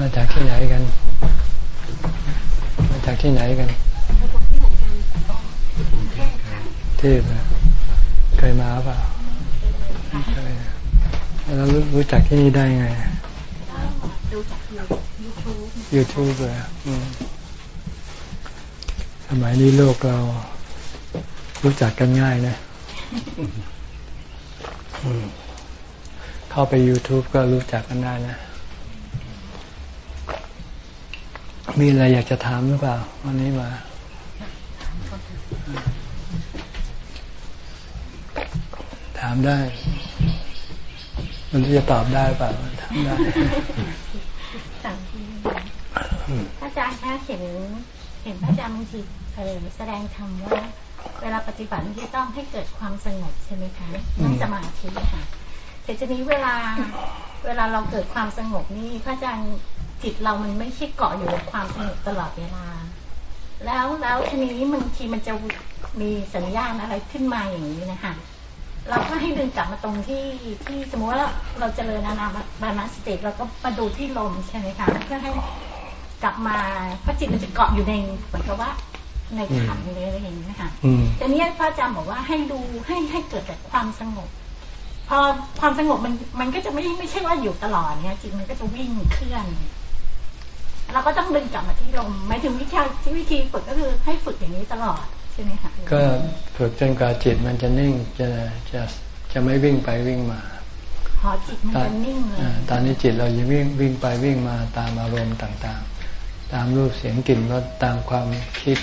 มาจากที่ไหนกัน มาจากที่ไหนกันที่เคยมาเปล่าเคยแล้วรู้จักที่นี่ได้ไงดูจากยูทูบยูทูบเลยสมัยนี้โลกเรารู้จักกันง่ายนะ เข้าไป YouTube ก็รู้จักกันได้นะ มีอะไรอยากจะถามหรือเปล่า วันนี้มา ถามได้ มันจะตอบได้เปล่าถามได้อาจารย์คะเห็นเห็นพระอาจารย์บางทีแสดงธรรมว่า เวลาปฏิบัติที่ต้องให้เกิดความสงบใช่ไหมคะนั่งสมาธิค่ะแต่ทีนี้เวลา เวลาเราเกิดความสงบนี่พระอาจารย์ จิตเรามันไม่ใช่เกาะอยู่กับความสงบตลอดเวลา แล้วแล้วทีนี้บางทีมันจะมีสัญญาณอะไรขึ้นมาอย่างนี้นะคะเราก็ให้ดึงกลับมาตรงที่ที่สมมติว่าเราเจริญนานาบานาสติเราก็มาดูที่ลมใช่ไหมคะเพื่อให้กลับมาเพราะจิตมันจะเกาะอยู่ในเหมือนกับว่าในขันเลยอะไรอย่างนี้นะคะแต่นี้พระอาจารย์บอกว่าให้ดูให้ให้เกิดแต่ความสงบ พอความสงบมันมันก็จะไม่ไม่ใช่ว่าอยู่ตลอดเนี่ยจิตมันก็จะวิ่งเคลื่อน เราก็ต้องดึงกลับมาที่ลมหมายถึงวิธีวิธีฝึกก็คือให้ฝึกอย่างนี้ตลอดใช่ไหมคะก็ฝึกจนกว่าจิตมันจะนิ่งจะจะจะไม่วิ่งไปวิ่งมาพอจิตมันจะนิ่งเลยตอนนี้จิตเราจะวิ่งวิ่งไปวิ่งมาตามอารมณ์ต่างๆ ตามรูปเสียงกลิ่นรสตามความคิด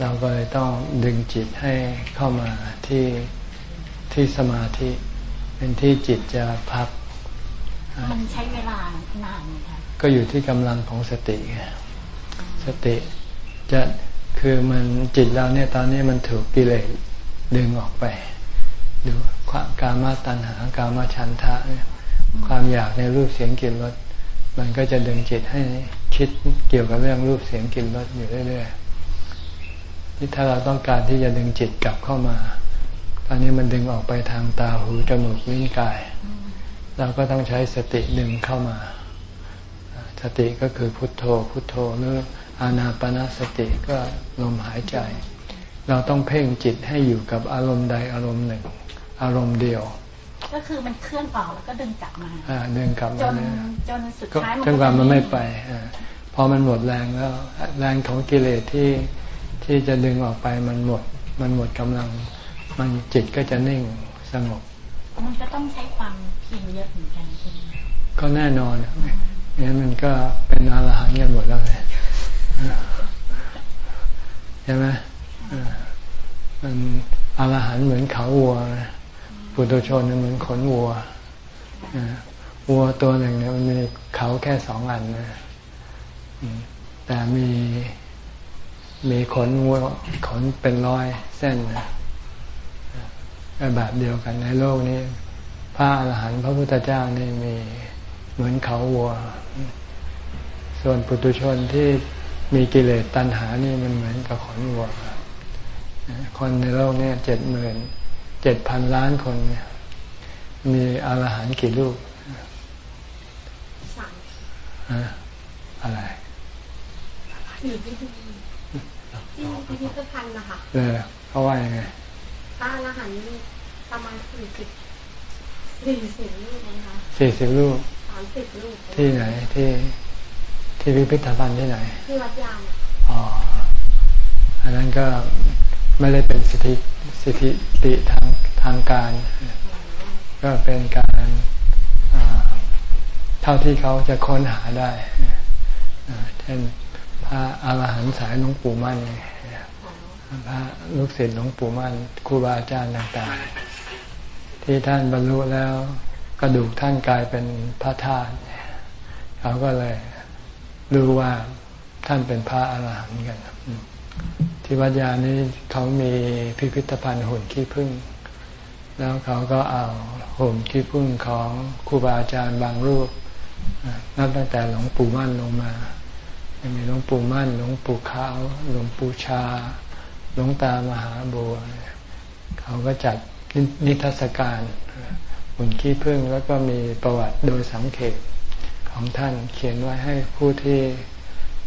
เราก็เลยต้องดึงจิตให้เข้ามาที่ที่สมาธิ เป็นที่จิตจะพัก มันใช้เวลานานไหมคะ ก็อยู่ที่กำลังของสติ สติจะคือมันจิตเราเนี่ยตอนนี้มันถูกกิเลสดึงออกไปดูความกามาตัณหากามาฉันทะความอยากในรูปเสียงกลิ่นรสมันก็จะดึงจิตให้คิดเกี่ยวกับเรื่องรูปเสียงกลิ่นรสอยู่เรื่อยๆที่ถ้าเราต้องการที่จะดึงจิตกลับเข้ามา ตอนนี้มันดึงออกไปทางตาหูจมูกลิ้นกาย เราก็ต้องใช้สติดึงเข้ามา สติก็คือพุทโธ พุทโธหรืออานาปนาสติก็ลมหายใจ เราต้องเพ่งจิตให้อยู่กับอารมณ์ใดอารมณ์หนึ่ง อารมณ์เดียว ก็คือมันเคลื่อนออกแล้วก็ดึงกลับมาอ่าดึงกลับมาจนจนสุดท้ายจนกว่ามันไม่ไปอพอมันหมดแรงแล้วแรงของกิเลสที่ที่จะดึงออกไปมันหมด มันหมดกำลัง มันจิตก็จะนิ่งสงบ มันก็ต้องใช้ความเพียรเยอะเหมือนกันใช่ไหมก็แน่นอนงั้ นมันก็เป็นอรหันต์กันหมดแล้วเลยใช่ไหมมันอรหันเหมือนเขาวัวปุถุชนเหมือนขนวัววัวตัวหนึ่งเนี่ยมันมีเขาแค่สองอันนะแต่มีมีขนวัวขนเป็นร้อยเส้นนะแบบเดียวกันในโลกนี้ พระอรหันต์พระพุทธเจ้านี่มี เหมือนเขาวัว ส่วนปุถุชนที่มีกิเลสตัณหานี่มันเหมือนกับขนวัว คนในโลกนี้เจ็ดหมื่นเจ็ดพันล้านคนเนี่ยมีอรหันต์กี่ลูกอะไรอยู่ที่ที่พิพิธภัณฑ์นะคะเออเขาว่ายังไงพระอรหันต์ประมาณสี่สิบสี่สิบลูกนะคะสี่สิบลูกสามสิบลูก ที่ไหนที่ที่พิพิธภัณฑ์ที่ไหน ที่วัดยางอ๋อ อันนั้นก็ไม่ได้เป็นสถิสถิติทางทางการ ก็เป็นการเท่าที่เขาจะค้นหาได้เช่นพระอาหารหันต์สายหลวงปู่มั่นพระลูกศิษย์หลวงปู่มั่นครูบาอาจารย์ต่างๆ ที่ท่านบรรลุแล้ว กระดูกท่านกลายเป็นพระธาตุเขาก็เลยรู้ว่าท่านเป็นพระอาหารหันต์กัน ที่วัดยานี้เขามีพิพิธภัณฑ์หุ่นขี้ผึ้งแล้วเขาก็เอาหุ่นขี้ผึ้งของครูบาอาจารย์บางรูปนับตั้งแต่หลวงปู่มั่นลงมามีหลวงปู่มั่น หลวงปู่ขาว หลวงปู่ชา หลวงตามหาบัว เขาก็จัดนิทรรศการ หุ่นขี้ผึ้งแล้วก็มีประวัติโดยสังเกตขของท่านเขียนไว้ให้ผู้ที่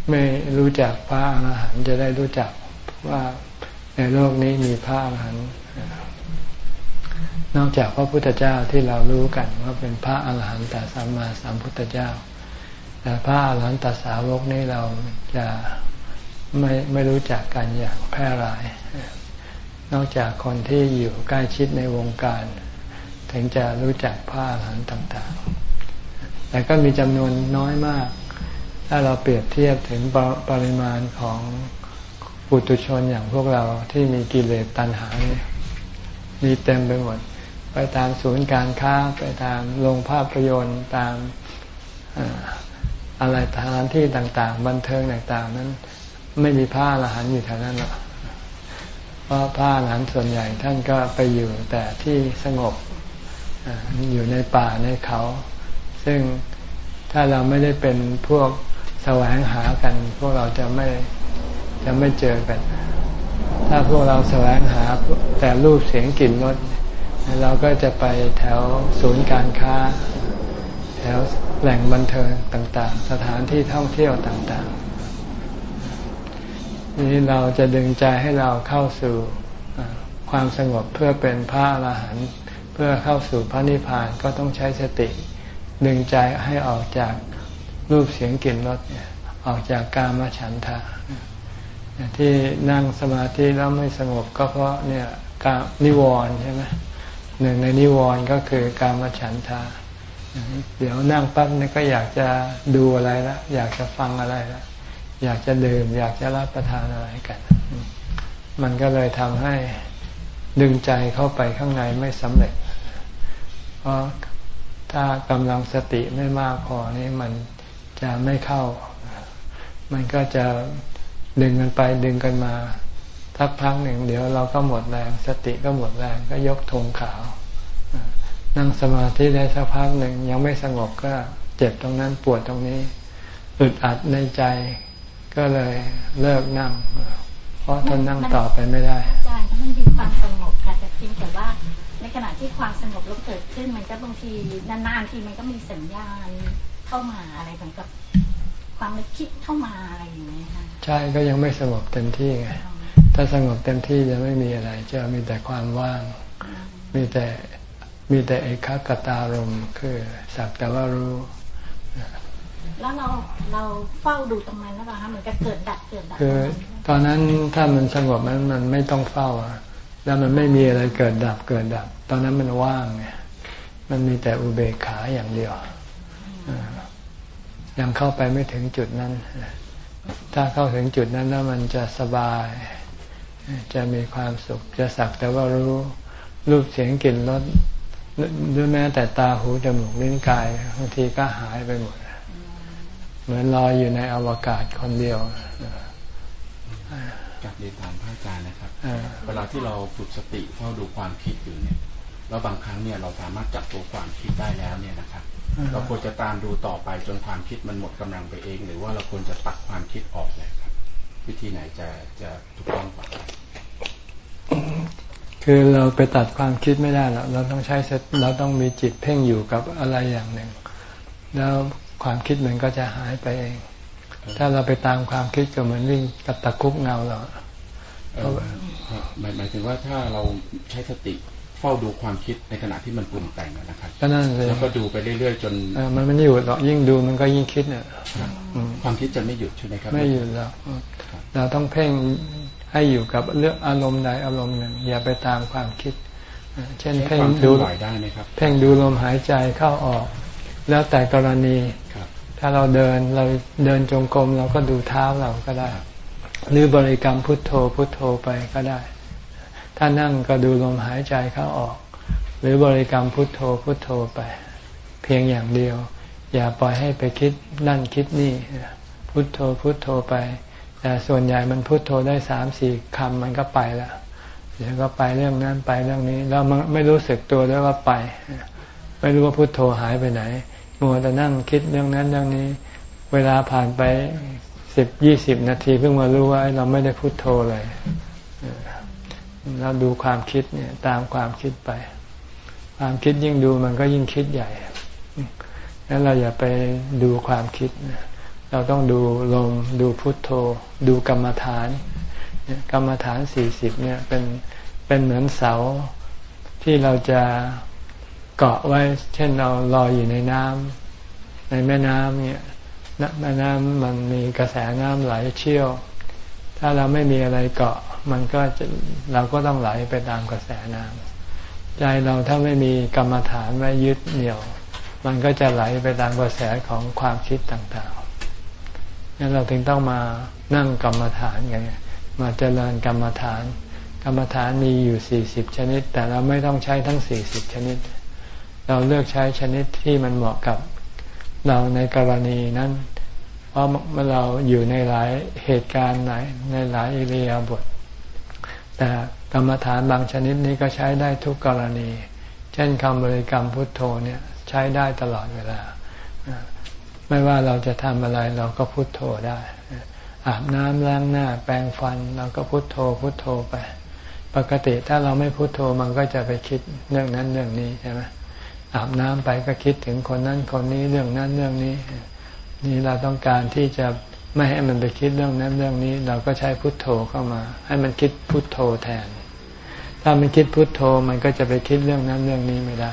ไม่รู้จักพระอรหันต์จะได้รู้จักว่าในโลกนี้มีพระอรหันต์นอกจากพระพุทธเจ้าที่เรารู้กันว่าเป็นพระอรหันตสัมมาสัมพุทธเจ้า แต่พระอรหันตสาวกนี้เราจะไม่ไม่รู้จักกันอย่างแพร่หลาย นอกจากคนที่อยู่ใกล้ชิดในวงการ ถึงจะรู้จักพระอรหันต์ต่างๆ แต่ก็มีจำนวนน้อยมาก ถ้าเราเปรียบเทียบถึงปปริมาณของปุตุชนอย่างพวกเราที่มีกิเลสตัณหาเนี่ยมีเต็มไปหมด ไปตามศูนย์การค้าไปตามโรงภาพยนตร์ตามอะไรสถานที่ต่างๆ บันเทิงต่างๆ นั้น ไม่มีผ้าอรหันอยู่แถวนั้นหรอกเพราะผ้าอรหันส่วนใหญ่ท่านก็ไปอยู่แต่ที่สงบ อยู่ในป่าในเขา ซึ่งถ้าเราไม่ได้เป็นพวกแสวงหากัน พวกเราจะไม่จะไม่เจอกัน ถ้าพวกเราแสวงหาแต่รูปเสียงกลิ่นรสเราก็จะไปแถวศูนย์การค้า แถวแหล่งบันเทิงต่าง ๆ สถานที่ท่องเที่ยวต่างๆ นี้เราจะดึงใจให้เราเข้าสู่ความสงบเพื่อเป็นพระอรหันต์ เพื่อเข้าสู่พระนิพพานก็ต้องใช้สติ ดึงใจให้ออกจากรูปเสียงกลิ่นรสออกจากกามฉันทะที่นั่งสมาธิแล้วไม่สงบก็เพราะเนี่ยกามนิวรณ์ใช่ไหมหนึ่งในนิวรณ์ก็คือการมฉันทาเดี๋ยวนั่งปั๊บนี่ก็อยากจะดูอะไรละอยากจะฟังอะไรละอยากจะดื่ม อยากจะรับประทานอะไรกัน มันก็เลยทำให้ดึงใจเข้าไปข้างในไม่สำเร็จ เพราะถ้ากำลังสติไม่มากพอนี่มันจะไม่เข้า มันก็จะดึงกันไปดึงกันมาทักพักหนึ่งเดี๋ยวเราก็หมดแรง สติก็หมดแรงก็ยกธงขาว นั่งสมาธิได้สักพักหนึ่งยังไม่สงบก็เจ็บตรงนั้นปวดตรงนี้อึดอัดในใจก็เลยเลิกนั่ง เพราะทนนั่งต่อไปไม่ได้อาจารย์มันมีความสงบค่ะแต่เพียงแต่ว่า ในขณะที่ความสงบเราเกิดขึ้นมันก็บางทีนานๆทีมันก็มีสัญญาณเข้ามาอะไรเหมือนกับ ความนึกคิดเข้ามาอะไรอย่างเงี้ยค่ะใช่ก็ยังไม่สงบเต็มที่ไงถ้าสงบเต็มที่จะไม่มีอะไร จะมีแต่ความว่าง มีแต่มีแต่เอกคตารมคือสักแต่ว่ารู้แล้วเราเราเฝ้าดูตรงนั้นแล้วคะเหมือนกับเกิดดับเกิดดับคือตอนนั้นถ้ามันสงบมันมันไม่ต้องเฝ้าอะ แล้วมันไม่มีอะไรเกิดดับเกิดดับ ตอนนั้นมันว่างไงมันมีแต่อุเบกขาอย่างเดียวยังเข้าไปไม่ถึงจุดนั้น ถ้าเข้าถึงจุดนั้นแล้วมันจะสบาย จะมีความสุข จะสักแต่ว่ารู้รูปเสียงกลิ่นรสหรือแม้แต่ตาหูจมูกลิ้นกายบางทีก็หายไปหมด เหมือนลอยอยู่ในอวกาศคนเดียว กับเรียนถามพระอาจารย์นะครับเวลาที่เราฝึกสติเฝ้าดูความคิดอยู่เนี่ยแล้วบางครั้งเนี่ยเราสามารถจับตัวความคิดได้แล้วเนี่ยนะครับ เราควรจะตามดูต่อไปจนความคิดมันหมดกำลังไปเอง หรือว่าเราควรจะตัดความคิดออกเลยครับ วิธีไหนจะจะถูกต้องกว่าคือเราไปตัดความคิดไม่ได้หรอกเราต้องใช้เราต้องมีจิตเพ่งอยู่กับอะไรอย่างหนึ่ง แล้วความคิดมันก็จะหายไปเอง ถ้าเราไปตามความคิดก็เหมือนวิ่งกับตะคุบเงาเราหมายหมายถึงว่าถ้าเราใช้สติเฝ้าดูความคิดในขณะที่มันปรุงแต่งนะครับก็นั่นเลยแล้วก็ดูไปเรื่อยๆจนมันไม่หยุดหรอกยิ่งดูมันก็ยิ่งคิดเนี่ยความคิดจะไม่หยุดใช่ไหมครับ ไม่หยุดแล้วเราต้องเพ่งให้อยู่กับเรื่องอารมณ์ใดอารมณ์หนึ่ง อย่าไปตามความคิด เช่นเพ่งดูได้ไหมครับเพ่งดูลมหายใจเข้าออก แล้วแต่กรณี ถ้าเราเดินเราเดินจงกรมเราก็ดูเท้าเราก็ได้ หรือบริกรรมพุทโธพุทโธไปก็ได้ ถ้านั่งก็ดูลมหายใจเข้าออก หรือบริกรรมพุทโธพุทโธไป เพียงอย่างเดียว อย่าปล่อยให้ไปคิดนั่นคิดนี่พุทโธพุทโธไป แต่ส่วนใหญ่มันพุทโธได้สามสี่คำมันก็ไปแล้วเดี๋ยวก็ไปเรื่องนั้นไปเรื่องนี้แล้วมันไม่รู้สึกตัวด้วยว่าไป ไม่รู้ว่าพุทโธหายไปไหน มัวแต่นั่งคิดเรื่องนั้นเรื่องนี้ เวลาผ่านไปสิบยี่สิบนาทีเพิ่งมารู้ว่าเราไม่ได้พุทโธเลยเราดูความคิดเนี่ย ตามความคิดไป ความคิดยิ่งดูมันก็ยิ่งคิดใหญ่ถงั้นเราอย่าไปดูความคิดเราต้องดูลมดูพุทโธ ดูกรรมฐานกรรมฐานสี่สิบเนี่ยเป็นเป็นเหมือนเสาที่เราจะ เกาะไว้ เช่นเราลอยอยู่ในน้ำในแม่น้ำเนี่ยแม่น้ำมันมีกระแสน้ำไหลเชี่ยว ถ้าเราไม่มีอะไรเกาะ มันก็จะเราก็ต้องไหลไปตามกระแสน้ำใจเราถ้าไม่มีกรรมฐานไว้ยึดเหนี่ยว มันก็จะไหลไปตามกระแสของความคิดต่างๆงั้นเราถึงต้องมานั่งกรรมฐานกันมาเจริญกรรมฐาน กรรมฐานมีอยู่สี่สิบชนิด แต่เราไม่ต้องใช้ทั้งสี่สิบชนิด เราเลือกใช้ชนิดที่มันเหมาะกับเราในกรณีนั้น เพราะเมื่อเราอยู่ในหลายเหตุการณ์ไหนในหลายอิริยาบถแต่กรรมฐานบางชนิดนี้ก็ใช้ได้ทุกกรณี เช่นคำบริกรรมพุทโธเนี่ยใช้ได้ตลอดเวลา ไม่ว่าเราจะทำอะไรเราก็พุทโธได้อาบน้ำล้างหน้า แปรงฟันเราก็พุโทโธพุโทโธไป ปกติถ้าเราไม่พุโทโธมันก็จะไปคิดเรื่องนั้นเรื่องนี้ใช่ไหม อาบน้ำไปก็คิดถึงคนนั้นคนนี้เรื่องนั้นเรื่องนี้ นี่เราต้องการที่จะไม่ให้มันไปคิดเรื่องนั้นเรื่องนี้ เราก็ใช้พุทโธเข้ามา ให้มันคิดพุทโธแทน ถ้ามันคิดพุทโธมันก็จะไปคิดเรื่องนั้นเรื่องนี้ไม่ได้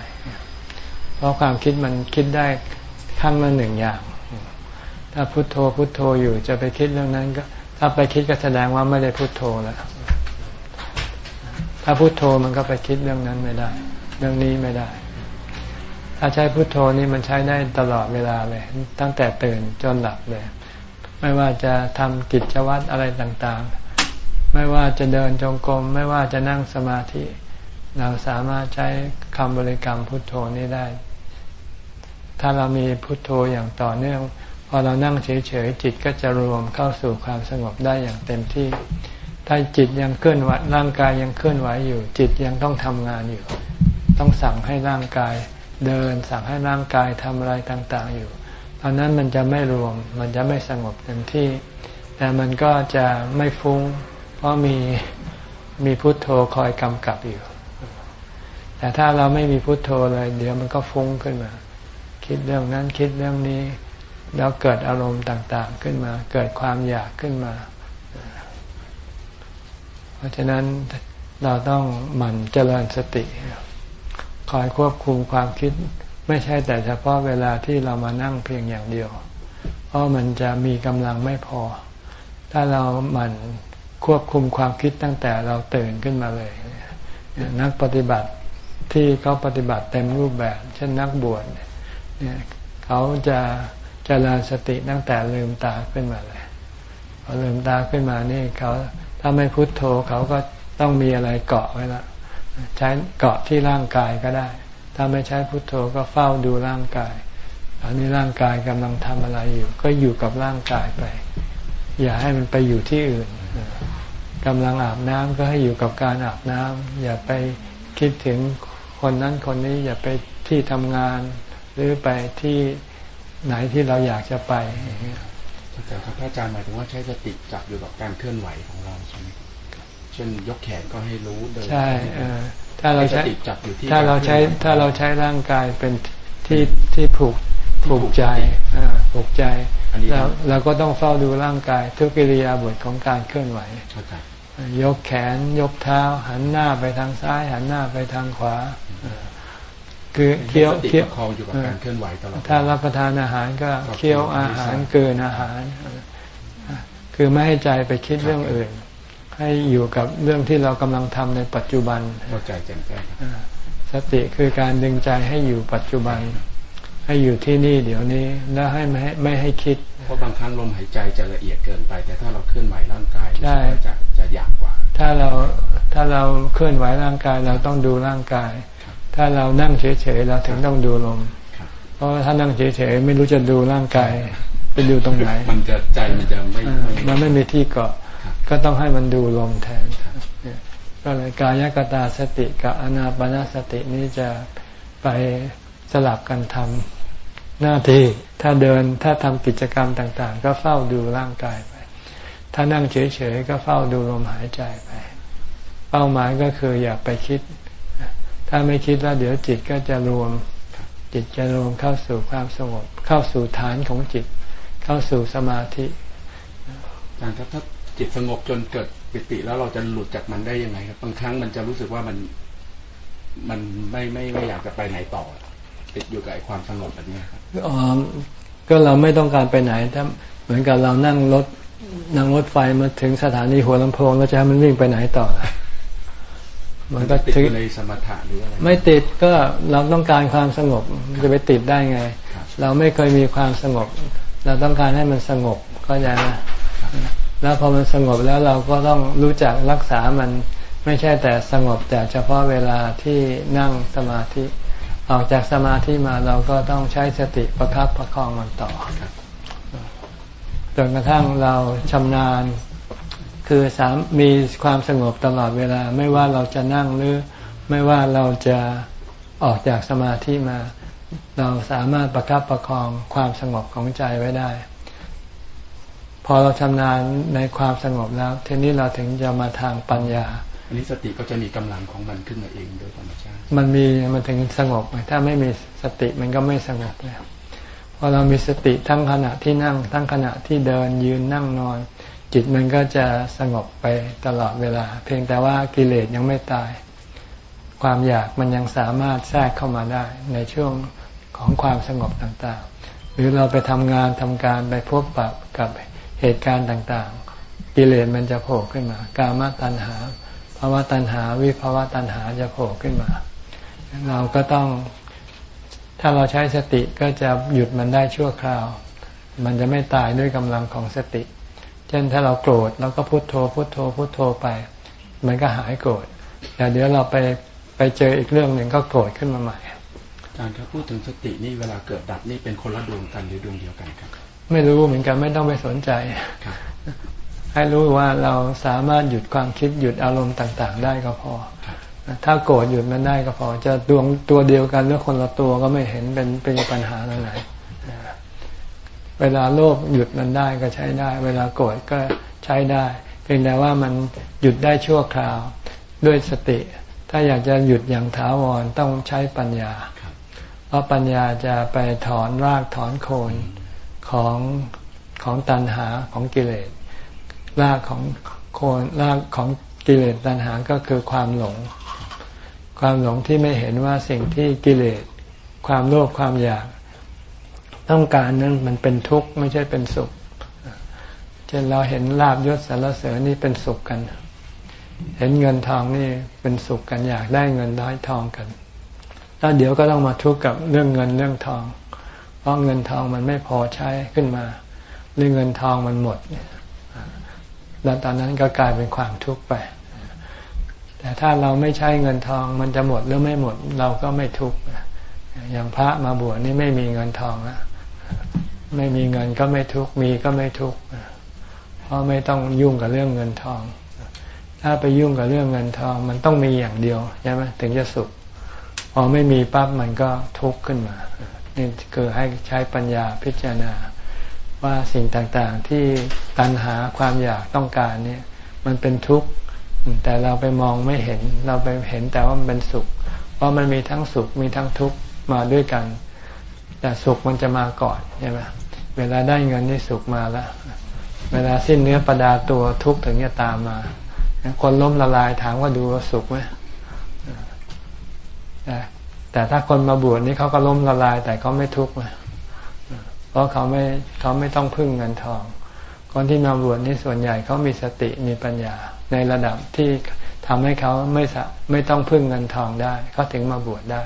เพราะความคิดมันคิดได้ครั้งละหนึ่งอย่าง ถ้าพุทโธพุทโธอยู่จะไปคิดเรื่องนั้น ก็ถ้าไปคิดก็แสดงว่าไม่ได้พุทโธแล้วถ้าพุโทโธมันก็ไปคิดเรื่องนั้นไม่ได้ เรื่องนี้ไม่ได้ ถ้าใช้พุทโธนี่มันใช้ได้ตลอดเวลาเลย ตั้งแต่ตื่นจนหลับเลย ไม่ว่าจะทำกิจวัตรอะไรต่างๆ ไม่ว่าจะเดินจงกรม ไม่ว่าจะนั่งสมาธิ เราสามารถใช้คำบริกรรมพุทโธนี้ได้ ถ้าเรามีพุทโธอย่างต่อเนื่อง พอเรานั่งเฉยๆจิตก็จะรวมเข้าสู่ความสงบได้อย่างเต็มที่ ถ้าจิตยังเคลื่อนไหวร่างกายยังเคลื่อนไหวอยู่ จิตยังต้องทำงานอยู่ ต้องสั่งให้ร่างกาย เดิน สั่งให้ร่างกายทำอะไรต่างๆอยู่ตอนนั้นมันจะไม่รวม มันจะไม่สงบเต็มที่ แต่มันก็จะไม่ฟุง้ง เพราะมีมีพุทโธคอยกำกับอยู่ แต่ถ้าเราไม่มีพุทโธเลย เดี๋ยวมันก็ฟุ้งขึ้นมา คิดเรื่องนั้นคิดเรื่องนี้ แล้วเกิดอารมณ์ต่างๆขึ้นมา เกิดความอยากขึ้นมา เพราะฉะนั้นเราต้องหมั่นเจริญสติ คอยควบคุมความคิด ไม่ใช่แต่เฉพาะเวลาที่เรามานั่งเพียงอย่างเดียว เพราะมันจะมีกำลังไม่พอ ถ้าเราหมั่นควบคุมความคิดตั้งแต่เราตื่นขึ้นมาเลย นักปฏิบัติที่เขาปฏิบัติเต็มรูปแบบ เช่นนักบวชเนี่ยเขาจะเจริญสติตั้งแต่ลืมตาขึ้นมาเลยพอลืมตาขึ้นมานี่เขาถ้าไม่พุโทโธเขาก็ต้องมีอะไรเกาะไว้ละ ใช้เกาะที่ร่างกายก็ได้ ถ้าไม่ใช้พุโทโธก็เฝ้าดูร่างกายตอนนี้ร่างกายกำลังทำอะไรอยู่ ก็อยู่กับร่างกายไป อย่าให้มันไปอยู่ที่อื่นกำลังอาบน้ำก็ให้อยู่กับการอาบน้ำอย่าไปคิดถึงคนนั้นคนนี้อย่าไปที่ทำงาน หรือไปที่ไหนที่เราอยากจะไปอย่างเงี้ยแต่ครับอาจารย์หมายถึงว่าใช้สติจับอยู่กับการเคลื่อนไหวของเราใช่ไหม เช่นยกแขนก็ให้รู้เดินใช่ถ้าเราใช้จับอยู่ที่ถ้าเราใช้ถ้าเราใช้ร่างกายเป็นที่ที่ผูกผูกใจผูกใจเราเราก็ต้องเฝ้าดูร่างกาย ทุกิริยาบทของการเคลื่อนไหวยกแขนยกเท้า หันหน้าไปทางซ้าย หันหน้าไปทางขวา คือเคี้ยวเคี้ยวคองอยู่กับการเคลื่อนไหวตลอดถ้ารับประทานอาหารก็เคี้ยวอาหารเกินอาหาร คือไม่ให้ใจไปคิดเรื่องอื่น ให้อยู่กับเรื่องที่เรากำลังทำในปัจจุบันเข้าใจแจ่มแจ้งสติคือการดึงใจให้อยู่ปัจจุบัน ให้อยู่ที่นี่เดี๋ยวนี้แล้วให้ไม่ให้ไม่ให้คิด เพราะบางครั้งลมหายใจจะละเอียดเกินไป แต่ถ้าเราเคลื่อนไหวร่างกายจะจะหยาบกว่า ถ้าเราถ้าเราเคลื่อนไหวร่างกายเราต้องดูร่างกาย ถ้าเรานั่งเฉยๆเราถึงต้องดูลมเพราะถ้านั่งเฉยๆไม่รู้จะดูร่างกายไปดูตรงไหน มันจะใจมันจะไม่มันไม่มีที่เกาะ ก็ต้องให้มันดูลมแทนก็เลยกายกตาสติกับอนาปนาสตินี้จะไปสลับกันทำหน้าที่ถ้าเดินถ้าทำกิจกรรมต่าง ๆ ก็เฝ้าดูร่างกายไป ถ้านั่งเฉยๆก็เฝ้าดูลมหายใจไป เป้าหมายก็คืออย่าไปคิด ถ้าไม่คิดแล้วเดี๋ยวจิตก็จะรวมจิตจะรวมเข้าสู่ความสงบ เข้าสู่ฐานของจิต เข้าสู่สมาธิอาจารย์ครับถ้า จิตสงบจนเกิดปิติแล้วเราจะหลุดจากมันได้ยังไงครับบางครั้งมันจะรู้สึกว่ามันมันไม่ไม่ไม่อยากจะไปไหนต่อ ติดอยู่กับความสงบแบบนี้ครับอ๋อก็เราไม่ต้องการไปไหนถ้าเหมือนกับเรานั่งรถนั่งรถไฟมาถึงสถานีหัวลำโพงแล้วจะให้มันวิ่งไปไหนต่อมันก็ติดในสมถะหรืออะไรไม่ติดก็เราต้องการความสงบจะไปติดได้ไง เราไม่เคยมีความสงบ เราต้องการให้มันสงบก็จะนะ แล้วพอมันสงบแล้วเราก็ต้องรู้จักรักษามันไม่ใช่แต่สงบแต่เฉพาะเวลาที่นั่งสมาธิ ออกจากสมาธิมาเราก็ต้องใช้สติประคับประคองมันต่อจนกระทั่งเราชำนาญ คือสามมีความสงบตลอดเวลา ไม่ว่าเราจะนั่งหรือ ไม่ว่าเราจะออกจากสมาธิมา เราสามารถประคับประคองความสงบของใจไว้ได้ พอเราชำนาญในความสงบแล้วทีนี้เราถึงจะมาทางปัญญา อันนี้สติก็จะมีกำลังของมันขึ้นมาเองโดยธรรมชาติ มันมีมันถึงสงบถ้าไม่มีสติมันก็ไม่สงบแล้วพอเรามีสติทั้งขณะที่นั่ง ทั้งขณะที่เดินยืนนั่งนอน จิตมันก็จะสงบไปตลอดเวลา เพียงแต่ว่ากิเลสยังไม่ตาย ความอยากมันยังสามารถแทรกเข้ามาได้ในช่วงของความสงบต่างๆ หรือเราไปทำงานทำการไปพบปะกับ เหตุการณ์ต่างๆ กิเลสมันจะโผล่ขึ้นมา กามตัณหาภาวะตัณหา วิภาวะตัณหาจะโผล่ขึ้นมา เราก็ต้อง ถ้าเราใช้สติก็จะหยุดมันได้ชั่วคราว มันจะไม่ตายด้วยกำลังของสติ เช่นถ้าเราโกรธเราก็พุโทโธ พุโทโธ พุโทโธไป มันก็หายโกรธแต่เดี๋ยวเราไปไปเจออีกเรื่องหนึ่งก็โกรธขึ้นมาใหม่อาจารย์ถ้าพูดถึงสตินี่เวลาเกิดดับนี่เป็นคนละดวงกันหรือดวงเดียวกันครับ ไม่รู้เหมือนกันไม่ต้องไปสนใจ ให้รู้ว่าเราสามารถหยุดความคิดหยุดอารมณ์ต่างๆ ได้ก็พอ ถ้าโกรธหยุดมันได้ก็พอ จะดวงตัวเดียวกันหรือคนละตัวก็ไม่เห็นเป็นเป็นปัญหาอะไรเวลาโลภหยุดมันได้ก็ใช้ได้ เวลาโกรธก็ใช้ได้ เพียงแต่ว่ามันหยุดได้ชั่วคราวด้วยสติ ถ้าอยากจะหยุดอย่างถาวรต้องใช้ปัญญา เพราะปัญญาจะไปถอนรากถอนโคน ของของตัณหาของกิเลสรากของโคนรากของกิเลสตัณหาก็คือความหลง ความหลงที่ไม่เห็นว่าสิ่งที่กิเลส ความโลภความอยากต้องการนั้นมันเป็นทุกข์ไม่ใช่เป็นสุข เช่นเราเห็นลาบยศสารเสริญนี่เป็นสุขกัน เห็นเงินทองนี่เป็นสุขกันอยากได้เงินได้ทองกัน แล้วเดี๋ยวก็ต้องมาทุกข์กับเรื่องเงินเรื่องทอง เพราะเงินทองมันไม่พอใช้ขึ้นมา หรือเงินทองมันหมดแล้วตอนนั้นก็กลายเป็นความทุกข์ไป แต่ถ้าเราไม่ใช้เงินทองมันจะหมดหรือไม่หมดเราก็ไม่ทุกข์อย่างพระมาบวชนี่ไม่มีเงินทองนะไม่มีเงินก็ไม่ทุกข์มีก็ไม่ทุกข์เพราะไม่ต้องยุ่งกับเรื่องเงินทอง ถ้าไปยุ่งกับเรื่องเงินทอง มันต้องมีอย่างเดียวใช่ไหมถึงจะสุขพอไม่มีปั๊บมันก็ทุกข์ขึ้นมา นี่คือให้ใช้ปัญญาพิจารณา ว่าสิ่งต่างๆที่ตัณหาความอยากต้องการเนี่ยมันเป็นทุกข์แต่เราไปมองไม่เห็น เราไปเห็นแต่ว่ามันเป็นสุข เพราะมันมีทั้งสุขมีทั้งทุกข์มาด้วยกัน แต่สุขมันจะมาก่อนใช่ไหมเวลาได้เงินนี่สุขมาแล้วเวลาสิ้นเนื้อประดาตัวทุกข์ถึงจะตามมาคนล้มละลายถามว่าดูว่าสุขไหม แต่ถ้าคนมาบวชนี่เขาก็ล้มละลาย แต่เขาไม่ทุกข์เพราะเขาไม่เขาไม่ต้องพึ่งเงินทอง คนที่มาบวชนี่ส่วนใหญ่เขามีสติมีปัญญาในระดับที่ทำให้เขาไม่สไม่ต้องพึ่งเงินทองได้เขาถึงมาบวชได้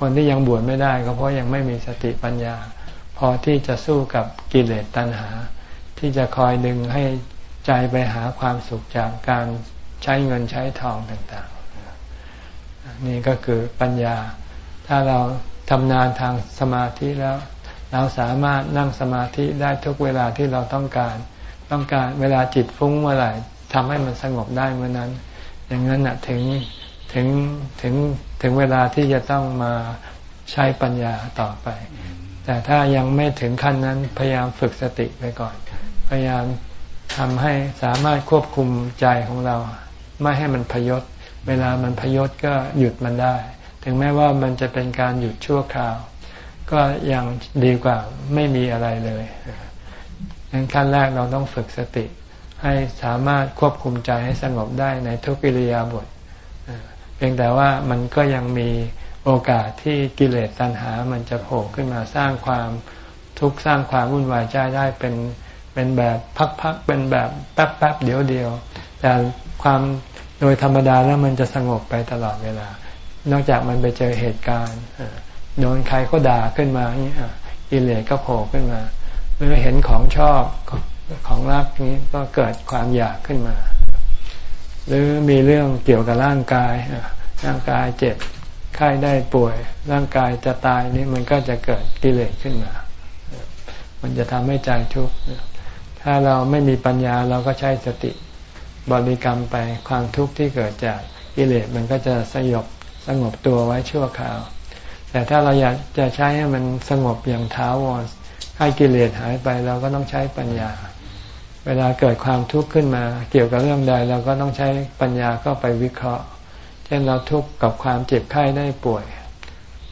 คนที่ยังบวชไม่ได้ก็เพราะยังไม่มีสติปัญญา พอที่จะสู้กับกิเลสตัณหา ที่จะคอยดึงให้ใจไปหาความสุขจากการใช้เงินใช้ทองต่าง นี่ก็คือปัญญา ถ้าเราทำนานทางสมาธิแล้ว เราสามารถนั่งสมาธิได้ทุกเวลาที่เราต้องการ ต้องการเวลาจิตฟุ้งเมื่อไหร่ทำให้มันสงบได้เมื่อนั้น อย่างนั้นนะถึงถึงถึงถึงเวลาที่จะต้องมาใช้ปัญญาต่อไป แต่ถ้ายังไม่ถึงขั้นนั้นพยายามฝึกสติไปก่อน พยายามทำให้สามารถควบคุมใจของเรา ไม่ให้มันพยศ เวลามันพยศก็หยุดมันได้ ถึงแม้ว่ามันจะเป็นการหยุดชั่วคราว ก็ยังดีกว่าไม่มีอะไรเลยดังขั้นแรกเราต้องฝึกสติ ให้สามารถควบคุมใจให้สงบได้ในทุกิริยาบทเพียงแต่ว่ามันก็ยังมีโอกาสที่กิเลสตัณหา มันจะโผล่ขึ้นมาสร้างความทุกข์สร้างความวุ่นวายใจได้เป็นเป็นแบบพักๆเป็นแบบแป๊บๆเดี๋ยวเดียวแต่ความ โดยธรรมดาแล้วมันจะสงบไปตลอดเวลา นอกจากมันไปเจอเหตุการณ์โดนใครก็ด่าขึ้นมานี่กิเลสก็โผล่ขึ้นมาหรือเห็นของชอบของรักนี้ก็เกิดความอยากขึ้นมา หรือมีเรื่องเกี่ยวกับร่างกายร่างกายเจ็บไข้ได้ป่วย ร่างกายจะตายนี่มันก็จะเกิดกิเลสขึ้นมา มันจะทำให้ใจทุกข์ถ้าเราไม่มีปัญญาเราก็ใช้สติ บริกรรมไปความทุกข์ที่เกิดจากกิเลสมันก็จะสยบสงบตัวไว้ชั่วคราว แต่ถ้าเราอยากจะใช้ให้มันสงบอย่างท้าวรให้กิเลสหายไปเราก็ต้องใช้ปัญญา เวลาเกิดความทุกข์ขึ้นมา เกี่ยวกับเรื่องใดเราก็ต้องใช้ปัญญาก็ไปวิเคราะห์ เช่นเราทุกข์กับความเจ็บไข้ได้ป่วย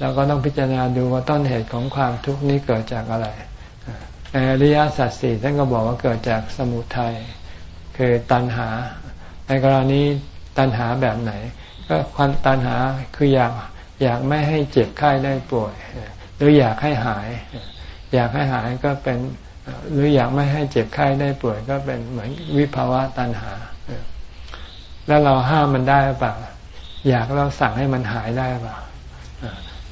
เราก็ต้องพิจารณาดูว่าต้นเหตุของความทุกข์นี้เกิดจากอะไรในอริยสัจสี่ท่านก็บอกว่าเกิดจากสมุทัย คือตัณหา ในกรณีตัณหาแบบไหน ก็ความตัณหาคืออยากอยากไม่ให้เจ็บไข้ได้ป่วย หรืออยากให้หาย อยากให้หายก็เป็นหรืออยากไม่ให้เจ็บไข้ได้ป่วย ก็เป็นเหมือนวิภาวะตัณหา แล้วเราห้ามมันได้หรือเปล่าอยากเราสั่งให้มันหายได้หรือเปล่า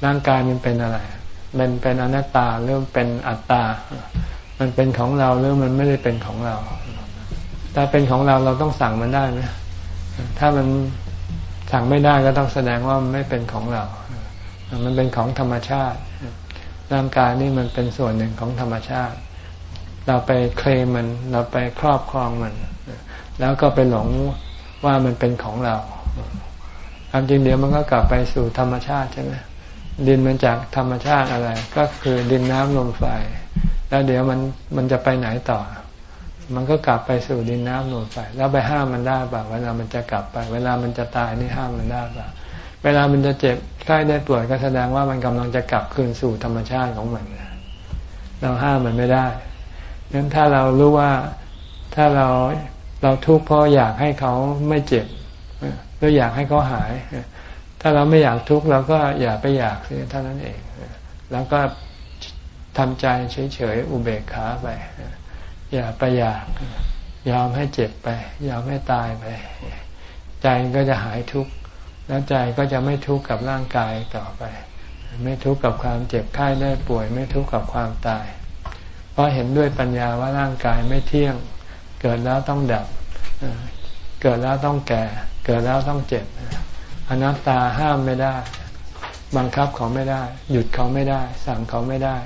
ร่างกายมันเป็นอะไร มันเป็นอนัตตาหรือเป็นอัตตา มันเป็นของเราหรือมันไม่ได้เป็นของเรา ถ้าเป็นของเราเราต้องสั่งมันได้ไหมถ้ามันสั่งไม่ได้ก็ต้องแสดงว่ามันไม่เป็นของเรา มันเป็นของธรรมชาติ ร่างกายนี่มันเป็นส่วนหนึ่งของธรรมชาติ เราไปเคลมมัน เราไปครอบครองมัน แล้วก็ไปหลงว่ามันเป็นของเราความจริงเดี๋ยวมันก็กลับไปสู่ธรรมชาติใช่ไหมดินมันจากธรรมชาติอะไร ก็คือดินน้ำลมไฟ แล้วเดี๋ยวมันมันจะไปไหนต่อ มันก็กลับไปสู่ดินน้ำลมไฟแล้วไปห้ามมันได้ป่ะเวลามันจะกลับไป เวลามันจะตายนี่ห้ามมันได้ป่ะเวลามันจะเจ็บใกล้ได้ป่วยก็แสดงว่ามันกำลังจะกลับคืนสู่ธรรมชาติของมันเราห้ามมันไม่ได้งั้นถ้าเรารู้ว่าถ้าเราเราทุกข์เพราะอยากให้เขาไม่เจ็บหรืออยากให้เขาหาย ถ้าเราไม่อยากทุกข์เราก็อย่าไปอยากเสียเท่านั้นเอง แล้วก็ทำใจเฉยๆอุเบกขาไป อย่าไปอยากยอมให้เจ็บไป ยอมให้ตายไป ใจก็จะหายทุกข์แล้วใจก็จะไม่ทุกข์กับร่างกายต่อไป ไม่ทุกข์กับความเจ็บไข้ได้ป่วย ไม่ทุกข์กับความตาย เพราะเห็นด้วยปัญญาว่าร่างกายไม่เที่ยง เกิดแล้วต้องดับ เกิดแล้วต้องแก่ เกิดแล้วต้องเจ็บอนัตตาห้ามไม่ได้ บังคับเขาไม่ได้ หยุดเขาไม่ได้ สั่งเขาไม่ได้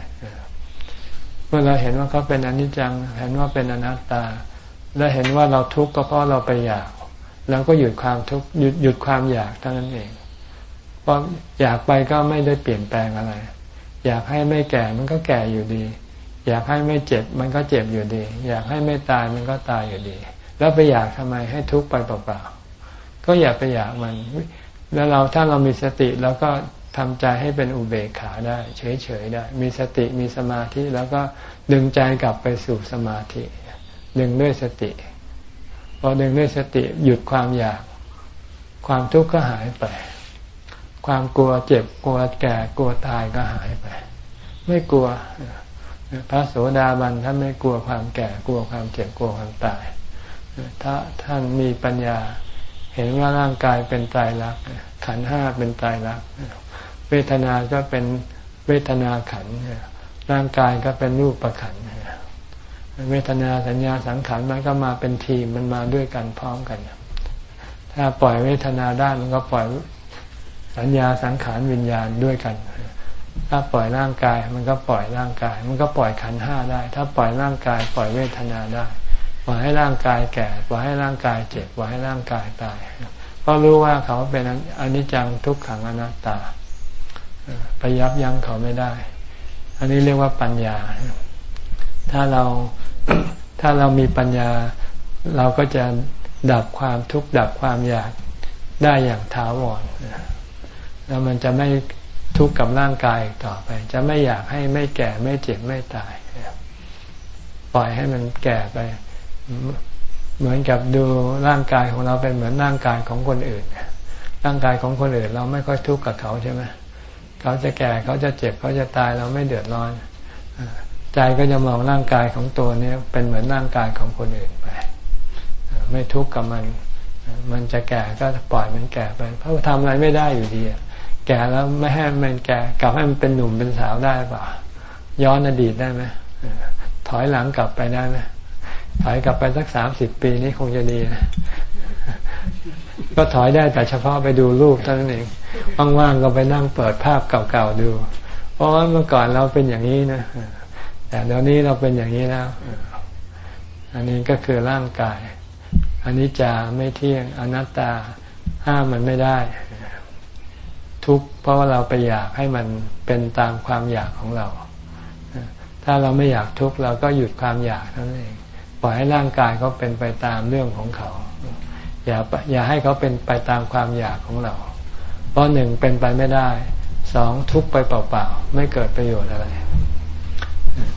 มื่อเราเห็นว่าเขาเป็นอนิจจัง เห็นว่าเป็นอนัตตา และเห็นว่าเราทุกข์ก็เพราะเราไปอยากเราก็หยุดความทุกข์หยุดหยุดความอยากเท่านั้นเอง เพราะอยากไปก็ไม่ได้เปลี่ยนแปลงอะไร อยากให้ไม่แก่มันก็แก่อยู่ดี อยากให้ไม่เจ็บมันก็เจ็บอยู่ดี อยากให้ไม่ตายมันก็ตายอยู่ดี แล้วไปอยากทำไมให้ทุกข์ไปเปล่าๆก็อย่าไปอยากมัน แล้วเราถ้าเรามีสติแล้วก็ ทำใจให้เป็นอุเบกขาได้ เฉยๆได้ มีสติมีสมาธิแล้วก็ดึงใจกลับไปสู่สมาธิ ดึงด้วยสติ พอดึงด้วยสติหยุดความอยาก ความทุกข์ก็หายไป ความกลัวเจ็บกลัวแก่กลัวตายก็หายไป ไม่กลัวพระโสดาบันท่านไม่กลัวความแก่กลัวความเจ็บกลัวความตาย ถ้าท่านมีปัญญา เห็นว่าร่างกายเป็นตายรักขันห้าเป็นตายรัก เวทนาก็เป็นเวทนาขันร่างกายก็เป็นรูปประขันเวทนาสัญญาสังขารมันก็มาเป็นทีมมันมาด้วยกันพร้อมกัน ถ้าปล่อยเวทนาได้มันก็ปล่อยสัญญาสังขารวิญญาณด้วยกัน ถ้าปล่อยร่างกายมันก็ปล่อยร่างกาย มันก็ปล่อยขันห้าได้ ถ้าปล่อยร่างกาย ปล่อยเวทนาได้ปล่อยให้ร่างกายแก่ปล่อยให้ร่างกายเจ็บปล่อยให้ร่างกายตายเพราะรู้ว่าเขาเป็นอนิจจังทุกขังอนัตตา ไปยับยั้งเขาไม่ได้ อันนี้เรียกว่าปัญญา ถ้าเราถ้าเรามีปัญญา เราก็จะดับความทุกข์ดับความอยากได้อย่างถาวรแล้วมันจะไม่ทุกข์กับร่างกายต่อไป จะไม่อยากให้ไม่แก่ไม่เจ็บไม่ตายปล่อยให้มันแก่ไป เหมือนกับดูร่างกายของเราเป็นเหมือนร่างกายของคนอื่นร่างกายของคนอื่น เราไม่ค่อยทุกข์กับเขาใช่ไหม เขาจะแก่เขาจะเจ็บเขาจะตายเราไม่เดือดร้อน ใจก็จะมองร่างกายของตัวนี้เป็นเหมือนร่างกายของคนอื่นไป ไม่ทุกข์กับมัน มันจะแก่ก็ปล่อยมันแก่ไป เพราะทำอะไรไม่ได้อยู่ดีแก่แล้วไม่ให้มันแก่กลับให้มันเป็นหนุ่มเป็นสาวได้ป่ะย้อนอดีตได้ไหมถอยหลังกลับไปได้ไหมถอยกลับไปสักสามสิบปีนี้คงจะดีนะ ก็ถอยได้แต่เฉพาะไปดูรูปเท่านั้นเองว่างๆก็ไปนั่งเปิดภาพเก่าๆดู เพราะว่าเมื่อก่อนเราเป็นอย่างนี้นะแต่เดี๋ยวนี้เราเป็นอย่างนี้แล้วอันนี้ก็คือร่างกายอันนี้จะไม่เที่ยงอนัตตาห้ามมันไม่ได้ ทุกเพราะว่าเราไปอยากให้มันเป็นตามความอยากของเรา ถ้าเราไม่อยากทุกข์เราก็หยุดความอยากนั่นเองปล่อยให้ร่างกายเขาเป็นไปตามเรื่องของเขา อย่าอย่าให้เขาเป็นไปตามความอยากของเรา เพราะหนึ่งเป็นไปไม่ได้สองทุกไปเปล่าๆ ไม่เกิดประโยชน์อะไร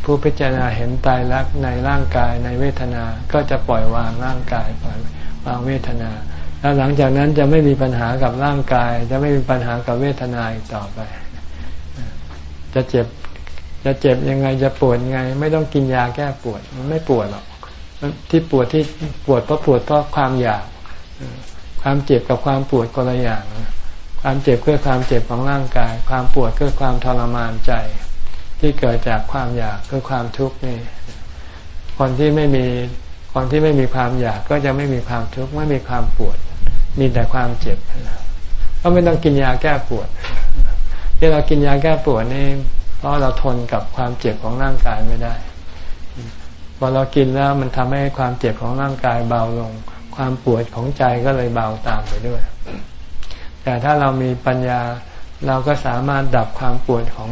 ผู้พิจารณาเห็นตายรักในร่างกายในเวทนาก็จะปล่อยวางร่างกายปล่อยวางเวทนา แล้วหลังจากนั้นจะไม่มีปัญหากับร่างกาย จะไม่มีปัญหากับเวทนาอีกต่อไป จะเจ็บจะเจ็บยังไงจะปวดยังไง ไม่ต้องกินยาแก้ปวดมันไม่ปวดหรอกที่ปวดที่ปวดเพราะปวดเพราะความอยาก ความเจ็บกับความปวดคนละอย่าง ความเจ็บคือความเจ็บของร่างกาย ความปวดคือความทรมานใจ ที่เกิดจากความอยากคือความทุกข์นี่คนที่ไม่มีคนที่ไม่มีความอยากก็จะไม่มีความทุกข์ไม่มีความปวด มีแต่ความเจ็บก็ไม่ต้องกินยาแก้ปวดที่เรากินยาแก้ปวดนี่เพราะเราทนกับความเจ็บของร่างกายไม่ได้พอเรากินแล้วมันทำให้ความเจ็บของร่างกายเบาลง ความปวดของใจก็เลยเบาตามไปด้วย แต่ถ้าเรามีปัญญาเราก็สามารถดับความปวดของ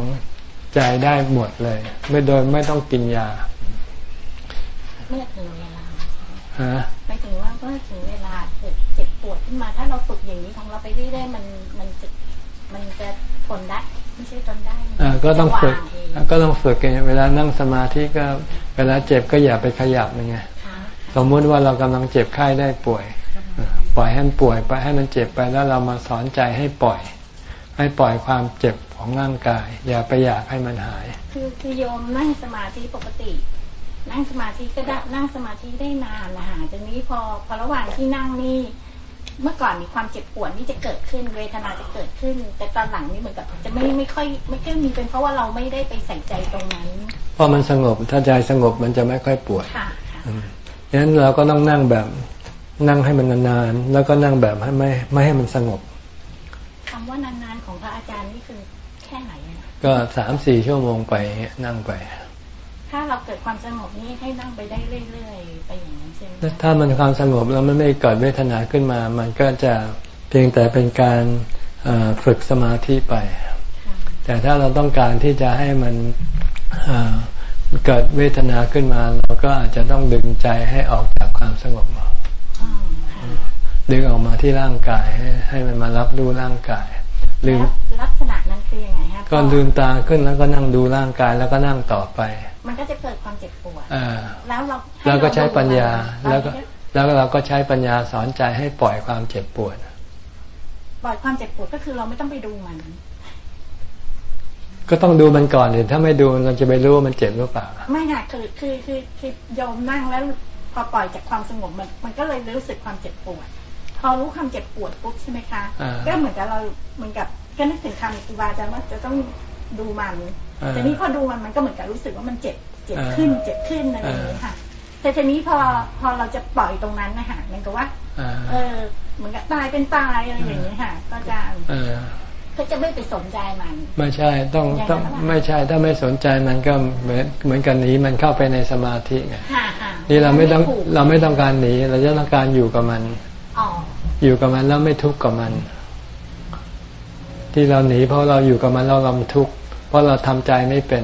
ใจได้หมดเลย ไม่โดยไม่ต้องกินยาเมื่อถึงเวลาฮะไปถึงว่าเมื่อถึงเวลาเกิดเจ็บปวดขึ้นมาถ้าเราฝึกอย่างนี้ของเราไปเรื่อยๆมันมันจะมันจะทนได้ไม่ใช่ทนได้อ่าก็ต้องฝึก ก็ต้องฝึกกันเวลานั่งสมาธิก็เวลาเจ็บก็อย่าไปขยับไง สมมุติว่าเรากำลังเจ็บไข้ได้ป่วย ปล่อยให้มันป่วยไปให้มันเจ็บไปแล้วเรามาสอนใจให้ปล่อย ให้ปล่อยความเจ็บของร่างกาย อย่าไปอยากให้มันหาย คือคือโยมนั่งสมาธิปกติ นั่งสมาธิก็ได้นั่งสมาธิได้นานนะคะจากนี้พอพอระหว่างที่นั่งนี่เมื่อก่อนมีความเจ็บปวดนี่จะเกิดขึ้นเวทนาจะเกิดขึ้น แต่ตอนหลังนี่เหมือนกับจะไม่ไม่ค่อยไม่ค่อยมีเป็นเพราะว่าเราไม่ได้ไปใส่ใจตรงนั้นพอมันสงบถ้าใจสงบมันจะไม่ค่อยปวดค่ะ ดังนั้นเราก็ต้องนั่งแบบนั่งให้มันนานๆ แล้วก็นั่งแบบให้ไม่ไม่ให้มันสงบคำว่านานๆของพระอาจารย์นี่คือแค่ไหนก็สามสี่ชั่วโมงไปนั่งไป ถ้าเราเกิดความสงบนี้ให้นั่งไปได้เรื่อยๆไปอย่างนั้นใช่ไหมถ้ามันความสงบแล้วมันไม่เกิดเวทนาขึ้นมา มันก็จะเพียงแต่เป็นการฝึกสมาธิไป แต่ถ้าเราต้องการที่จะให้มัน เกิดเวทนาขึ้นมาเราก็อาจจะต้องดึงใจให้ออกจากความสงบดึงออกมาที่ร่างกายให้ให้มันมารับรู้ร่างกายลืมลักษณะนั้นคือยังไงครับก็ลืมตาขึ้นแล้วก็นั่งดูร่างกายแล้วก็นั่งต่อไป มันก็จะเกิดความเจ็บปวดแล้วเราแล้วก็ใช้ปัญญาแล้วก็แล้วเราก็ใช้ปัญญาสอนใจให้ปล่อยความเจ็บปวด ปล่อยความเจ็บปวดก็คือเราไม่ต้องไปดูมัน ก็ต้องดูมันก่อนเดี๋ยวถ้าไม่ดูเราจะไปรู้ว่ามันเจ็บหรือเปล่า ไม่ค่ะคือคือคือคือยอมนั่งแล้วพอปล่อยจากความสงบมันมันก็เลยรู้สึกความเจ็บปวด พอรู้ความเจ็บปวดปุ๊บใช่ไหมคะ ก็เหมือนกับเราเหมือนกับก็นึกถึงคำครูบาอาจารย์ว่าจะต้องดูมันแต่นี้พอดูมันมันก็เหมือนกับรู้สึกว่ามันเจ็บเจ็บขึ้นเจ็บขึ้นอะไรอย่างนี้ค่ะ แต่ทีนี้พอพอเราจะปล่อยตรงนั้นนะคะเหมือนกับว่า เออเหมือนกับตายเป็นตายอะไรอย่างนี้ค่ะก็จะ ก็จะไม่ไปสนใจมัน ไม่ใช่ต้องต้องไม่ใช่ถ้าไม่สนใจมันก็เหมือนเหมือนกันหนีมันเข้าไปในสมาธิไงนี่เราไม่ต้องเราไม่ต้องการหนีเราจะต้องการอยู่กับมันอยู่กับมันแล้วไม่ทุกข์กับมัน ที่เราหนีเพราะเราอยู่กับมันแล้วเราทุกข์เพราะเราทำใจไม่เป็น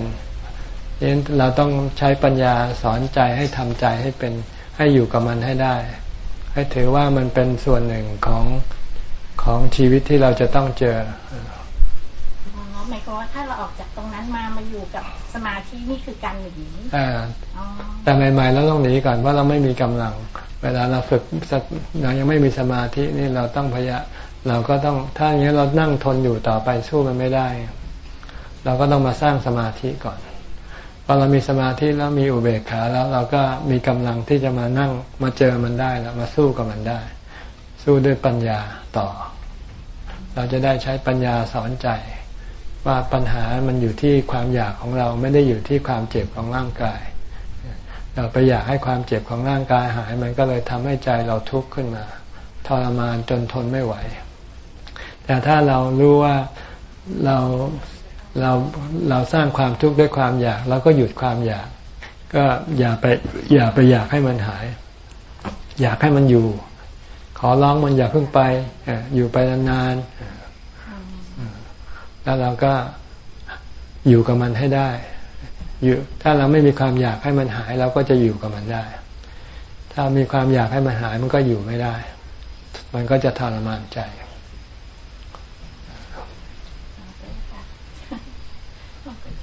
เน้นเราต้องใช้ปัญญาสอนใจให้ทำใจให้เป็นให้อยู่กับมันให้ได้ ให้ถือว่ามันเป็นส่วนหนึ่งของ ของชีวิตที่เราจะต้องเจอหมายความว่าถ้าเราออกจากตรงนั้นมามาอยู่กับสมาธินี่คือการหนีอ่าอ๋อแต่ใหม่ๆเราต้องหนีก่อนเพราะเราไม่มีกำลัง เวลาเราฝึกสติเรายังไม่มีสมาธินี่เราต้องพยายามเราก็ต้องถ้าอย่างนี้เรานั่งทนอยู่ต่อไปสู้มันไม่ได้ เราก็ต้องมาสร้างสมาธิก่อนพอเรามีสมาธิแล้วมีอุเบกขาแล้วเราก็มีกำลังที่จะมานั่งมาเจอมันได้แล้วมาสู้กับมันได้ สู้ด้วยปัญญาต่อ เราจะได้ใช้ปัญญาสอนใจ ว่าปัญหามันอยู่ที่ความอยากของเราไม่ได้อยู่ที่ความเจ็บของร่างกาย เราไปอยากให้ความเจ็บของร่างกายหายมันก็เลยทำให้ใจเราทุกข์ขึ้นมาทรมานจนทนไม่ไหว แต่ถ้าเรารู้ว่าเราเราเราสร้างความทุกข์ด้วยความอยากเราก็หยุดความอยาก ก็อย่าไปอย่าไปอยากให้มันหาย อยากให้มันอยู่ อร้องมันอย่าเพิ่งไปเอ่ออยู่ไปนานๆแล้วเราก็อยู่กับมันให้ได้อยู่ถ้าเราไม่มีความอยากให้มันหาย เราก็จะอยู่กับมันได้ ถ้ามีความอยากให้มันหายมันก็อยู่ไม่ได้ มันก็จะทรมานใจ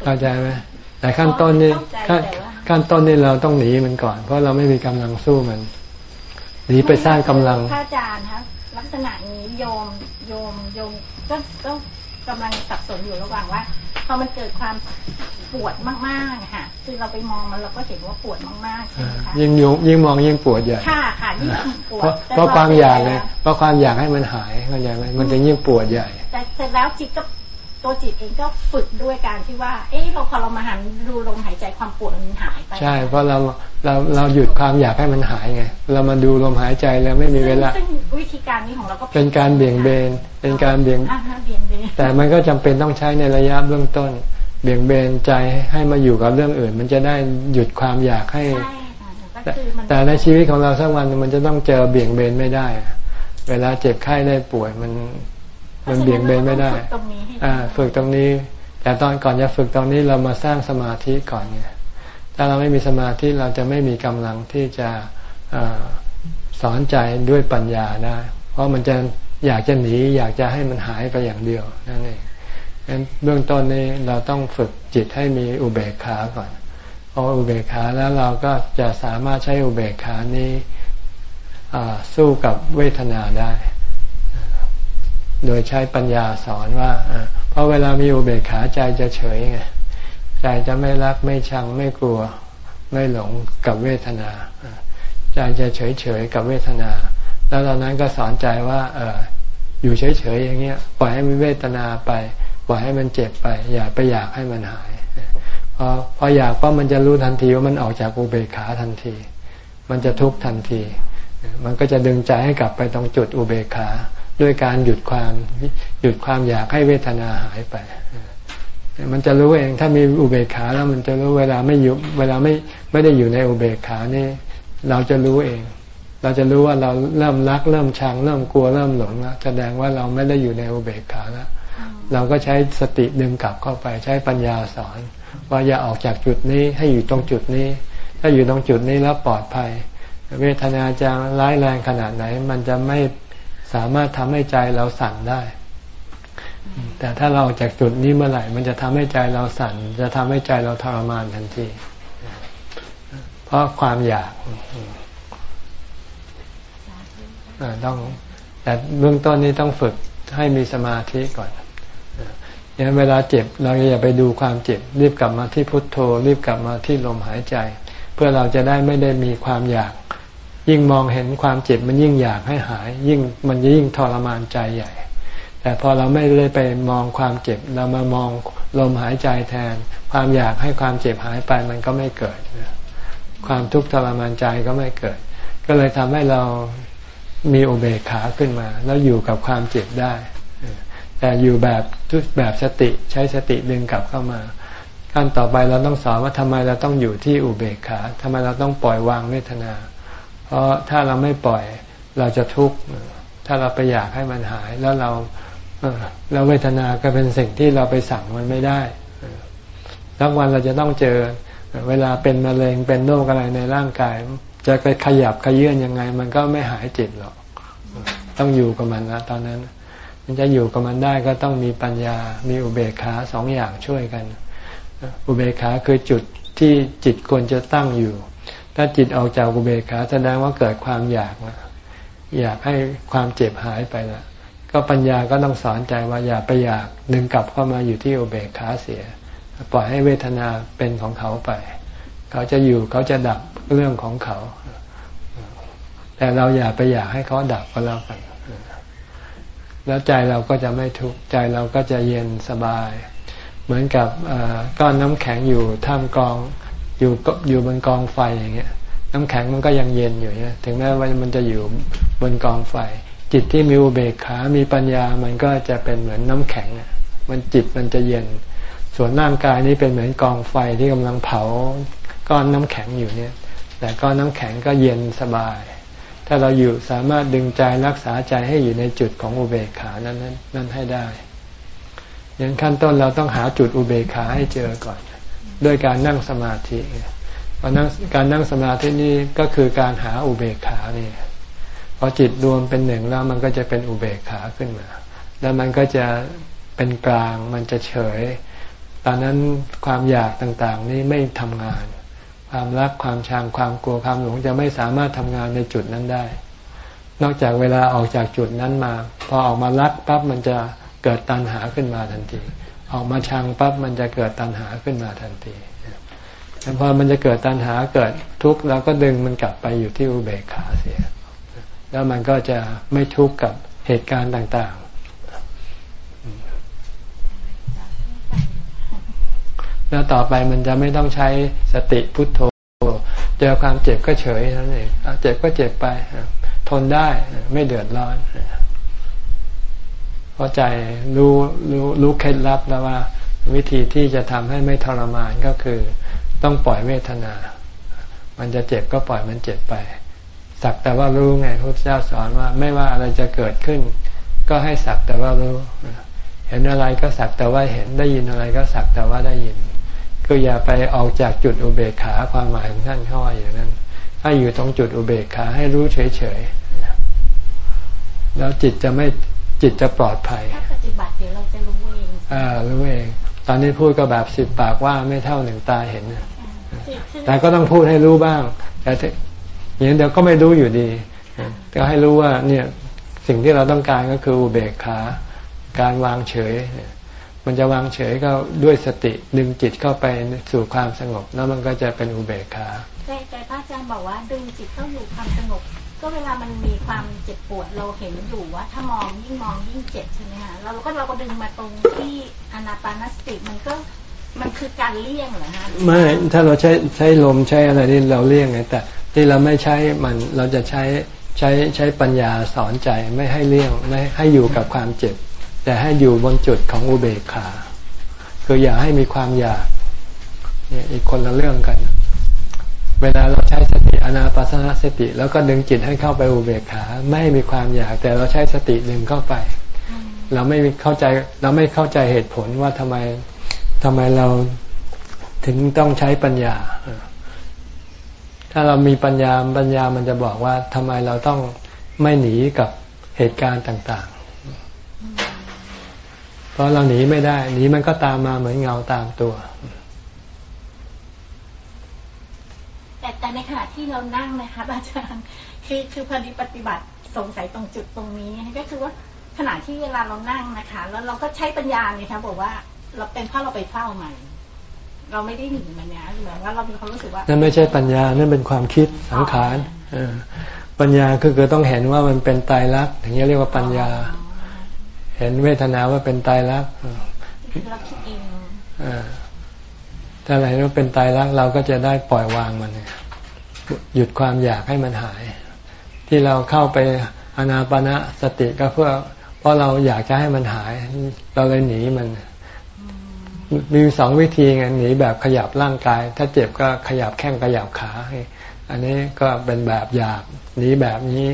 เข้าใจไหมแต่ขั้นต้นนี่ขั้นขั้นต้นนี่เราต้องหนีมันก่อน เพราะเราไม่มีกำลังสู้มัน หนีไปสร้างกำลังพระอาจารย์ครับลักษณะนี้โยมโยมโยมก็ก็กำลังสับสนอยู่ระหว่างว่าพอมันเกิดความปวดมากๆอะค่ะคือเราไปมองมันเราก็เห็นว่าปวดมากๆใช่ไหมคะยิ่งยุยิ่งมองยิ่งปวดใหญ่ค่ะค่ะยิ่งปวเพดราะแต่เพราะพความอยากไงเสร็จเพราะความอยากให้มันหายเข้าใจไหมมันจะยิ่งปวดใหญ่ แต่เสร็จแล้วจิตก็ ตัวจิตเองก็ฝึกด้วยการที่ว่า เอ๊ะเราพอเรามาหันดูลมหายใจความปวดมันหายไป ใช่ เพราะเราเราเราหยุดความอยากให้มันหายไง เรามาดูลมหายใจแล้วไม่มีเวลาซึ่งวิธีการนี้ของเราก็ผิดเป็นการเบี่ยงเบน เป็นการเบี่ยงอ่าฮะเบี่ยงเบนแต่มันก็จำเป็นต้องใช้ในระยะเบื้องต้น เบี่ยงเบนใจให้มาอยู่กับเรื่องอื่น มันจะได้หยุดความอยากให้ใช่ค่ะก็แต่คือมันแต่ในชีวิตของเราสักวันมันจะต้องเจอเบี่ยงเบนไม่ได้ เวลาเจ็บไข้ได้ป่วยมัน มันเบี่ยงเบนไม่ได้ฝึกตรงนี้ให้อ่าฝึกตรงนี้ แต่ตอนก่อนจะฝึกตรงนี้เรามาสร้างสมาธิก่อนไงถ้าเราไม่มีสมาธิเราจะไม่มีกำลังที่จะอาสอนใจด้วยปัญญาได้ เพราะมันจะอยากจะหนีอยากจะให้มันหายไปอย่างเดียวนั่นเองงั้นเบื้องต้นนี้เราต้องฝึกจิตให้มีอุเบกขาก่อนพออุเบกขาแล้วเราก็จะสามารถใช้อุเบกขานี้อ่าสู้กับเวทนาได้ โดยใช้ปัญญาสอนว่าเพราะเวลามีอุเบกขาใจจะเฉยไงใจจะไม่รักไม่ชังไม่กลัว ไม่หลงกับเวทนา ใจจะเฉยเฉยกับเวทนา แล้วตอนนั้นก็สอนใจว่าเอออยู่เฉยเฉยอย่างเงี้ยปล่อยให้มันเวทนาไปปล่อยให้มันเจ็บไป อย่าไปอยากให้มันหายพอพออยากปั๊บมันจะรู้ทันทีว่ามันออกจากอุเบกขาทันที มันจะทุกข์ทันที มันก็จะดึงใจให้กลับไปตรงจุดอุเบกขา ด้วยการหยุดความหยุดความอยากให้เวทนาหายไป มันจะรู้เองถ้ามีอุเบกขาแล้วมันจะรู้เวลาไม่อยู่เวลาไม่ไม่ได้อยู่ในอุเบกขานี่ เราจะรู้เอง เราจะรู้ว่าเราเริ่มรัก เริ่มชังเริ่มกลัวเริ่มหลงแล้วแสดงว่าเราไม่ได้อยู่ในอุเบกขาแล้วเราก็ใช้สติดึงกลับเข้าไปใช้ปัญญาสอน ว่าอย่าออกจากจุดนี้ให้อยู่ตรงจุดนี้ ถ้าอยู่ตรงจุดนี้แล้วปลอดภัย เวทนาจะร้ายแรงขนาดไหน มันจะไม่ สามารถทำให้ใจเราสั่นได้ แต่ถ้าเราออกจากจุดนี้เมื่อไหร่ มันจะทำให้ใจเราสั่น จะทำให้ใจเราทรมานทันที เพราะความอยากต้องแต่เบื้องต้นนี้ต้องฝึกให้มีสมาธิก่อนอย่างเวลาเจ็บเราอย่าไปดูความเจ็บ รีบกลับมาที่พุทโธ รีบกลับมาที่ลมหายใจ เพื่อเราจะได้ไม่ได้มีความอยาก ยิ่งมองเห็นความเจ็บมันยิ่งอยากให้หาย ยิ่งมันยิ่งทรมานใจใหญ่ แต่พอเราไม่ได้ไปมองความเจ็บ เรามามองลมหายใจแทน ความอยากให้ความเจ็บหายไปมันก็ไม่เกิด ความทุกข์ทรมานใจก็ไม่เกิด ก็เลยทำให้เรามีอุเบกขาขึ้นมา แล้วอยู่กับความเจ็บได้ แต่อยู่แบบทุกแบบสติใช้สติดึงกลับเข้ามาขั้นต่อไปเราต้องสอนว่าทำไมเราต้องอยู่ที่อุเบกขาทำไมเราต้องปล่อยวางเวทนา เพราะถ้าเราไม่ปล่อยเราจะทุกข์ถ้าเราไปอยากให้มันหายแล้วเราแล้วเวทนาก็เป็นสิ่งที่เราไปสั่งมันไม่ได้ทักวันเราจะต้องเจอเวลาเป็นมะเร็งเป็นโรคอะไรในร่างกาย จะไปขยับขยื่นยังไง มันก็ไม่หายเจ็บหรอก ต้องอยู่กับมันนะตอนนั้น มันจะอยู่กับมันได้ก็ต้องมีปัญญา มีอุเบกขาสองอย่างช่วยกัน อุเบกขาคือจุดที่จิตควรจะตั้งอยู่ ถ้าจิตออกจากอุเบกขาแสดงว่าเกิดความอยากอยากให้ความเจ็บหายไปละก็ปัญญาก็ต้องสอนใจว่าอย่าไปอยากดึงกลับเข้ามาอยู่ที่อุเบกขาเสีย ปล่อยให้เวทนาเป็นของเขาไป เขาจะอยู่เขาจะดับเรื่องของเขา แต่เราอย่าไปอยากให้เขาดับก็แล้วกันแล้วใจเราก็จะไม่ทุกข์ใจเราก็จะเย็นสบาย เหมือนกับก้อนน้ำแข็งอยู่ท่ามกอง อยู่อยู่บนกองไฟอย่างเงี้ย น้ำแข็งมันก็ยังเย็นอยู่เนี่ยถึงแม้ว่ามันจะอยู่บนกองไฟ จิตที่มีอุเบกขา มีปัญญา มันก็จะเป็นเหมือนน้ำแข็งมันจิตมันจะเย็น ส่วนร่างกายนี้เป็นเหมือนกองไฟที่กำลังเผาก้อนน้ำแข็งอยู่เนี่ย แต่ก้อนน้ำแข็งก็เย็นสบาย ถ้าเราอยู่สามารถดึงใจรักษาใจให้อยู่ในจุดของอุเบกขานั้นนั้นนั้นให้ได้อย่างขั้นต้นเราต้องหาจุดอุเบกขาให้เจอก่อน ด้วยการนั่งสมาธิพอนั่งการนั่งสมาธินี่ก็คือการหาอุเบกขาเนี่ยพอจิตรวมเป็นหนึ่งแล้วมันก็จะเป็นอุเบกขาขึ้นมา แล้วมันก็จะเป็นกลางมันจะเฉย ตอนนั้นความอยากต่างๆ นี่ไม่ทำงาน ความรักความชังความกลัวความหลงจะไม่สามารถทำงานในจุดนั้นได้ นอกจากเวลาออกจากจุดนั้นมา พอออกมารักปั๊บมันจะเกิดตัณหาขึ้นมาทันที ออกมาชังปั๊บมันจะเกิดตัณหาขึ้นมาทันทีแต่พอมันจะเกิดตัณหาเกิดทุกข์เราก็ดึงมันกลับไปอยู่ที่อุเบกขาเสีย แล้วมันก็จะไม่ทุกข์กับเหตุการณ์ต่างๆ แล้วต่อไปมันจะไม่ต้องใช้สติพุทโธ เจอความเจ็บก็เฉยนั่นเองเจ็บก็เจ็บไป ทนได้ไม่เดือดร้อน ราะใจรู้รู้รู้เคล็ดลับแล้วว่า วิธีที่จะทำให้ไม่ทรมานก็คือ ต้องปล่อยเวทนา มันจะเจ็บก็ปล่อยมันเจ็บไป สักแต่ว่ารู้ไงพระเจ้าสอนว่า ไม่ว่าอะไรจะเกิดขึ้น ก็ให้สักแต่ว่ารู้ เห็นอะไรก็สักแต่ว่าเห็นได้ยินอะไรก็สักแต่ว่าได้ยิน คืออย่าไปออกจากจุดอุเบกขาความหมายของท่านข้าอย่างนั้น ถ้าอยู่ตรงจุดอุเบกขาให้รู้เฉยๆแล้วจิตจะไม่ จิตจะปลอดภัยถ้าปฏิบัติเดี๋ยวเราจะรู้เองอ่ารู้เอง ตอนนี้พูดก็แบบสิบปากว่าไม่เท่าหนึ่งตาเห็นแต่ก็ต้องพูดให้รู้บ้าง แต่อย่างนี้เดี๋ยวก็ไม่รู้อยู่ดีก็ให้รู้ว่าเนี่ยสิ่งที่เราต้องการก็คืออุเบกขาการวางเฉย มันจะวางเฉยก็ด้วยสติดึงจิตเข้าไปสู่ความสงบ แล้วมันก็จะเป็นอุเบกขาแต่แต่พระอาจารย์บอกว่าดึงจิตเข้าอยู่ความสงบ ก็เวลามันมีความเจ็บปวดเราเห็นอยู่ว่า ถ้ามองยิ่งมองยิ่งเจ็บใช่ไหมคะเราก็เราก็ดึงมาตรงที่อนาปานสติมันก็มันคือการเลี่ยงเหรอฮะไม่ถ้าเราใช้ใช้ลมใช้อะไรนี่เราเลี่ยงไงแต่ที่เราไม่ใช้มันเราจะใช้ใช้ใช้ปัญญาสอนใจไม่ให้เลี่ยงไม่ให้อยู่กับความเจ็บ แต่ให้อยู่บนจุดของอุเบกขาคืออย่าให้มีความอยากเนี่ยอีกคนละเรื่องกัน เวลาเราใช้สติอนาปสนาสติ แล้วก็ดึงจิตให้เข้าไปอุเบกขา ไม่ให้มีความอยาก แต่เราใช้สติดึงเข้าไป เราไม่เข้าใจเราไม่เข้าใจเหตุผลว่าทำไมทำไมเราถึงต้องใช้ปัญญา ถ้าเรามีปัญญาปัญญามันจะบอกว่าทำไมเราต้องไม่หนีกับเหตุการณ์ต่าง ๆ เพราะเราหนีไม่ได้ หนีมันก็ตามมาเหมือนเงาตามตัว แต่แต่ในขณะที่เรานั่งนะคะอาจารย์คือคือพอดีปฏิบัติสงสัยตรงจุดตรงนี้ก็คือว่าขณะที่เวลาเรานั่งนะคะ แล้วเราก็ใช้ปัญญาเนี่ยค่ะบอกว่าเราเป็นเพราะเราไปเฝ้ามันเราไม่ได้หนีมันเนี่ยเหมือนว่าเรามีความรู้สึกว่านั่นไม่ใช่ปัญญานั่นเป็นความคิดสังขารปัญญาคือคือต้องเห็นว่ามันเป็นตายรักอย่างนี้เรียกว่าปัญญา เห็นเวทนาว่าเป็นตายรักถ้าอะไรว่าเป็นตายรักเราก็จะได้ปล่อยวางมัน หยุดความอยากให้มันหาย ที่เราเข้าไปอนาปณะสติก็เพื่อ เพราะเราอยากจะให้มันหาย เราเลยหนีมัน มีสองวิธีไงหนีแบบขยับร่างกาย ถ้าเจ็บก็ขยับแข้งขยับขา อันนี้ก็เป็นแบบอยากหนีแบบนี้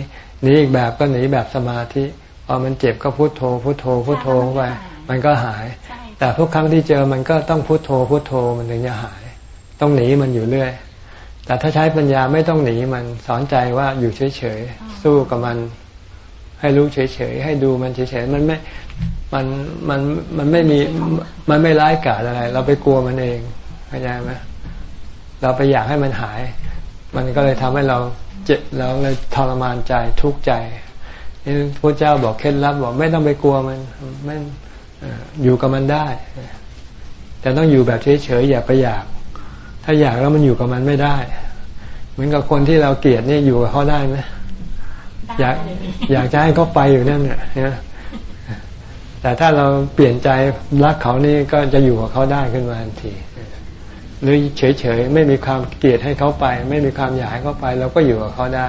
หนีอีกแบบก็หนีแบบสมาธิพอมันเจ็บก็พุโทโธพุโทโธพุโทโธไปมันก็หาย แต่ทุกครั้งที่เจอมันก็ต้องพุโทโธพุโทโธมันถึงจะหาย ต้องหนีมันอยู่เรื่อย แต่ถ้าใช้ปัญญาไม่ต้องหนีมันสอนใจว่าอยู่เฉยๆสู้กับมัน ให้รู้เฉยๆให้ดูมันเฉยๆมันไม่มันมันมันไม่มีมันไม่ร้ายกาจอะไร เราไปกลัวมันเองเข้าใจไหมเราไปอยากให้มันหาย มันก็เลยทำให้เราเจ็บเราเลยทรมานใจทุกข์ใจนี่พระเจ้าบอกเคล็ดลับบอกไม่ต้องไปกลัวมันไม่อยู่กับมันได้ แต่ต้องอยู่แบบเฉยๆอย่าไปอยาก ถ้าอยากแล้วมันอยู่กับมันไม่ได้ เหมือนกับคนที่เราเกลียดนี่อยู่กับเขาได้ไหมอยากอยากจะให้เขาไปอยู่นั่นเนี่ยแต่ถ้าเราเปลี่ยนใจรักเขานี่ก็จะอยู่กับเขาได้ขึ้นมาทันที หรือเฉยๆไม่มีความเกลียดให้เขาไป ไม่มีความอยากให้เขาไปเราก็อยู่กับเขาได้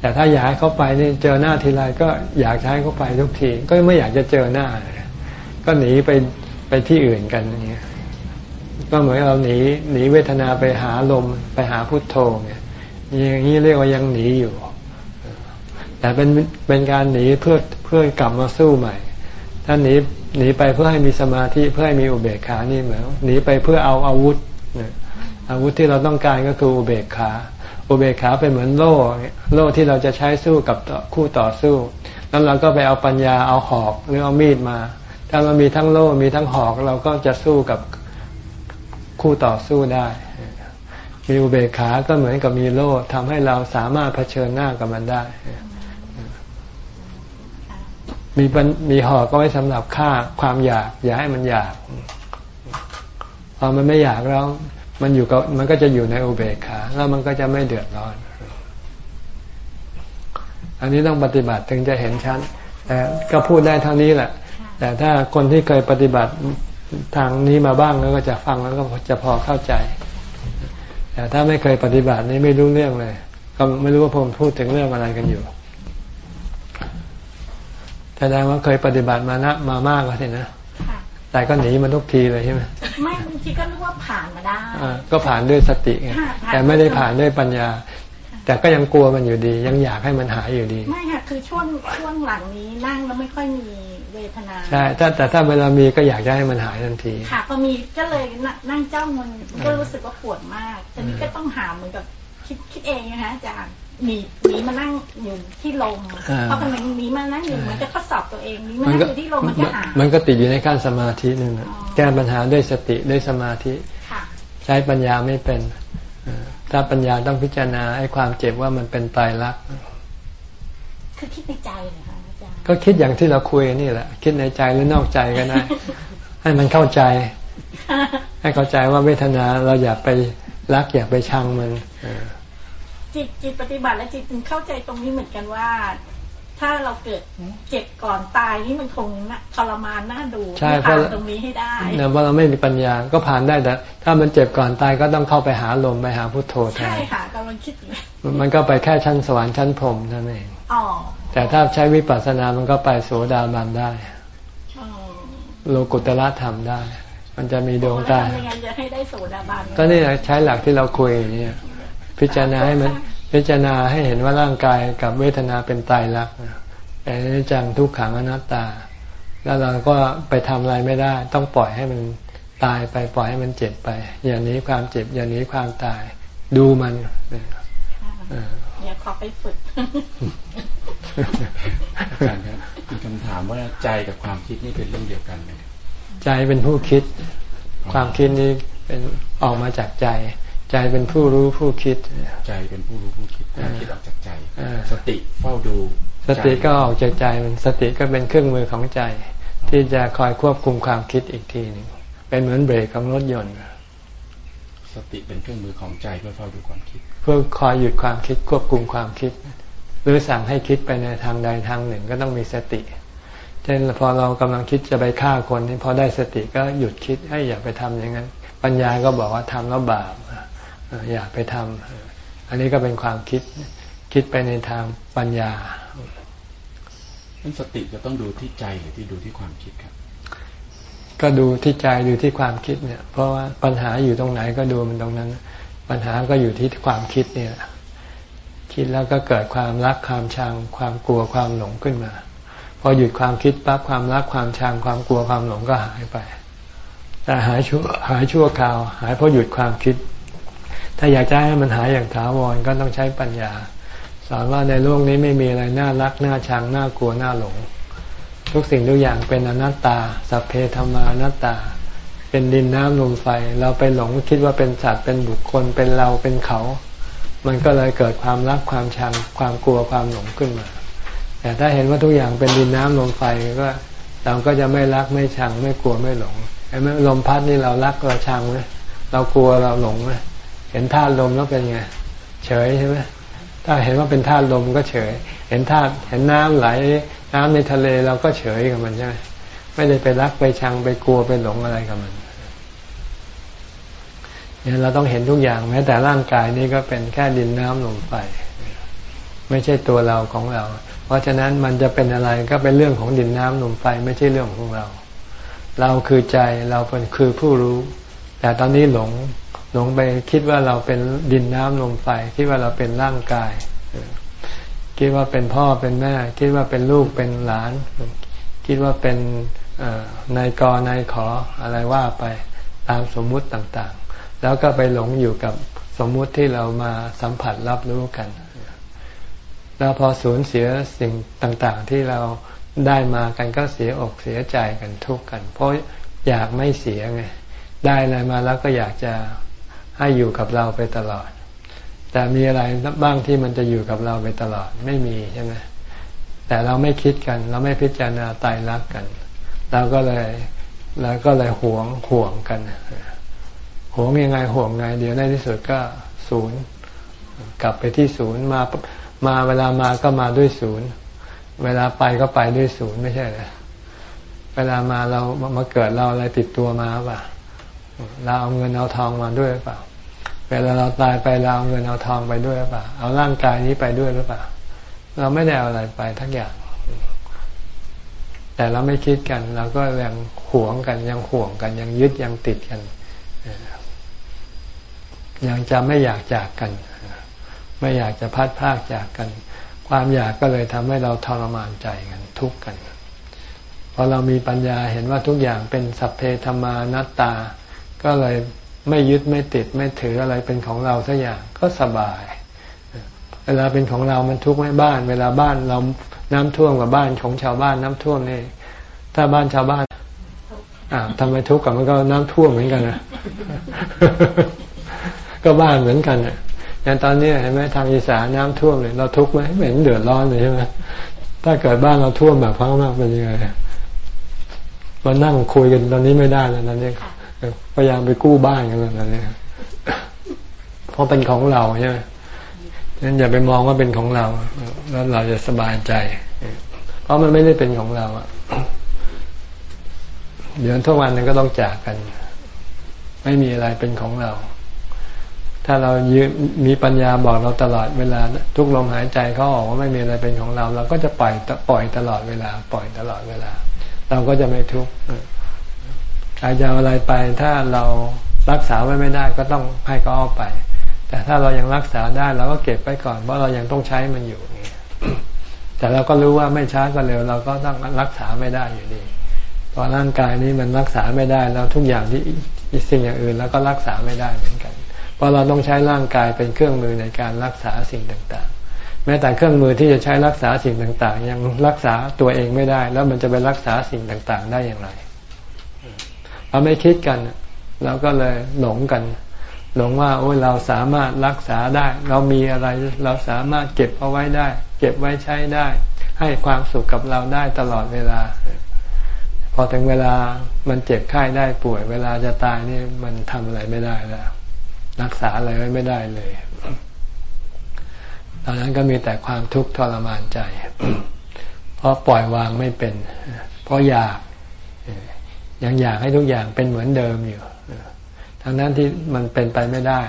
แต่ถ้าอยากให้เขาไปนี่เจอหน้าทีไรก็อยากให้เขาไปทุกที ก็ไม่อยากจะเจอหน้า ก็หนีไปไปที่อื่นกันอย่างเงี้ย ก็เหมือนเราหนีหนีเวทนาไปหาลมไปหาพุทโธเนี่ยอย่างนี้เรียกว่ายังหนีอยู่ แต่เป็นเป็นการหนีเพื่อเพื่อกลับมาสู้ใหม่ ถ้าหนีหนีไปเพื่อให้มีสมาธิเพื่อให้มีอุเบกขานี่เหมือนหนีไปเพื่อเอาอาวุธอาวุธที่เราต้องการก็คืออุเบกขา อุเบกขาเป็นเหมือนโล่โล่ที่เราจะใช้สู้กับคู่ต่อสู้ แล้วเราก็ไปเอาปัญญาเอาหอกหรือเอามีดมา ถ้าเรามีทั้งโล่มีทั้งหอกเราก็จะสู้กับ คู่ต่อสู้ได้ มีอุเบกขา ก็เหมือนกับมีโล่ทำให้เราสามารถเผชิญหน้ากับมันได้ มีมีห่อก็ไว้สำหรับฆ่าความอยาก อย่าให้มันอยาก พอมันไม่อยากแล้ว มันอยู่กับมันก็จะอยู่ในอุเบกขา แล้วมันก็จะไม่เดือดร้อน อันนี้ต้องปฏิบัติถึงจะเห็นชัดแต่ก็พูดได้เท่านี้แหละแต่ถ้าคนที่เคยปฏิบัติ ทางนี้มาบ้างแล้วก็จะฟังแล้วก็จะพอเข้าใจ แต่ถ้าไม่เคยปฏิบัตินี่ไม่รู้เรื่องเลย ก็ไม่รู้ว่าผมพูดถึงเรื่องอะไรกันอยู่แสดงว่าเคยปฏิบัติมานะมามากแล้วสินะแต่ก็หนีมันทุกทีเลยใช่ไหมไม่บางทีก็รู้ว่าผ่านมาได้ก็ผ่านด้วยสติไงแต่ไม่ได้ผ่านด้วยปัญญา แต่ก็ยังกลัวมันอยู่ดี ยังอยากให้มันหายอยู่ดีไม่ค่ะคือช่วงช่วงหลังนี้นั่งแล้วไม่ค่อยมีเวทนาใช่แต่แต่ถ้าเวลามีก็อยากจะให้มันหายทันที ค่ะพอมีก็เลยนั่งจ้องมันก็รู้สึกว่าปวดมากทีนี้ก็ต้องหาเหมือนกับคิดคิดเองนะคะอาจารย์หนีหนีมานั่งอยู่ที่ลมเพราะมันหนีมานั่งอยู่เหมือนจะทดสอบตัวเองหนีมานั่งอยู่ที่ลมมันก็หามันก็ติดอยู่ในขั้นสมาธินึงแก้ปัญหาด้วยสติด้วยสมาธิใช้ปัญญาไม่เป็น ถ้าปัญญาต้องพิจารณาให้ความเจ็บว่ามันเป็นตายรักคือคิดในใจเหรอคะอาจารย์ก็คิดอย่างที่เราคุยนี่แหละ คิดในใจหรือนอกใจก็ได้ให้มันเข้าใจ ให้เข้าใจว่าเวทนาเราอย่าไปรักอย่าไปชังมันจิตจิตปฏิบัติและจิตเข้าใจตรงนี้เหมือนกันว่า ถ้าเราเกิดเจ็บก่อนตายนี่มันคงทรมานน่าดูใช่เพราะตรงนี้ให้ได้เนี่ยเพราะเราไม่มีปัญญาก็ผ่านได้แต่ ถ้ามันเจ็บก่อนตายก็ต้องเข้าไปหาลมไปหาพุทโธแทนใช่ค่ะกำลังคิดมันก็ไปแค่ชั้นสวรรค์ชั้นพรมนั่นเองอ๋อแต่ถ้าใช้วิปัสสนามันก็ไปโสดาบันได้โลกุตละธรรมได้ มันจะมีดวงตาก็นี่ใช้หลักที่เราคุยเนี่ย พิจารณาให้มัน พิจารณาให้เห็นว่าร่างกายกับเวทนาเป็นตายรักแต่นิจังทุกขังอนัตตา แล้วเราก็ไปทำอะไรไม่ได้ ต้องปล่อยให้มันตายไปปล่อยให้มันเจ็บไป อย่างนี้ความเจ็บอย่างนี้ความตายดูมันเดี๋ยวขอไปฝึกอาจารย์ครับมีคำถามว่าใจกับความคิดนี่เป็นเรื่องเดียวกันไหมใจเป็นผู้คิด ความคิดนี้เป็นออกมาจากใจ ใจเป็นผู้รู้ผู้คิด ใจเป็นผู้รู้ผู้คิดคิดออกจากใจสติเฝ้าดู สติก็ออกจากใจมันสติก็เป็นเครื่องมือของใจ ที่จะคอยควบคุมความคิดอีกทีหนึ่งเป็นเหมือนเบรกของรถยนต์ สติเป็นเครื่องมือของใจเพื่อเฝ้าดูความคิด เพื่อคอยหยุดความคิดควบคุมความคิด หรือสั่งให้คิดไปในทางใดทางหนึ่งก็ต้องมีสติเช่นพอเรากำลังคิดจะไปฆ่าคนนี่พอได้สติก็หยุดคิดให้อย่าไปทำอย่างนั้น ปัญญาก็บอกว่าทำแล้วบาป อย่าไปทำอันนี้ก็เป็นความคิดคิดไปในทางปัญญานั้นสติจะต้องดูที่ใจหรือที่ดูที่ความคิดครับ ก็ดูที่ใจดูที่ความคิดเนี่ย เพราะว่าปัญหาอยู่ตรงไหนก็ดูมันตรงนั้น ปัญหาก็อยู่ที่ความคิดเนี่ยคิดแล้วก็เกิดความรักความชัง ความกลัวความหลงขึ้นมา พอหยุดความคิดปั๊บความรักความชัง ความกลัวความหลงก็หายไป แต่หายชั่วหายชั่วคราว หายเพราะหยุดความคิด ถ้าอยากจะให้มันหายอย่างถาวรก็ต้องใช้ปัญญา สอนว่าในโลกนี้ไม่มีอะไรน่ารักน่าชังน่ากลัวน่าหลง ทุกสิ่งทุกอย่างเป็นอนัตตา สัพเพธรรมานัตตา เป็นดินน้ำลมไฟ เราไปหลงคิดว่าเป็นสัตว์เป็นบุคคลเป็นเราเป็นเขา มันก็เลยเกิดความรักความชังความกลัวความหลงขึ้นมา แต่ถ้าเห็นว่าทุกอย่างเป็นดินน้ำลมไฟก็เราก็จะไม่รักไม่ชังไม่กลัวไม่หลงไอ้ลมพัดนี่เรารักเราชังไหมเรากลัวเราหลงไหม เห็นธาตุลมแล้วเป็นไง เฉยใช่ไหมถ้าเห็นว่าเป็นธาตุลมก็เฉย เห็นธาตุเห็นน้ำไหล น้ำในทะเลเราก็เฉยกับมันใช่ไหมไม่ได้ไปรักไปชังไปกลัวไปหลงอะไรกับมันเนี่ยเราต้องเห็นทุกอย่างแม้แต่ร่างกายนี้ก็เป็นแค่ดินน้ำลมไฟไม่ใช่ตัวเราของเรา เพราะฉะนั้นมันจะเป็นอะไรก็เป็นเรื่องของดินน้ำลมไฟไม่ใช่เรื่องของเรา เราคือใจเราเป็นคือผู้รู้ แต่ตอนนี้หลง หลงไปคิดว่าเราเป็นดินน้ำลมไฟคิดว่าเราเป็นร่างกาย คิดว่าเป็นพ่อเป็นแม่ คิดว่าเป็นลูกเป็นหลาน คิดว่าเป็นนายกนายขออะไรว่าไปตามสมมุติต่างๆ แล้วก็ไปหลงอยู่กับสมมุติที่เรามาสัมผัสรับรู้กัน แล้วพอสูญเสียสิ่งต่างๆ ที่เราได้มากันก็เสียอกเสียใจกันทุกข์กัน เพราะอยากไม่เสียไงได้อะไรมาแล้วก็อยากจะ ให้อยู่กับเราไปตลอด แต่มีอะไรบ้างที่มันจะอยู่กับเราไปตลอดไม่มีใช่ไหมแต่เราไม่คิดกัน เราไม่พิจารณาตายรักกันเราก็เลยเราก็เลยหวงห่วงกันห่วงยังไงห่วงไง เดี๋ยวในที่สุดก็ศูนย์กลับไปที่ศูนย์มามาเวลามาก็มาด้วยศูนย์ เวลาไปก็ไปด้วยศูนย์ไม่ใช่เลยเวลามาเรามาเกิดเราอะไรติดตัวมาป่ะเราเอาเงินเอาทองมาด้วยหรือเปล่า เวลาเราตายไปเราเอาเงินเอาทองไปด้วยหรือเปล่า เอาร่างกายนี้ไปด้วยหรือเปล่า เราไม่ได้เอาอะไรไปทั้งอย่าง แต่เราไม่คิดกัน เราก็ยังหวงกันยังห่วงกันยังยึดยังติดกันยังจะไม่อยากจากกัน ไม่อยากจะพัดพากจากกัน ความอยากก็เลยทำให้เราทรมานใจกันทุกข์กันพอเรามีปัญญาเห็นว่าทุกอย่างเป็นสัพเพธรรมานัตตา ก็เลย ไม่ยึดไม่ติดไม่ถืออะไรเป็นของเราสักอย่างก็สบาย เวลาเป็นของเรามันทุกข์ไหมบ้าน เวลาบ้านเราน้ำท่วมกับบ้านของชาวบ้านน้ำท่วมนี่ถ้าบ้านชาวบ้านอ่าทำไมทุกข์กับมันก็น้ำท่วมเหมือนกันนะก็บ้านเหมือนกันอะอย่างตอนนี้เห็นไหมทางอีสานน้ำท่วมเลยเราทุกข์ไหมเหม็นเดือดร้อนเลยใช่ไหมถ้าเกิดบ้านเราท่วมแบบพังมากเป็นยังไงมานั่งคุยกันตอนนี้ไม่ได้แล้วตอนนี้ พยายามไปกู้บ้านกันแล้วนี่เพราะเป็นของเราใช่ไหมนั้นอย่าไปมองว่าเป็นของเรา แล้วเราจะสบายใจ เพราะมันไม่ได้เป็นของเราอะเดี๋ยวทุกวันนึงก็ต้องจากกัน ไม่มีอะไรเป็นของเรา ถ้าเรายืมีปัญญาบอกเราตลอดเวลา ทุกลมหายใจเขาออกว่าไม่มีอะไรเป็นของเรา เราก็จะปล่อยปล่อยตลอดเวลา ปล่อยตลอดเวลา เราก็จะไม่ทุกข์ ใครจะเอาอะไรไปถ้าเรารักษาไว้ไม่ได้ก็ต้องให้เขาเอาไป แต่ถ้าเรายังรักษาได้เราก็เก็บไปก่อนเพราะเรายังต้องใช้มันอยู่แต่เราก็รู้ว่าไม่ช้าก็เร็วเราก็ต้องรักษาไม่ได้อยู่ดีเพราะร่างกายนี้มันรักษาไม่ได้แล้วทุกอย่างที่สิ่งอย่างอื่นแล้วก็รักษาไม่ได้เหมือนกัน เพราะเราต้องใช้ร่างกายเป็นเครื่องมือในการรักษาสิ่งต่างๆ แม้แต่เครื่องมือที่จะใช้รักษาสิ่งต่างๆ ยังรักษาตัวเองไม่ได้ แล้วมันจะไปรักษาสิ่งต่างๆ ได้อย่างไร เราไม่คิดกัน เราก็เลยหลงกัน หลงว่าโอ้ยเราสามารถรักษาได้ เรามีอะไรเราสามารถเก็บเอาไว้ได้ เก็บไว้ใช้ได้ ให้ความสุขกับเราได้ตลอดเวลา พอถึงเวลามันเจ็บไข้ได้ป่วย เวลาจะตายนี่มันทำอะไรไม่ได้แล้ว รักษาอะไรไว้ไม่ได้เลยตอนนั้นก็มีแต่ความทุกข์ทรมานใจ เพราะปล่อยวางไม่เป็น เพราะอยาก ยังอยากให้ทุกอย่างเป็นเหมือนเดิมอยู่ทั้งนั้นที่มันเป็นไปไม่ได้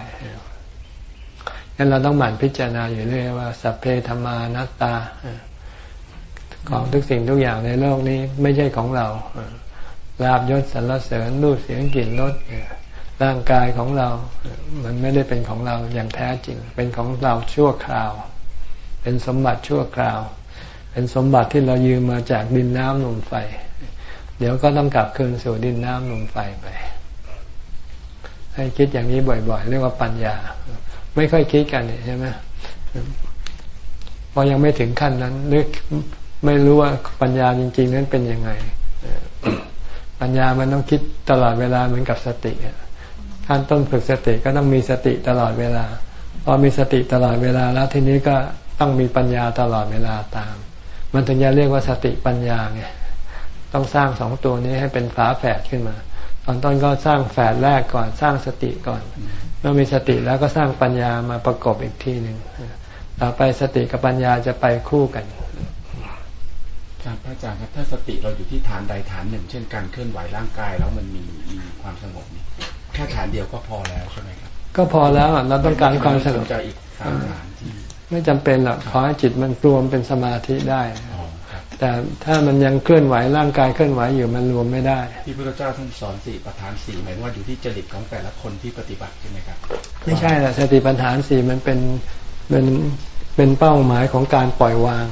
งั้นเราต้องหมั่นพิจารณาอยู่เรื่อยว่าสัพเพธรรมานัตตา ของทุกสิ่งทุกอย่างในโลกนี้ไม่ใช่ของเราลาบยศสรรเสริญรูปเสียงกลิ่นรสร่างกายของเรา มันไม่ได้เป็นของเราอย่างแท้จริง เป็นของเราชั่วคราว เป็นสมบัติชั่วคราว เป็นสมบัติที่เรายืมมาจากดินน้ำลมไฟ เดี๋ยวก็ต้องกลับคืนสู่ดินน้ำลมไฟไป ให้คิดอย่างนี้บ่อย ๆ เรียกว่าปัญญา ไม่ค่อยคิดกันใช่ไหมเพราะยังไม่ถึงขั้นนั้นหรือไม่รู้ว่าปัญญาจริง ๆ นั้นเป็นยังไงปัญญามันต้องคิดตลอดเวลาเหมือนกับสติขั้นต้นฝึกสติก็ต้องมีสติตลอดเวลา พอมีสติตลอดเวลาแล้วทีนี้ก็ต้องมีปัญญาตลอดเวลาตาม มันถึงจะเรียกว่าสติปัญญาไง ต้องสร้างสองตัวนี้ให้เป็นฝาแฝดขึ้นมา ตอนต้นก็สร้างแฝดแรกก่อนสร้างสติก่อนเมื่อมีสติแล้วก็สร้างปัญญามาประกอบอีกทีหนึ่งต่อไปสติกับปัญญาจะไปคู่กันครับพระอาจารย์ครับถ้าสติเราอยู่ที่ฐานใดฐานหนึ่ง เช่นการเคลื่อนไหวร่างกายแล้วมันมีมีความสงบนี่แค่ฐานเดียวก็พอแล้วใช่ไหมครับก็พอแล้วเราต้องการความสงบใจอีกสามฐานที่ไม่จำเป็นหรอกขอให้จิตมันรวมเป็นสมาธิได้ แต่ถ้ามันยังเคลื่อนไหวร่างกายเคลื่อนไหวอยู่มันรวมไม่ได้ ที่พระเจ้าท่านสอนสี่ประธานสี่หมายว่าอยู่ที่จริตของแต่ละคนที่ปฏิบัติใช่ไหมครับ ไม่ใช่ละสติปัฏฐานสี่มันเป็นเป็นเป็นเป้าหมายของการปล่อยวาง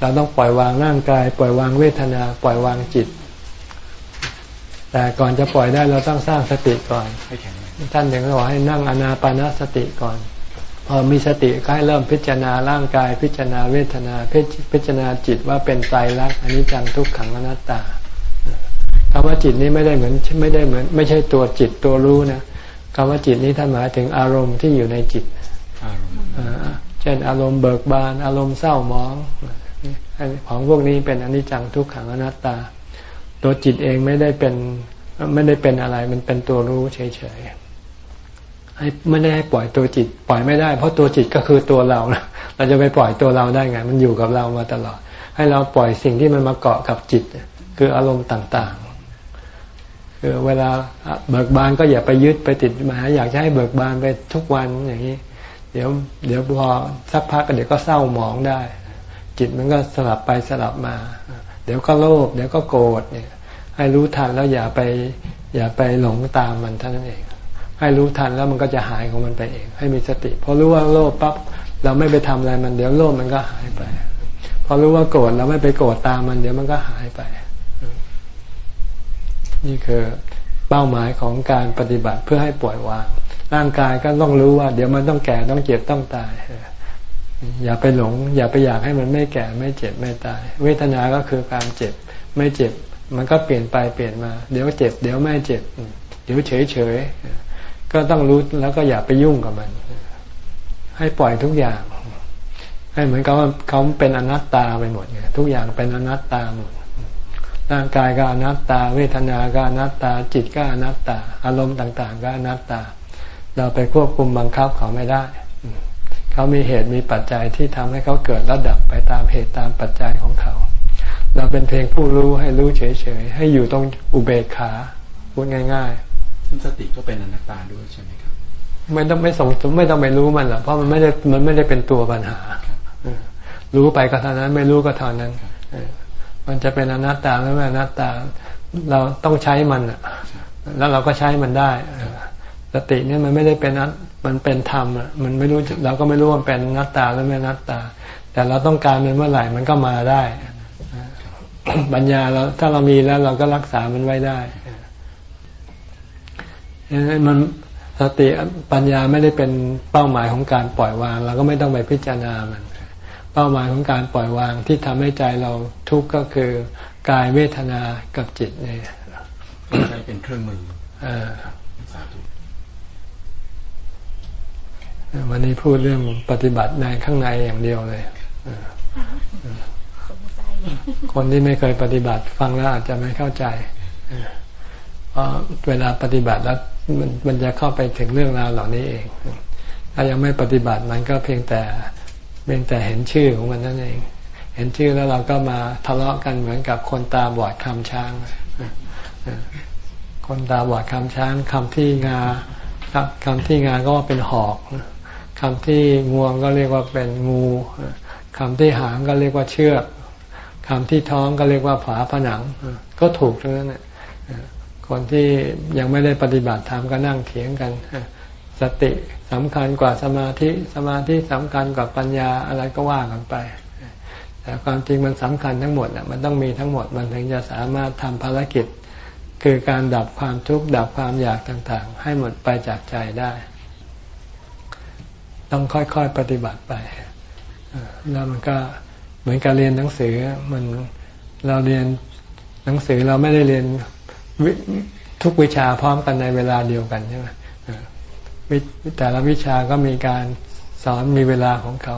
เราต้องปล่อยวางร่างกาย ปล่อยวางเวทนา ปล่อยวางจิต แต่ก่อนจะปล่อยได้เราต้องสร้างสติก่อนท่านถึงบอกให้นั่งอนาปานสติก่อน พอมีสติก็ให้เริ่มพิจารณาร่างกายพิจารณาเวทนาพิจารณาจิตว่าเป็นไตรลักษณ์อันนี้จังทุกขังอนัตตาคำว่าจิตนี้ไม่ได้เหมือนไม่ได้เหมือน ไม่ใช่ตัวจิตตัวรู้นะคำว่าจิตนี้ท่านหมายถึงอารมณ์ที่อยู่ในจิตเช่นอารมณ์เบิกบานอารมณ์เศร้าหมองของพวกนี้เป็นอนิจจังทุกขังอนัตตา ตัวจิตเองไม่ได้เป็นไม่ได้เป็นอะไรมันเป็นตัวรู้เฉยๆ ให้ไม่ได้ให้ปล่อยตัวจิต ปล่อยไม่ได้ เพราะตัวจิตก็คือตัวเราเราจะไปปล่อยตัวเราได้ไง มันอยู่กับเรามาตลอด ให้เราปล่อยสิ่งที่มันมาเกาะกับจิต คืออารมณ์ต่างๆ คือเวลาเบิกบานก็อย่าไปยึดไปติดมาอยากจะให้เบิกบานไปทุกวันอย่างนี้ เดี๋ยวเดี๋ยวพอสักพักก็เดี๋ยวก็เศร้าหมองได้ จิตมันก็สลับไปสลับมา เดี๋ยวก็โลภเดี๋ยวก็โกรธเนี่ย ให้รู้ทันแล้วอย่าไป อย่าไปหลงตามมันเท่านั้นเอง ให้รู้ทันแล้วมันก็จะหายของมันไปเอง ให้มีสติพอรู้ว่าโลภปั๊บเราไม่ไปทำอะไรมันเดี๋ยวโลภมันก็หายไป พอรู้ว่าโกรธเราไม่ไปโกรธตามมันเดี๋ยวมันก็หายไป นี่คือเป้าหมายของการปฏิบัติเพื่อให้ปล่อยวาง ร่างกายก็ต้องรู้ว่า เดี๋ยวมันต้องแก่ต้องเจ็บต้องตายอย่าไปหลง อย่าไปอยากให้มันไม่แก่ไม่เจ็บไม่ตาย เวทนาก็คือการเจ็บ ไม่เจ็บ มันก็เปลี่ยนไปเปลี่ยนมา เดี๋ยวเจ็บ เดี๋ยวไม่เจ็บ เดี๋ยวเฉยเฉย ก็ต้องรู้แล้วก็อย่าไปยุ่งกับมัน ให้ปล่อยทุกอย่าง ให้เหมือนกับว่าเขาเป็นอนัตตาไปหมดไงทุกอย่างเป็นอนัตตาหมดร่างกายก็อนัตตา เวทนาก็อนัตตา จิตก็อนัตตา อารมณ์ต่าง ๆ ก็อนัตตา เราไปควบคุมบังคับเขาไม่ได้ เขามีเหตุมีปัจจัยที่ทำให้เขาเกิดระดับไปตามเหตุตามปัจจัยของเขา เราเป็นเพียงผู้รู้ให้รู้เฉยๆ ให้อยู่ตรงอุเบกขาพูดง่าย ๆ ซึ่งสติก็เป็นอนัตตาด้วยใช่ไหมครับ ไม่ต้องไม่สงไม่ต้องไปรู้มันหรอกเพราะมันไม่ได้มันไม่ได้เป็นตัวปัญหารู้ไปก็เท่านั้น ไม่รู้ก็เท่านั้นมันจะเป็นอนัตตาหรือไม่อนัตตา เราต้องใช้มันอะ แล้วเราก็ใช้มันได้สติเนี่ยมันไม่ได้เป็นนัตมันเป็นธรรมอะมันไม่รู้เราก็ไม่รู้ว่าเป็นนัตตาหรือไม่นัตตา แต่เราต้องการมันเมื่อไหร่มันก็มาได้ปัญญาเราถ้าเรามีแล้วเราก็รักษามันไว้ได้ มันสติปัญญาไม่ได้เป็นเป้าหมายของการปล่อยวาง เราก็ไม่ต้องไปพิจารณามัน เป้าหมายของการปล่อยวางที่ทำให้ใจเราทุกข์ก็คือกายเวทนากับจิตเนี่ยใช้เป็นเครื่องมือวันนี้พูดเรื่องปฏิบัติในข้างในอย่างเดียวเลยคนที่ไม่เคยปฏิบัติฟังแล้วอาจจะไม่เข้าใจเพราะเวลาปฏิบัติแล้ว มันมันจะเข้าไปถึงเรื่องราวเหล่านี้เอง ถ้ายังไม่ปฏิบัติมันก็เพียงแต่เพียงแต่เห็นชื่อของมันนั่นเอง เห็นชื่อแล้วเราก็มาทะเลาะกันเหมือนกับคนตาบอดคำช้าง คนตาบอดคำช้างคำที่งาคำที่งาก็ว่าเป็นหอกคำที่งวงก็เรียกว่าเป็นงูคำที่หางก็เรียกว่าเชือกคำที่ท้องก็เรียกว่าผาผนัง ก็ถูกทั้งนั้น คนที่ยังไม่ได้ปฏิบัติธรรมก็นั่งเถียงกัน สติสำคัญกว่าสมาธิ สมาธิสำคัญกว่าปัญญาอะไรก็ว่ากันไป แต่ความจริงมันสำคัญทั้งหมดมันต้องมีทั้งหมดมันถึงจะสามารถทำภารกิจ คือการดับความทุกข์ดับความอยากต่างๆ ให้หมดไปจากใจได้ ต้องค่อยๆปฏิบัติไปแล้วมันก็เหมือนการเรียนหนังสือมันเราเรียนหนังสือเราไม่ได้เรียน ทุกวิชาพร้อมกันในเวลาเดียวกันใช่ไหมแต่ละวิชาก็มีการสอนมีเวลาของเขา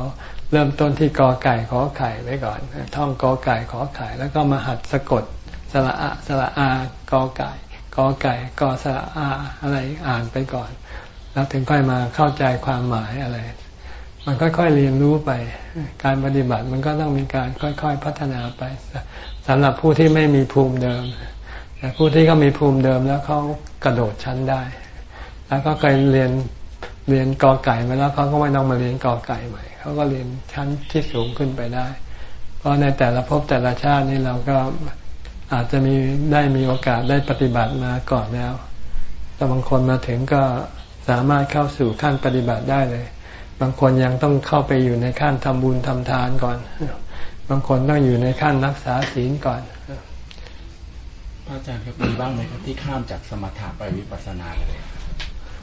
เริ่มต้นที่กอไก่ขอไข่ไว้ก่อน ท่องกอไก่ขอไข่ แล้วก็มาหัดสะกดสระอะสระอากอไก่กอไก่กอสระอาอะไรอ่านไปก่อน แล้วถึงค่อยมาเข้าใจความหมายอะไร มันค่อยๆเรียนรู้ไป การปฏิบัติมันก็ต้องมีการค่อยๆพัฒนาไปสำหรับผู้ที่ไม่มีภูมิเดิม แต่ผู้ที่เขามีภูมิเดิมแล้วเขากระโดดชั้นได้ แล้วก็เคยเรียนเรียนกอไก่มาแล้วเขาก็ไม่ต้องมาเรียนกอไก่ใหม่เขาก็เรียนชั้นที่สูงขึ้นไปได้ เพราะในแต่ละภพแต่ละชาตินี่เราก็อาจจะมีได้มีโอกาสได้ปฏิบัติมาก่อนแล้วแต่บางคนมาถึงก็สามารถเข้าสู่ขั้นปฏิบัติได้เลย บางคนยังต้องเข้าไปอยู่ในขั้นทำบุญทำทานก่อน บางคนต้องอยู่ในขั้นรักษาศีลก่อน อาจารย์ครับมีบ้างไหมครับที่ข้ามจากสมถะไปวิปัสสนาเลย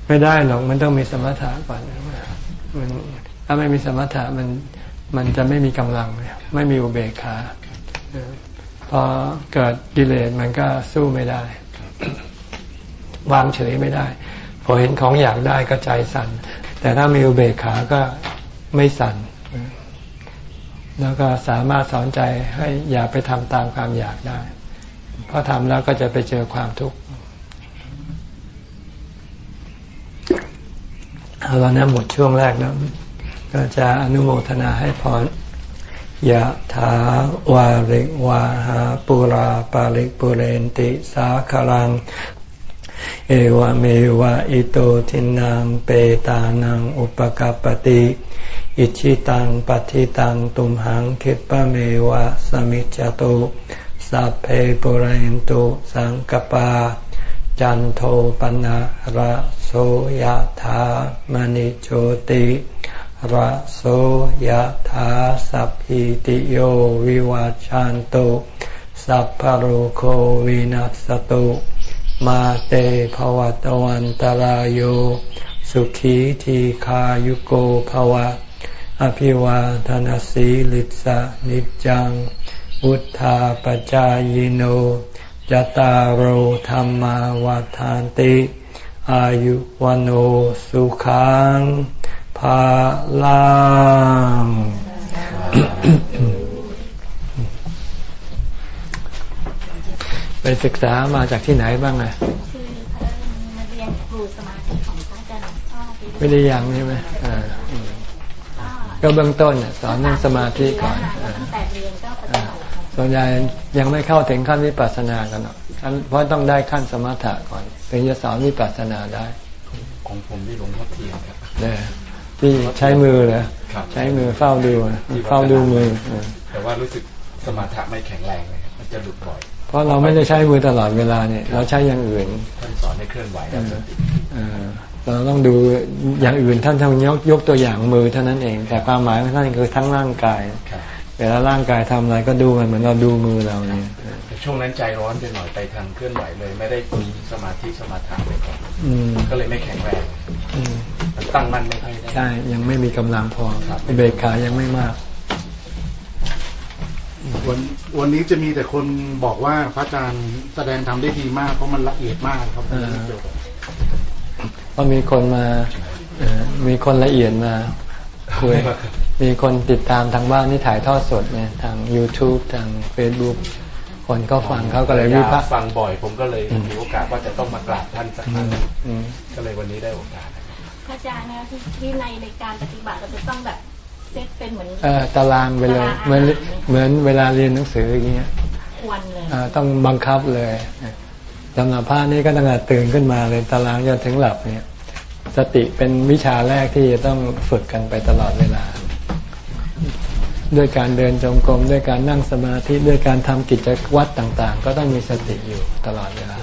ไม่ได้หรอกมันต้องมีสมถะก่อนมันถ้าไม่มีสมถะมันมันจะไม่มีกำลังไม่มีอุเบกขาพอเกิดกิเลสมันก็สู้ไม่ได้ วางเฉยไม่ได้ พอเห็นของอยากได้ก็ใจสั่น แต่ถ้ามีอุเบกขาก็ไม่สั่น แล้วก็สามารถสอนใจให้อย่าไปทำตามความอยากได้ เพราะทำแล้วก็จะไปเจอความทุกข์เอาล้วนะหมดช่วงแรกแล้วก็จะอนุโมทนาให้พรยะถาวาริวาหาปุราปาริปุเรนติสาคลัง เอวเมวะอิโตทินังเปตานังอุปกปติอิชิตังปฏิตังตุมหังคิปะเมวะสมิจจตุ สัพเพปุเรนตุสังกปา จันโทปนะระโสยะถามณิโชติระโสยธาสัพพิติโยวิวัจจันตุสัพพโรโควินัสตุมาเตภวตวันตารโยสุขีทีขายุโกภวะ อภิวาทนสีลิสะนิจัง อุทธาปจายโนจตารโหธรรมาวาทานติ อายุวันโอสุขังพาลังไปศึกษามาจากที่ไหนบ้างอะคือมาเรียนครูสมาธิของพระไม่ได้ยังใช่ไหมอ่าก็เบื้องต้นสอนเรื่องสมาธิก่อน ส่วนใหญ่ยังไม่เข้าถึงขั้นวิปัสสนากันหรอกเพราะต้องได้ขั้นสมถะก่อนถึงจะสอนวิปัสสนาได้ของผมที่หลวงพ่อเทียนครับเนี่ยที่ใช้มือเหรอใช้มือเฝ้าดูเฝ้าดูมือ แต่ว่ารู้สึกสมถะไม่แข็งแรงเลยมันจะหลุดบ่อย เพราะเราไม่ได้ใช้มือตลอดเวลาเนี่ย เราใช้อย่างอื่น ท่านสอนให้เคลื่อนไหวเราต้องดูอย่างอื่นท่านทำยกยกตัวอย่างมือเท่านั้นเอง แต่ความหมายของท่านคือทั้งร่างกาย เวลาร่างกายทำอะไรก็ดูมันเหมือนเราดูมือเราเนี่ยช่วงนั้นใจร้อนไปหน่อยไปทางเคลื่อนไหวเลย ไม่ได้มีสมาธิสมาธิเลยก่อนก็เลยไม่แข็งแรงตั้งมั่นไม่ค่อยได้ใช่ยังไม่มีกำลังพอเบรกขายังไม่มาก วันวันนี้จะมีแต่คนบอกว่าพระอาจารย์แสดงทำได้ดีมากเพราะมันละเอียดมากครับก็มีคนมามีคนละเอียดมาคุย มีคนติดตามทางบ้านที่ถ่ายทอดสดเนี่ยทาง YouTube ทาง Facebook คนก็ฟังเขาก็เลยวิพากษ์ฟังบ่อย ผมก็เลยมีโอกาสว่าจะต้องมากราบท่านสักครั้งก็เลยวันนี้ได้โอกาสพระอาจารย์นะที่ในในการปฏิบัติเราจะต้องแบบเซตเป็นเหมือนเออตารางไปเลยเหมือนเหมือนเวลาเรียนหนังสืออย่างเงี้ยควรเลยต้องบังคับเลยสำหรับพระนี่ก็ตั้งแต่ตื่นขึ้นมาเลยตารางจนถึงหลับเนี่ย สติเป็นวิชาแรกที่จะต้องฝึกกันไปตลอดเวลา ด้วยการเดินจงกรมด้วยการนั่งสมาธิด้วยการทำกิจวัตรต่างๆ ก็ต้องมีสติอยู่ตลอดเวลา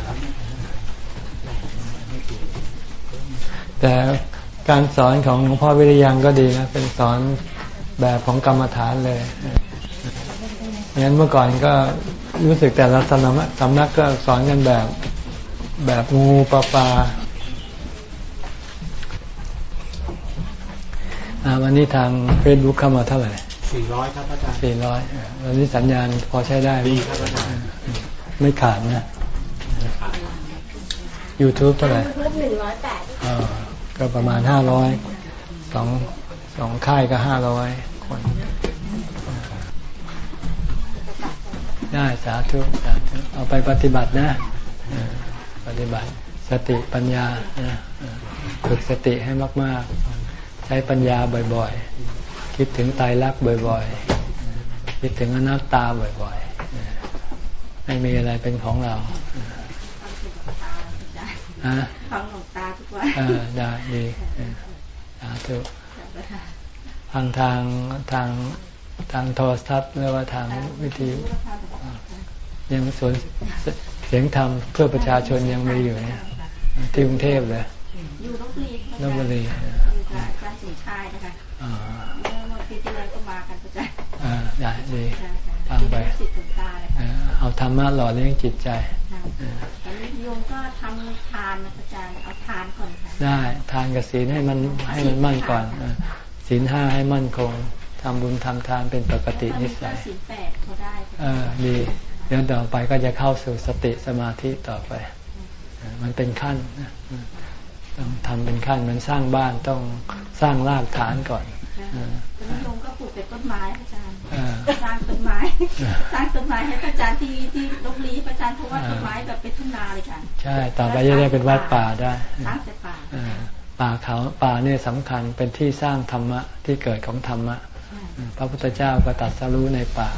แต่การสอนของหลวงพ่อวิริยังก็ดีนะ เป็นสอนแบบของกรรมฐานเลยงั้นเมื่อก่อนก็รู้สึกแต่ละสำนักสำนักก็สอนกันแบบแบบงูปลาปลาวันนี้ทางเฟซบุ๊กเข้ามาเท่าไหร่ สี่ร้อยครับอาจารย์สี่ร้อยตอนนี้สัญญาณพอใช้ได้ไหมดีครับอาจารย์ไม่ขาดนะ YouTube เท่าไหร่รูปหนึ่งร้อยแปดอ่าก็ประมาณห้าร้อยสองสองค่ายก็ห้าร้อยคน ได้สาธุสาธุเอาไปปฏิบัตินะเออปฏิบัติสติปัญญานะเออฝึกสติให้มาก ๆ ใช้ปัญญาบ่อย ๆ คิดถึงตายรักบ่อยๆ คิดถึงอนัตตาบ่อยๆเออไม่มีอะไรเป็นของเราฮะฟังหลวงตาทุกวันเออได้ดีเออสาธุทางทางทางทางโทรทัศน์หรือว่าทางวิทยุยังสวนเสียงธรรมเพื่อประชาชนยังมีอยู่เนี่ยที่กรุงเทพเลยอยู่ลบบุรีลบบุรีอยู่กับอาจารย์สิงห์ชายนะคะอ่า เมื่อวันปีที่แล้วก็มากันประจำอ่าได้ดีค่ะฟังไปเป็นลูกศิษย์หลวงตาเลยเอค่ะอเอาธรรมะหล่อเลี้ยงจิตใจค่ะเออตอนนี้โยมก็ทำทานนะอาจารย์เอาทานก่อนค่ะได้ทานกับศีลให้มันให้มันมั่นก่อนเออศีลห้าให้มั่นคงทำบุญทำทานเป็นปกตินิสัยสิบแปดเขาได้เออดีเดี๋ยวต่อไปก็จะเข้าสู่สติสมาธิต่อไปเออมันเป็นขั้นนะต้อง ทำเป็นขั้นเหมันสร้างบ้านต้องสร้างรากฐานก่อนเออตอนนี้โยมก็ปลูกเป็นต้นไม้อาจารย์เออสร้างต้นไม้สร้างต้นไม้ให้อาจารย์ที่ที่ลบบุรีอาจารย์เพราะว่าต้นไม้แบบเป็นทุ่งนาเลยค่ะใช่ต่อไปจะได้เป็นวัดป่าได้สร้างแต่ป่าเออป่าเขาป่าเนี่ยสำคัญเป็นที่สร้างธรรมะที่เกิดของธรรมะพระพุทธเจ้าก็ตรัสรู้ในป่า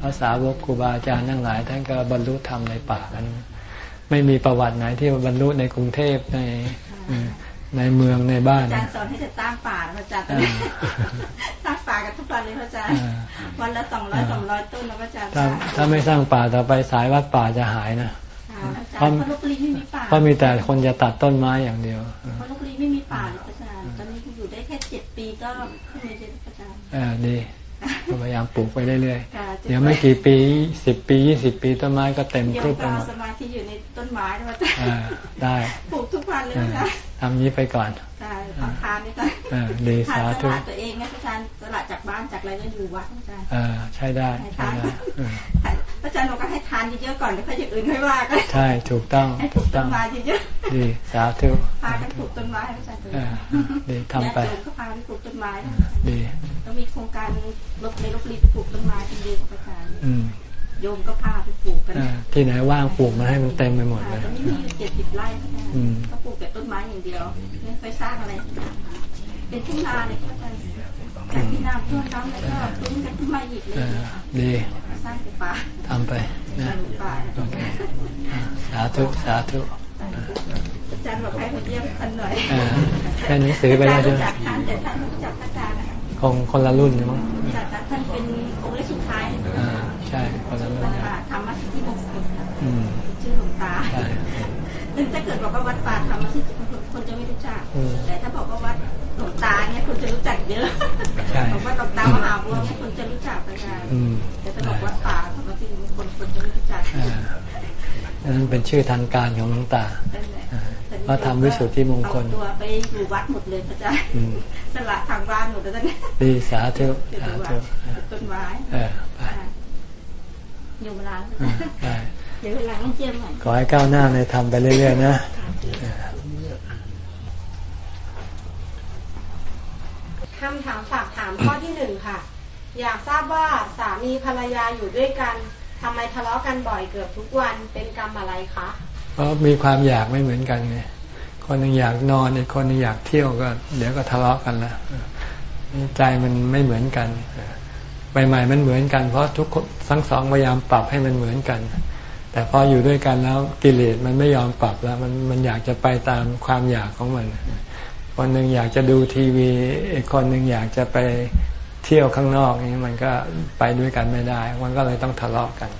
พระสาวกครูบาอาจารย์ทั้งหลายท่านก็บรรลุธรรมในป่ากัน ไม่มีประวัติไหนที่บรรลุในกรุงเทพในในเมืองในบ้านอาจารย์สอนให้จะตั้งป่านะอาจารย์ตอนนี้ตั้งป่ากันทุกวันเลยอาจารย์อ่าวันละสองร้อยสองร้อยต้นนะอาจารย์ถ้าถ้าไม่สร้างป่าต่อไปสายวัดป่าจะหายนะค่ะอาจารย์เพราะลบบุรีไม่มีป่าเพราะมีแต่คนจะตัดต้นไม้อย่างเดียวเพราะลบบุรีไม่มีป่าเลยอาจารย์ตอนนี้อยู่ได้แค่เจ็ดปีก็ขึ้นมาเยอะอาจารย์เออดี ก็พยายามปลูกไปเรื่อยค่ะๆเดี๋ยวไม่กี่ปีสิบปียี่สิบปีต้นไม้ก็เต็มโยครุมบไปก็หมดสมาธิอยู่ในต้นไม้นะอาจารย์อ่าได้ปลูกทุกวันเลยเออาอจารย์ทำนี้ไปก่อนใช่ทำทานนี่ก็เออดีทานสาสธุละตัวเองนะอาจารย์สละจากบ้านจากอะไรก็อยู่วัดอาจารย์เออใช่ได้ให้ใช่ทานได้เอออาจารย์บอกว่าให้ทานเยอะๆก่อนแล้วค่อยอย่างอื่นค่อยว่ากันใช่ถูกต้องให้ปลูถูกกต้ต้อนงไม้เยอะ ดีสาธุๆพากันปลูกต้นไม้อาจารย์เออดีทำไปญาติโยมก็พากันปลูกต้นไม้นะดีต้องมีโครงการลบในลบรีไปปลูกต้นไม้เป็นเดือนอาจารย์อืมโยมก็พาไปปลูกกันเออที่ไหนว่างปลูกมันให้มันเต็มไปหมดเลยตอนนี้มีอยู่เจ็ดสิบไร่อาจารย์อืมก็ปลูกแต่ต้นไม้อย่างเดียวไม่ค่อยสร้างอะไรเป็นทุ่งนาเลยอาจารย์จากที่น้ำท่วมน้ำแล้วก็ตุ้มกันขึ้นมาอีกเลเอยอดีสร้างแต่ป่าทำไปสนะร้างป่าโอเคอ่าสาธุสาธุ อาจารย์บอกให้มาเยี่ยมท่านหน่อยเออได้หนังสือไปแล้วอาใช่จารไหมย์รู้จักท่านแต่ท่านไม่รู้จักอาจารย์นะคะคงคนละรุ่นใช่ไหมรู้จักท่านเป็นองค์แรกสุดท้ายอ่าใช่คนละรุ่นวัดนะป่าธรรมที่มงคลค่ะอืมชื่อหลวงตาใช่ซึ่งถ้าเกิดบอกว่าวัดป่าธรรมที่คนคนจะไม่รู้จักอืมแต่ถ้าบอกว่าวัดหลวงตาเนี่ยคนจะรู้จักเยอะใช่บอกว่าหลวงตามหาบัวเนี่ยคนจะรู้จักอาจารย์อืมแต่ถ้าบอกวัดป่าธรรมที่มงคลคนจะไม่รู้จักอ่า นั่นเป็นชื่อทางการของหลวงตานั่นแหละอ่าพระธรรมวิสุทธิมงคลเอาตัวไปอยู่วัดหมดเลยอาจารย์อืมสละทางบ้านหมดแล้วเนี่ยดีสาธุเป็นสาวัดธุเป็นต้นไม้เออไปอยู่เวลาอืมไปเดี๋ยวเวลาต้องเจียมหน่อยขอให้ก้าวหน้าในธรรมไปเรื่อยๆนะเออคำถามฝากถามข้อที่หนึ่งค่ะ อยากทราบว่าสามีภรรยาอยู่ด้วยกัน ทำไมทะเลาะกันบ่อยเกือบทุกวันเป็นกรรมอะไรคะเพราะมีความอยากไม่เหมือนกันไงคนหนึ่งอยากนอนอีกคนหนึ่งอยากเที่ยวก็ เดี๋ยวก็ทะเลาะกันละใจมันไม่เหมือนกันใหม่ๆมันเหมือนกัน เพราะทุกคนทั้งสองพยายามปรับให้มันเหมือนกัน แต่พออยู่ด้วยกันแล้วกิเลสมันไม่ยอมปรับแล้ว มันมันอยากจะไปตามความอยากของมันคนหนึ่งอยากจะดูทีวีอีกคนหนึ่งอยากจะไป เที่ยวข้างนอกนี่มันก็ไปด้วยกันไม่ได้ มันก็เลยต้องทะเลาะกัน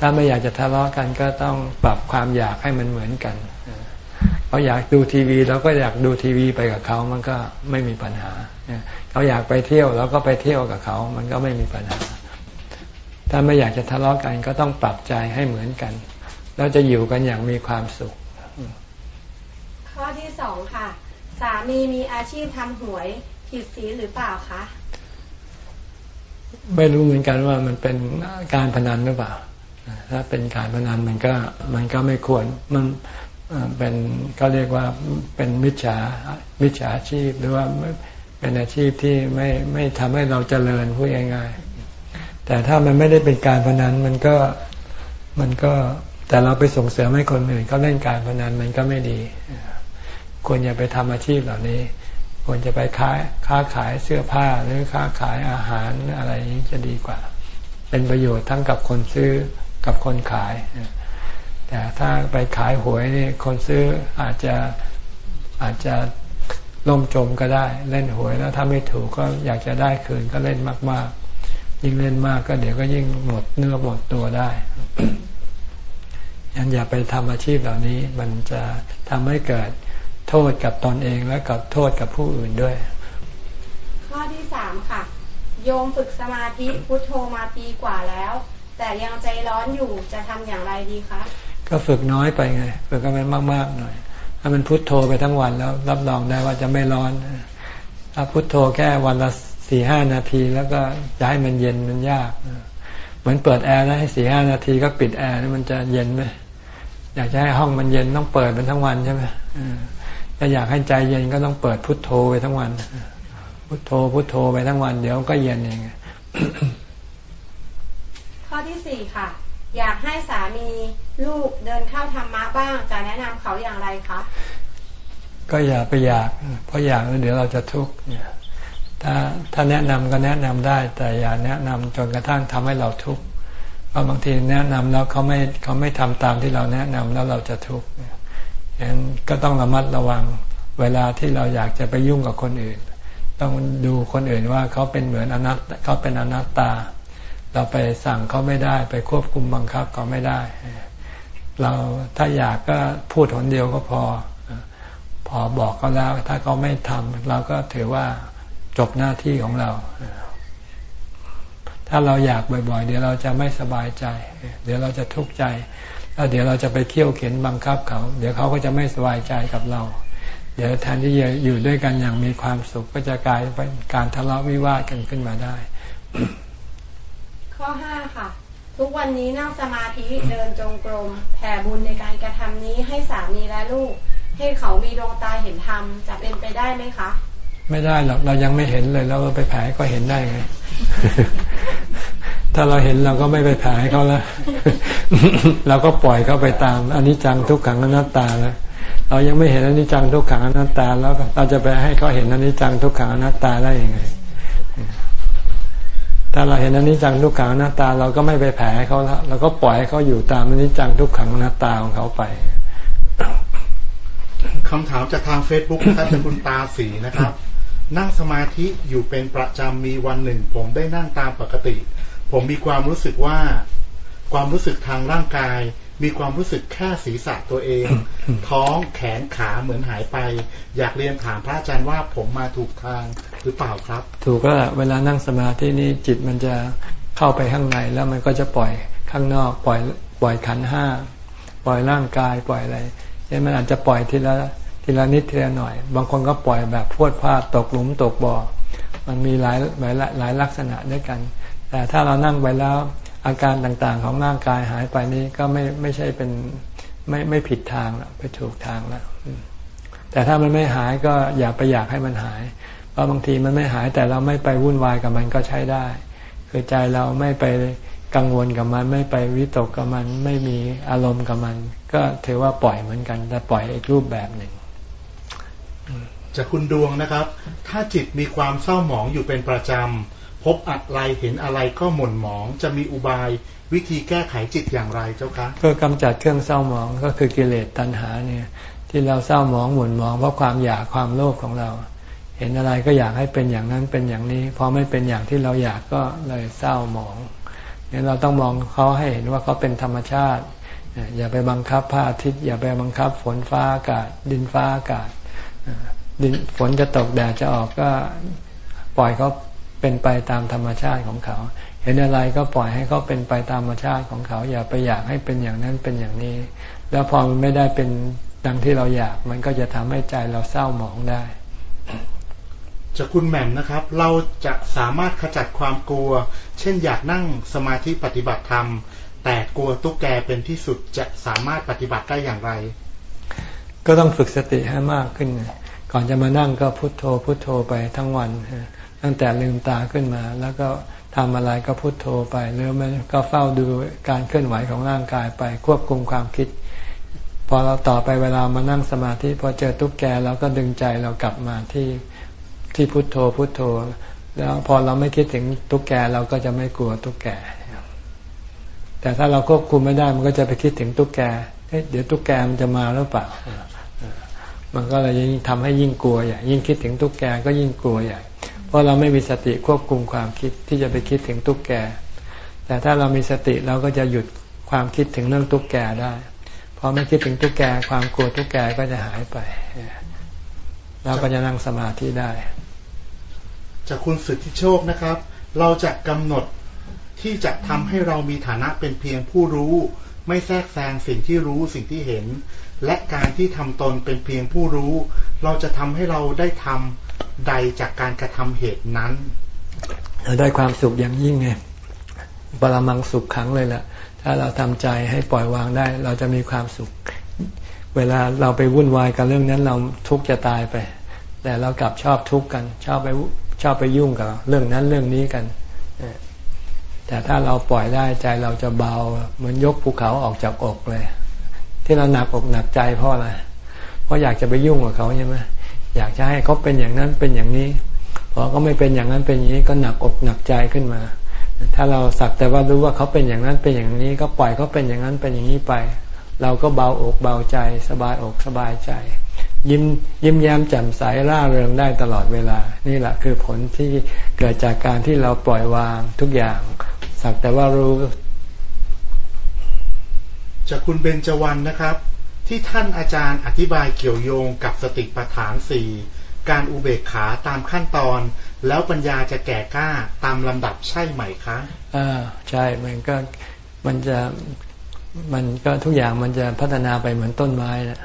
ถ้าไม่อยากจะทะเลาะกันก็ต้องปรับความอยากให้มันเหมือนกันเขาอยากดูทีวีเราก็อยากดูทีวีไปกับเขา มันก็ไม่มีปัญหาเขาอยากไปเที่ยวเราก็ไปเที่ยวกับเขา มันก็ไม่มีปัญหา ถ้าไม่อยากจะทะเลาะกันก็ต้องปรับใจให้เหมือนกัน แล้วจะอยู่กันอย่างมีความสุข ข้อที่สองค่ะ สามีมีอาชีพทำหวยผิดศีลหรือเปล่าคะ ไม่รู้เหมือนกันว่ามันเป็นการพนันหรือเปล่า ถ้าเป็นการพนันมันก็มันก็ไม่ควรมันเป็นก็เรียกว่าเป็นมิจฉามิจฉาชีพ หรือว่าเป็นอาชีพที่ไม่ไม่ทำให้เราเจริญพูดง่ายๆแต่ถ้ามันไม่ได้เป็นการพนันมันก็มันก็แต่เราไปส่งเสริมให้คนอื่นเขาเล่นการพนันมันก็ไม่ดี ควรอย่าไปทำอาชีพเหล่านี้ ควรจะไปค้าค้าขายเสื้อผ้าหรือค้าขายอาหารอะไรนี้จะดีกว่า เป็นประโยชน์ทั้งกับคนซื้อกับคนขาย แต่ถ้าไปขายหวยนี่คนซื้ออาจจะอาจจะล่มจมก็ได้เล่นหวยแล้วถ้าไม่ถูกก็อยากจะได้คืนก็เล่นมาก ๆ ยิ่งเล่นมากก็เดี๋ยวก็ยิ่งหมดเนื้อหมดตัวได้ยันอย่าไปทำอาชีพเหล่านี้ มันจะทำให้เกิด โทษกับตนเองและกับโทษกับผู้อื่นด้วย ข้อที่สามค่ะ โยมฝึกสมาธิพุทโธมาปีกว่าแล้ว แต่ยังใจร้อนอยู่จะทำอย่างไรดีคะก็ฝึกน้อยไปไงฝึกก็มันมากๆหน่อยถ้ามันพุทโธไปทั้งวันแล้ว รับรองได้ว่าจะไม่ร้อนถ้าพุทโธแค่วันละสี่ห้านาทีแล้วก็ย้ายมันเย็นมันยากเหมือนเปิดแอร์แล้วให้สี่ห้านาทีก็ปิดแอร์มันจะเย็นไหมอยากจะให้ห้องมันเย็นต้องเปิดมันทั้งวันใช่ไหม ถ้าอยากให้ใจเย็นก็ต้องเปิดพุทโธไปทั้งวัน พุทโธพุทโธไปทั้งวัน เดี๋ยวก็เย็นเองข้อที่สี่ค่ะ อยากให้สามีลูกเดินเข้าธรรมะบ้างจะแนะนำเขาอย่างไรคะก็อย่าไปอยาก เพราะอยากแล้วเดี๋ยวเราจะทุกข์เนี่ยถ้าถ้าแนะนำก็แนะนำได้ แต่อย่าแนะนำจนกระทั่งทำให้เราทุกข์เพราะบางทีแนะนำแล้วเขาไม่เขาไม่ทำตามที่เราแนะนำแล้วเราจะทุกข์ ฉะนั้นก็ต้องระมัดระวังเวลาที่เราอยากจะไปยุ่งกับคนอื่น ต้องดูคนอื่นว่าเขาเป็นเหมือนอนัตเขาเป็นอนัตตา เราไปสั่งเขาไม่ได้ ไปควบคุมบังคับเขาไม่ได้ เราถ้าอยากก็พูดหนเดียวก็พอ พอบอกเขาแล้ว ถ้าเขาไม่ทำเราก็ถือว่าจบหน้าที่ของเรา ถ้าเราอยากบ่อยๆ เดี๋ยวเราจะไม่สบายใจ เดี๋ยวเราจะทุกข์ใจ แล้วเดี๋ยวเราจะไปเคี่ยวเข็นบังคับเขา เดี๋ยวเขาก็จะไม่สบายใจกับเรา เดี๋ยวแทนที่จะอยู่ด้วยกันอย่างมีความสุขก็จะกลายเป็นการทะเลาะวิวาทกันขึ้นมาได้ ข้อห้าค่ะ ทุกวันนี้นั่งสมาธิเดินจงกรมแผ่บุญในการกระทำนี้ให้สามีและลูก ให้เขามีดวงตาเห็นธรรมจะเป็นไปได้ไหมคะ ไม่ได้หรอกเรายังไม่เห็นเลยเราไปแผ่ก็เห็นได้ไง ถ้าเราเห็นเราก็ไม่ไปแผ่เขาแล้วเราก็ปล่อยเขาไปตามอันนี้จังทุกขังอนัตตาแล้วเรายังไม่เห็นอันนี้จังทุกขังอนัตตา แล้วเราจะไปให้เขาเห็นอันนี้จังทุกขังอนัตตาได้ยังไง ถ้าเราเห็นอนิจจังทุกขังหน้าตา เราก็ไม่ไปแผ่เขาแล้วเราก็ปล่อยให้เขาอยู่ตามอนิจจังทุกขังหน้าตาของเขาไปคำถามจากทางเฟซบุ๊กท่านคุณตาสีนะครับ นั่งสมาธิอยู่เป็นประจำมีวันหนึ่ง ผมได้นั่งตามปกติ ผมมีความรู้สึกว่า ความรู้สึกทางร่างกาย มีความรู้สึกแค่ศีรษะตัวเอง ท้องแขนขาเหมือนหายไป อยากเรียนถามพระอาจารย์ว่าผมมาถูกทางหรือเปล่าครับ ถูกก็เวลานั่งสมาธินี่จิตมันจะเข้าไปข้างในแล้วมันก็จะปล่อยข้างนอก ปล่อยปล่อยขันห้าปล่อยร่างกายปล่อยอะไรเนี่ยมันอาจจะปล่อยทีละ ทีละนิดทีละหน่อย บางคนก็ปล่อยแบบพวดพลาดตกหลุมตกบ่อ มันมีหลายหลายหลายลักษณะด้วยกัน แต่ถ้าเรานั่งไปแล้วอาการต่างๆของร่างกายหายไปนี้ก็ไม่ไม่ใช่เป็นไม่ไม่ผิดทางแล้วไปถูกทางแล้วแต่ถ้ามันไม่หายก็อย่าไปอยากให้มันหาย เพราะบางทีมันไม่หายแต่เราไม่ไปวุ่นวายกับมันก็ใช้ได้ คือใจเราไม่ไปกังวลกับมันไม่ไปวิตกกับมันไม่มีอารมณ์กับมัน ก็ถือว่าปล่อยเหมือนกัน แต่ปล่อยอีกรูปแบบหนึ่ง จะคุณดวงนะครับ ถ้าจิตมีความเศร้าหมองอยู่เป็นประจำ พบอะไรเห็นอะไรก็หม่นหมอง จะมีอุบายวิธีแก้ไขจิตอย่างไรเจ้าคะก็กำจัดเครื่องเศร้าหมองก็คือกิเลสตัณหาเนี่ย ที่เราเศร้าหมองหม่นหมองเพราะความอยากความโลภของเรา เห็นอะไรก็อยากให้เป็นอย่างนั้นเป็นอย่างนี้พอไม่เป็นอย่างที่เราอยากก็เลยเศร้าหมองเนี่ยเราต้องมองเขาให้เห็นว่าเขาเป็นธรรมชาติ อย่าไปบังคับพระอาทิตย์อย่าไปบังคับฝนฟ้าอากาศดินฟ้าอากาศ ดินฝนจะตกแดดจะออกก็ปล่อยเขาเป็นไปตามธรรมชาติของเขา เห็นอะไรก็ปล่อยให้เขาเป็นไปตามธรรมชาติของเขา อย่าไปอยากให้เป็นอย่างนั้นเป็นอย่างนี้ แล้วพอมันไม่ได้เป็นดังที่เราอยาก มันก็จะทำให้ใจเราเศร้าหมองได้จะคุณแหม่มนะครับ เราจะสามารถขจัดความกลัว เช่นอยากนั่งสมาธิปฏิบัติธรรม แต่กลัวตุ๊กแกเป็นที่สุดจะสามารถปฏิบัติได้อย่างไร ก็ต้องฝึกสติให้มากขึ้น ก่อนจะมานั่งก็พุโทโธ พุโทโธไปทั้งวัน ตั้งแต่ลืมตาขึ้นมา แล้วก็ทำอะไรก็พุโทโธไปหรือไม่ก็เฝ้าดูการเคลื่อนไหวของร่างกายไปควบคุมความคิด พอเราต่อไปเวลามานั่งสมาธิพอเจอตุ๊กแกเราก็ดึงใจเรากลับมาที่ที่พุโทโธพุโทโธ แล้วพอเราไม่คิดถึงตุ๊กแกเราก็จะไม่กลัวตุ๊กแก แต่ถ้าเราควบคุมไม่ได้มันก็จะไปคิดถึงตุ๊กแกเดี๋ยวตุ๊กแกมันจะมาหรือเปล่า มันก็เลยยิ่งทำให้ยิ่งกลัวใหญ่ยิ่งคิดถึงตุ๊กแกก็ยิ่งกลัวใหญ่ เพราะเราไม่มีสติควบคุมความคิดที่จะไปคิดถึงตุ๊กแก แต่ถ้าเรามีสติเราก็จะหยุดความคิดถึงเรื่องตุ๊กแกได้พอไม่คิดถึงตุ๊กแกความกลัวตุ๊กแกก็จะหายไปเราก็จะนั่งสมาธิได้ จากคุณสุทธิโชคนะครับ เราจะกำหนดที่จะทำให้เรามีฐานะเป็นเพียงผู้รู้ ไม่แทรกแซงสิ่งที่รู้สิ่งที่เห็น และการที่ทำตนเป็นเพียงผู้รู้ เราจะทำให้เราได้ทำใดจากการกระทำเหตุนั้นเราได้ความสุขอย่างยิ่งไงปรมังสุขขังเลยแหละถ้าเราทำใจให้ปล่อยวางได้ เราจะมีความสุข เวลาเราไปวุ่นวายกับเรื่องนั้นเราทุกข์จะตายไป แต่เรากลับชอบทุกข์กัน ชอบไปชอบไปยุ่งกับเรื่องนั้นเรื่องนี้กันแต่ถ้าเราปล่อยได้ใจเราจะเบาเหมือนยกภูเขาออกจากอกเลย ที่เราหนักอกหนักใจเพราะอะไร เพราะอยากจะไปยุ่งกับเขาใช่ไหมอยากจะให้เขาเป็นอย่างนั้นเป็นอย่างนี้ พอเขาไม่เป็นอย่างนั้นเป็นอย่างนี้ก็หนักอกหนักใจขึ้นมา ถ้าเราสักแต่ว่ารู้ว่าเขาเป็นอย่างนั้นเป็นอย่างนี้ ก็ปล่อยเขาเป็นอย่างนั้นเป็นอย่างนี้ไป เราก็เบาอกเบาใจ สบายอกสบายใจ ยิ้มยิ้มแย้มแจ่มใสร่าเริงได้ตลอดเวลา นี่แหละคือผลที่เกิดจากการที่เราปล่อยวางทุกอย่าง สักแต่ว่ารู้ จากคุณเบญจวรรณนะครับ ที่ท่านอาจารย์อธิบายเกี่ยวโยงกับสติปัฏฐานสี่การอุเบกขาตามขั้นตอน แล้วปัญญาจะแก่กล้าตามลำดับใช่ไหมคะอ่าใช่มันก็มันจะมันก็ทุกอย่างมันจะพัฒนาไปเหมือนต้นไม้นะ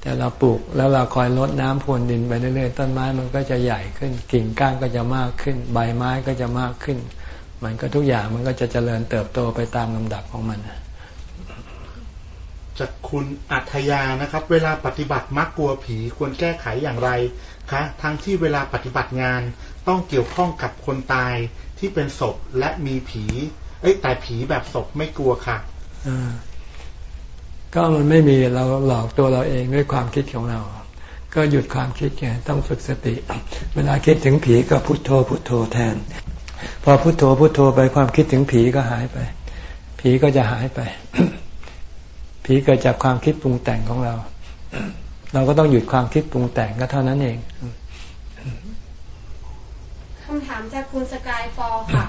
แต่เราปลูกแล้วเราคอยลดน้ำพรวนดินไปเรื่อยๆต้นไม้มันก็จะใหญ่ขึ้นกิ่งก้านก็จะมากขึ้น ใบไม้ก็จะมากขึ้น มันก็ทุกอย่างมันก็จะเจริญเติบโตไปตามลำดับของมัน จากคุณอัธยานะครับ เวลาปฏิบัติมักกลัวผีควรแก้ไขอย่างไรคะทั้งที่เวลาปฏิบัติงานต้องเกี่ยวข้องกับคนตายที่เป็นศพและมีผี เอ้ยแต่ผีแบบศพไม่กลัวค่ะก็มันไม่มีเราหลอกตัวเราเองด้วยความคิดของเรา ก็หยุดความคิดไงต้องฝึกสติ เวลาคิดถึงผีก็พุโทโธพุโทโธแทน พอพุโทโธพุโทโธไปความคิดถึงผีก็หายไป ผีก็จะหายไป ผีเกิดจากความคิดปรุงแต่งของเรา เราก็ต้องหยุดความคิดปรุงแต่งก็เท่านั้นเองคำถามจากคุณสกายฟอลค่ะ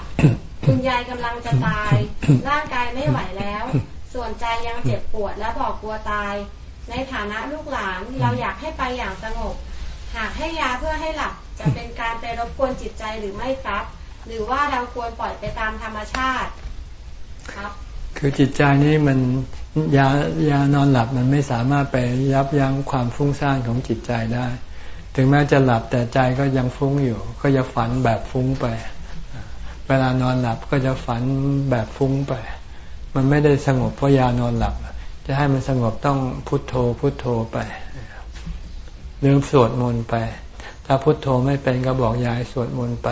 คุณยายกำลังจะตาย ร่างกายไม่ไหวแล้ว ส่วนใจยังเจ็บปวดและบอกกลัวตาย ในฐานะลูกหลานเราอยากให้ไปอย่างสงบ หากให้ยาเพื่อให้หลับจะเป็นการไปรบกวนจิตใจหรือไม่ครับ หรือว่าเราควรปล่อยไปตามธรรมชาติครับ คือจิตใจนี้มัน ยายานอนหลับมันไม่สามารถไปยับยั้งความฟุ้งซ่านของจิตใจได้ ถึงแม้จะหลับแต่ใจก็ยังฟุ้งอยู่ ก็จะฝันแบบฟุ้งไป เวลานอนหลับก็จะฝันแบบฟุ้งไป มันไม่ได้สงบเพราะยานอนหลับ จะให้มันสงบต้องพุทโธพุทโธไปเรื่อสวดมนต์ไป ถ้าพุทโธไม่เป็นก็บอกยายสวดมนต์ไป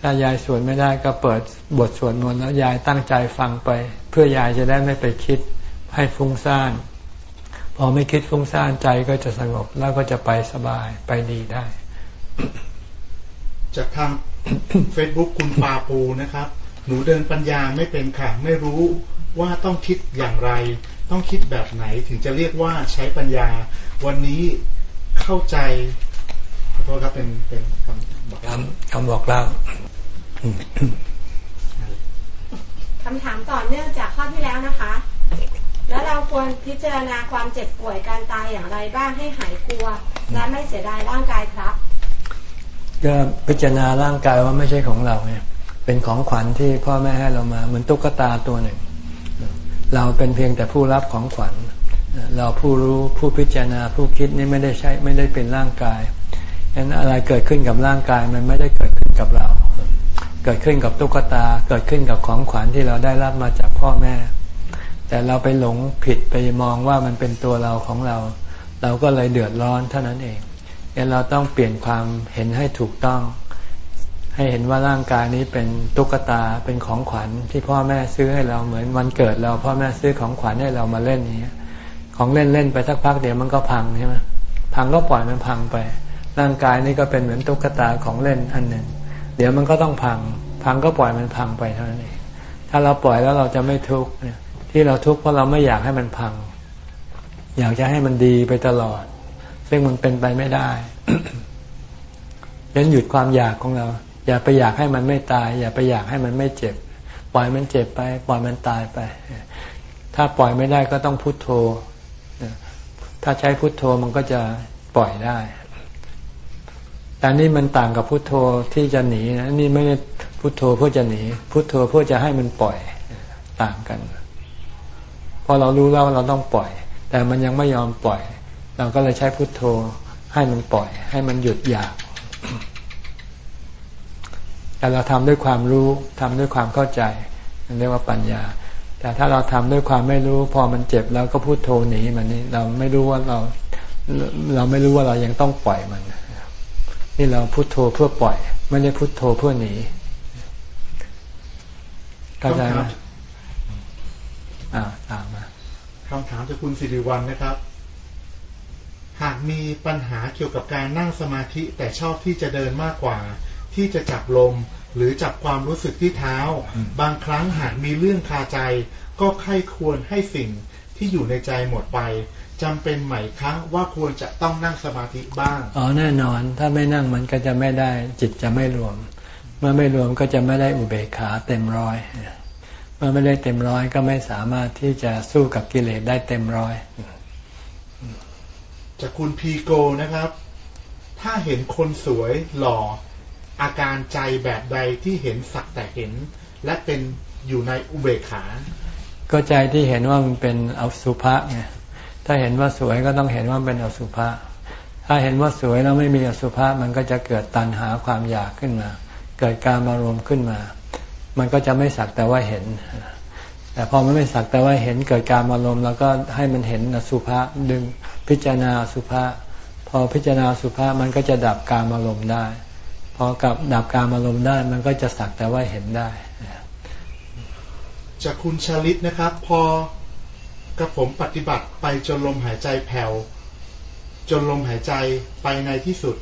ถ้ายายสวดไม่ได้ก็เปิดบทสวดมนต์แล้วยายตั้งใจฟังไป เพื่อยายจะได้ไม่ไปคิดให้ฟุ้งซ่านพอไม่คิดฟุ้งซ่านใจก็จะสงบแล้วก็จะไปสบายไปดีได้ จากทาง Facebook คุณปาปูนะครับ หนูเดินปัญญาไม่เป็นค่ะไม่รู้ว่าต้องคิดอย่างไร ต้องคิดแบบไหนถึงจะเรียกว่าใช้ปัญญา วันนี้เข้าใจ ขอโทษครับเป็นเป็นคำบอกเล่าคำบอกเล่าคำถามต่อเนื่องจากข้อที่แล้วนะคะ แล้วเราควรพิจารณาความเจ็บป่วยการตายอย่างไรบ้างให้หายกลัว และไม่เสียดายร่างกายครับ ก็พิจารณาร่างกายว่าไม่ใช่ของเราเนี่ยเป็นของขวัญที่พ่อแม่ให้เรามาเหมือนตุ๊กตาตัวหนึ่ง เราเป็นเพียงแต่ผู้รับของขวัญ เราผู้รู้ผู้พิจารณาผู้คิดนี่ไม่ได้ใช้ไม่ได้เป็นร่างกาย อห็นอะไรเกิดขึ้นกับร่างกายมันไม่ได้เกิดขึ้นกับเรา เกิดขึ้นกับตุ๊กตา เกิดขึ้นกับของขวัญที่เราได้รับมาจากพ่อแม่ แต่เราไปหลงผิดไปมองว่ามันเป็นตัวเราของเรา เราก็เลยเดือดร้อนเท่านั้นเองดังเราต้องเปลี่ยนความเห็นให้ถูกต้อง ให้เห็นว่าร่างกายนี้เป็นตุ๊กตาเป็นของขวัญที่พ่อแม่ซื้อให้เราเหมือนวันเกิดเรา พ่อแม่ซื้อของขวัญให้เรามาเล่นนี้ของเล่นเล่นไปสักพักเดี๋ยวมันก็พังใช่ไหมพังก็ปล่อยมันพังไป ร่างกายนี่ก็เป็นเหมือนตุ๊กตาของเล่นอันหนึ่ง เดี๋ยวมันก็ต้องพัง พังก็ปล่อยมันพังไปเท่านั้นเอง ถ้าเราปล่อยแล้วเราจะไม่ทุกข์ที่เราทุกข์เพราะเราไม่อยากให้มันพัง อยากจะให้มันดีไปตลอด ซึ่งมันเป็นไปไม่ได้ยันหยุดความอยากของเรา อย่าไปอยากให้มันไม่ตาย อย่าไปอยากให้มันไม่เจ็บ ปล่อยมันเจ็บไป ปล่อยมันตายไป ถ้าปล่อยไม่ได้ก็ต้องพุโทโธ ถ้าใช้พุทโธมันก็จะปล่อยได้ แต่นี่มันต่างกับพุทโธที่จะหนีนะนี่ไม่ได้พุทโธเพื่อจะหนี พุทโธเพื่อจะให้มันปล่อยต่างกันพอเรารู้แล้วเราต้องปล่อย แต่มันยังไม่ยอมปล่อย เราก็เลยใช้พุทโธให้มันปล่อย ให้มันหยุดอยากแต่เราทำด้วยความรู้ทำด้วยความเข้าใจเรียกว่าปัญญา แต่ถ้าเราทำด้วยความไม่รู้ พอมันเจ็บแล้วก็พูดโทหนีมันนี่เราไม่รู้ว่าเรา เราไม่รู้ว่าเรายังต้องปล่อยมัน นี่เราพูดโทเพื่อปล่อย ไม่ได้พูดโทเพื่อหนีเข้าใจไหมอ่าตามมาคำถามจากคุณสิริวัลนะครับ หากมีปัญหาเกี่ยวกับการนั่งสมาธิแต่ชอบที่จะเดินมากกว่า ที่จะจับลมหรือจับความรู้สึกที่เท้า บางครั้งหากมีเรื่องคาใจ ก็ใครควรให้สิ่งที่อยู่ในใจหมดไป จำเป็นไหมคะว่าควรจะต้องนั่งสมาธิบ้าง อ๋อแน่นอนถ้าไม่นั่งมันก็จะไม่ได้จิตจะไม่รวม เมื่อไม่รวมก็จะไม่ได้อุเบกขาเต็มร้อย เมื่อไม่ได้เต็มร้อยก็ไม่สามารถที่จะสู้กับกิเลสได้เต็มร้อย จากคุณพีโกนะครับ ถ้าเห็นคนสวยหล่ออาการใจแบบใดที่เห็นสักแต่เห็น และเป็นอยู่ในอุเบกขา ก็ใจที่เห็นว่ามันเป็นอสุภะไง ถ้าเห็นว่าสวยก็ต้องเห็นว่าเป็นอสุภะถ้าเห็นว่าสวยแล้วไม่มีอสุภะมันก็จะเกิดตัณหาความอยากขึ้นมา เกิดการมารวมขึ้นมา มันก็จะไม่สักแต่ว่าเห็น แต่พอมันไม่สักแต่ว่าเห็นเกิดการมารวมแล้วก็ให้มันเห็นอสุภะดึงพิจารณาอสุภะพอพิจารณาสุภะมันก็จะดับการมารมได้ พอกับดับการอารมณ์ได้มันก็จะสักแต่ว่าเห็นได้ จากคุณชาลิตนะครับ พอ กระผมปฏิบัติไปจนลมหายใจแผ่วจนลมหายใจไปในที่สุด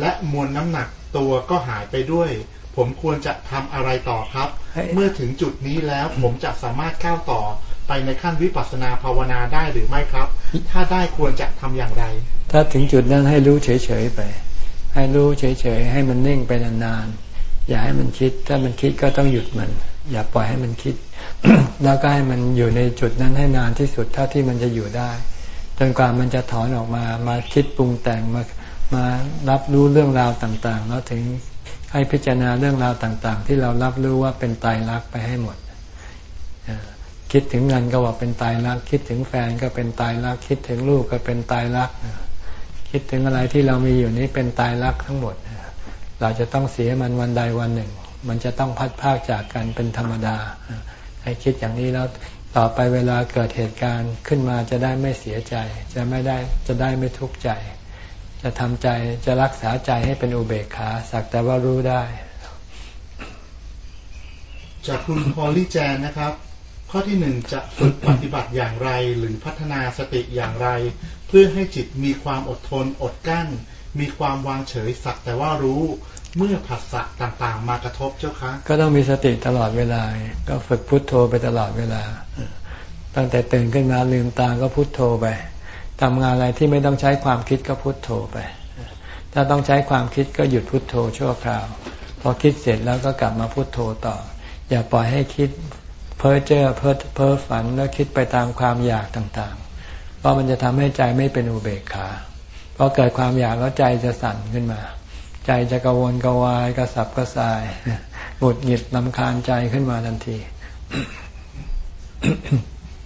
และมวลน้ำหนักตัวก็หายไปด้วย ผมควรจะทำอะไรต่อครับ เมื่อถึงจุดนี้แล้วผมจะสามารถก้าวต่อไปในขั้นวิปัสสนาภาวนาได้หรือไม่ครับ ถ้าได้ควรจะทำอย่างไร ถ้าถึงจุดนั้นให้รู้เฉยๆไป ให้รู้เฉยๆให้มันนิ่งไปนานๆอย่าให้มันคิด ถ้ามันคิดก็ต้องหยุดมัน อย่าปล่อยให้มันคิด แล้วก็ให้มันอยู่ในจุดนั้นให้นานที่สุดเท่าที่มันจะอยู่ได้ จนกว่ามันจะถอนออกมามาคิดปรุงแต่งมามารับรู้เรื่องราวต่างๆ แล้วถึงให้พิจารณาเรื่องราวต่างๆ ที่เรารับรู้ว่าเป็นตายรักไปให้หมด คิดถึงเงินก็ว่าเป็นตายรัก คิดถึงแฟนก็เป็นตายรัก คิดถึงลูกก็เป็นตายรัก คิดถึงอะไรที่เรามีอยู่นี้เป็นตายรักทั้งหมด เราจะต้องเสียมันวันใดวันหนึ่ง มันจะต้องพัดพากจากกันเป็นธรรมดา ให้คิดอย่างนี้แล้วต่อไปเวลาเกิดเหตุการณ์ขึ้นมาจะได้ไม่เสียใจ จะไม่ได้จะได้ไม่ทุกข์ใจ จะทำใจจะรักษาใจให้เป็นอุเบกขาสักแต่ว่ารู้ได้ จากคุณพอลิแจนนะครับ ข้อที่หนึ่งจะฝึกปฏิบัติอย่างไรหรือพัฒนาสติอย่างไร เพื่อให้จิตมีความอดทนอดกั้น มีความวางเฉยสักแต่ว่ารู้ เมื่อผัสสะต่างๆ มากระทบเจ้าคะ ก็ต้องมีสติตลอดเวลา ก็ฝึกพุทโธไปตลอดเวลา ตั้งแต่ตื่นขึ้นมาลืมตาก็พุทโธไปทำงานอะไรที่ไม่ต้องใช้ความคิดก็พุทโธไป ถ้าต้องใช้ความคิดก็หยุดพุทโธชั่วคราว พอคิดเสร็จแล้วก็กลับมาพุทโธต่อ อย่าปล่อยให้คิดเพ้อเจ้อเพ้อเพ้อฝันแล้วคิดไปตามความอยากต่างๆ เพราะมันจะทำให้ใจไม่เป็นอุเบกขาพอเกิดความอยากแล้วใจจะสั่นขึ้นมา ใจจะกระวนกระวายกระสับกระส่ายหงุดหงิดลำคาญใจขึ้นมาทันที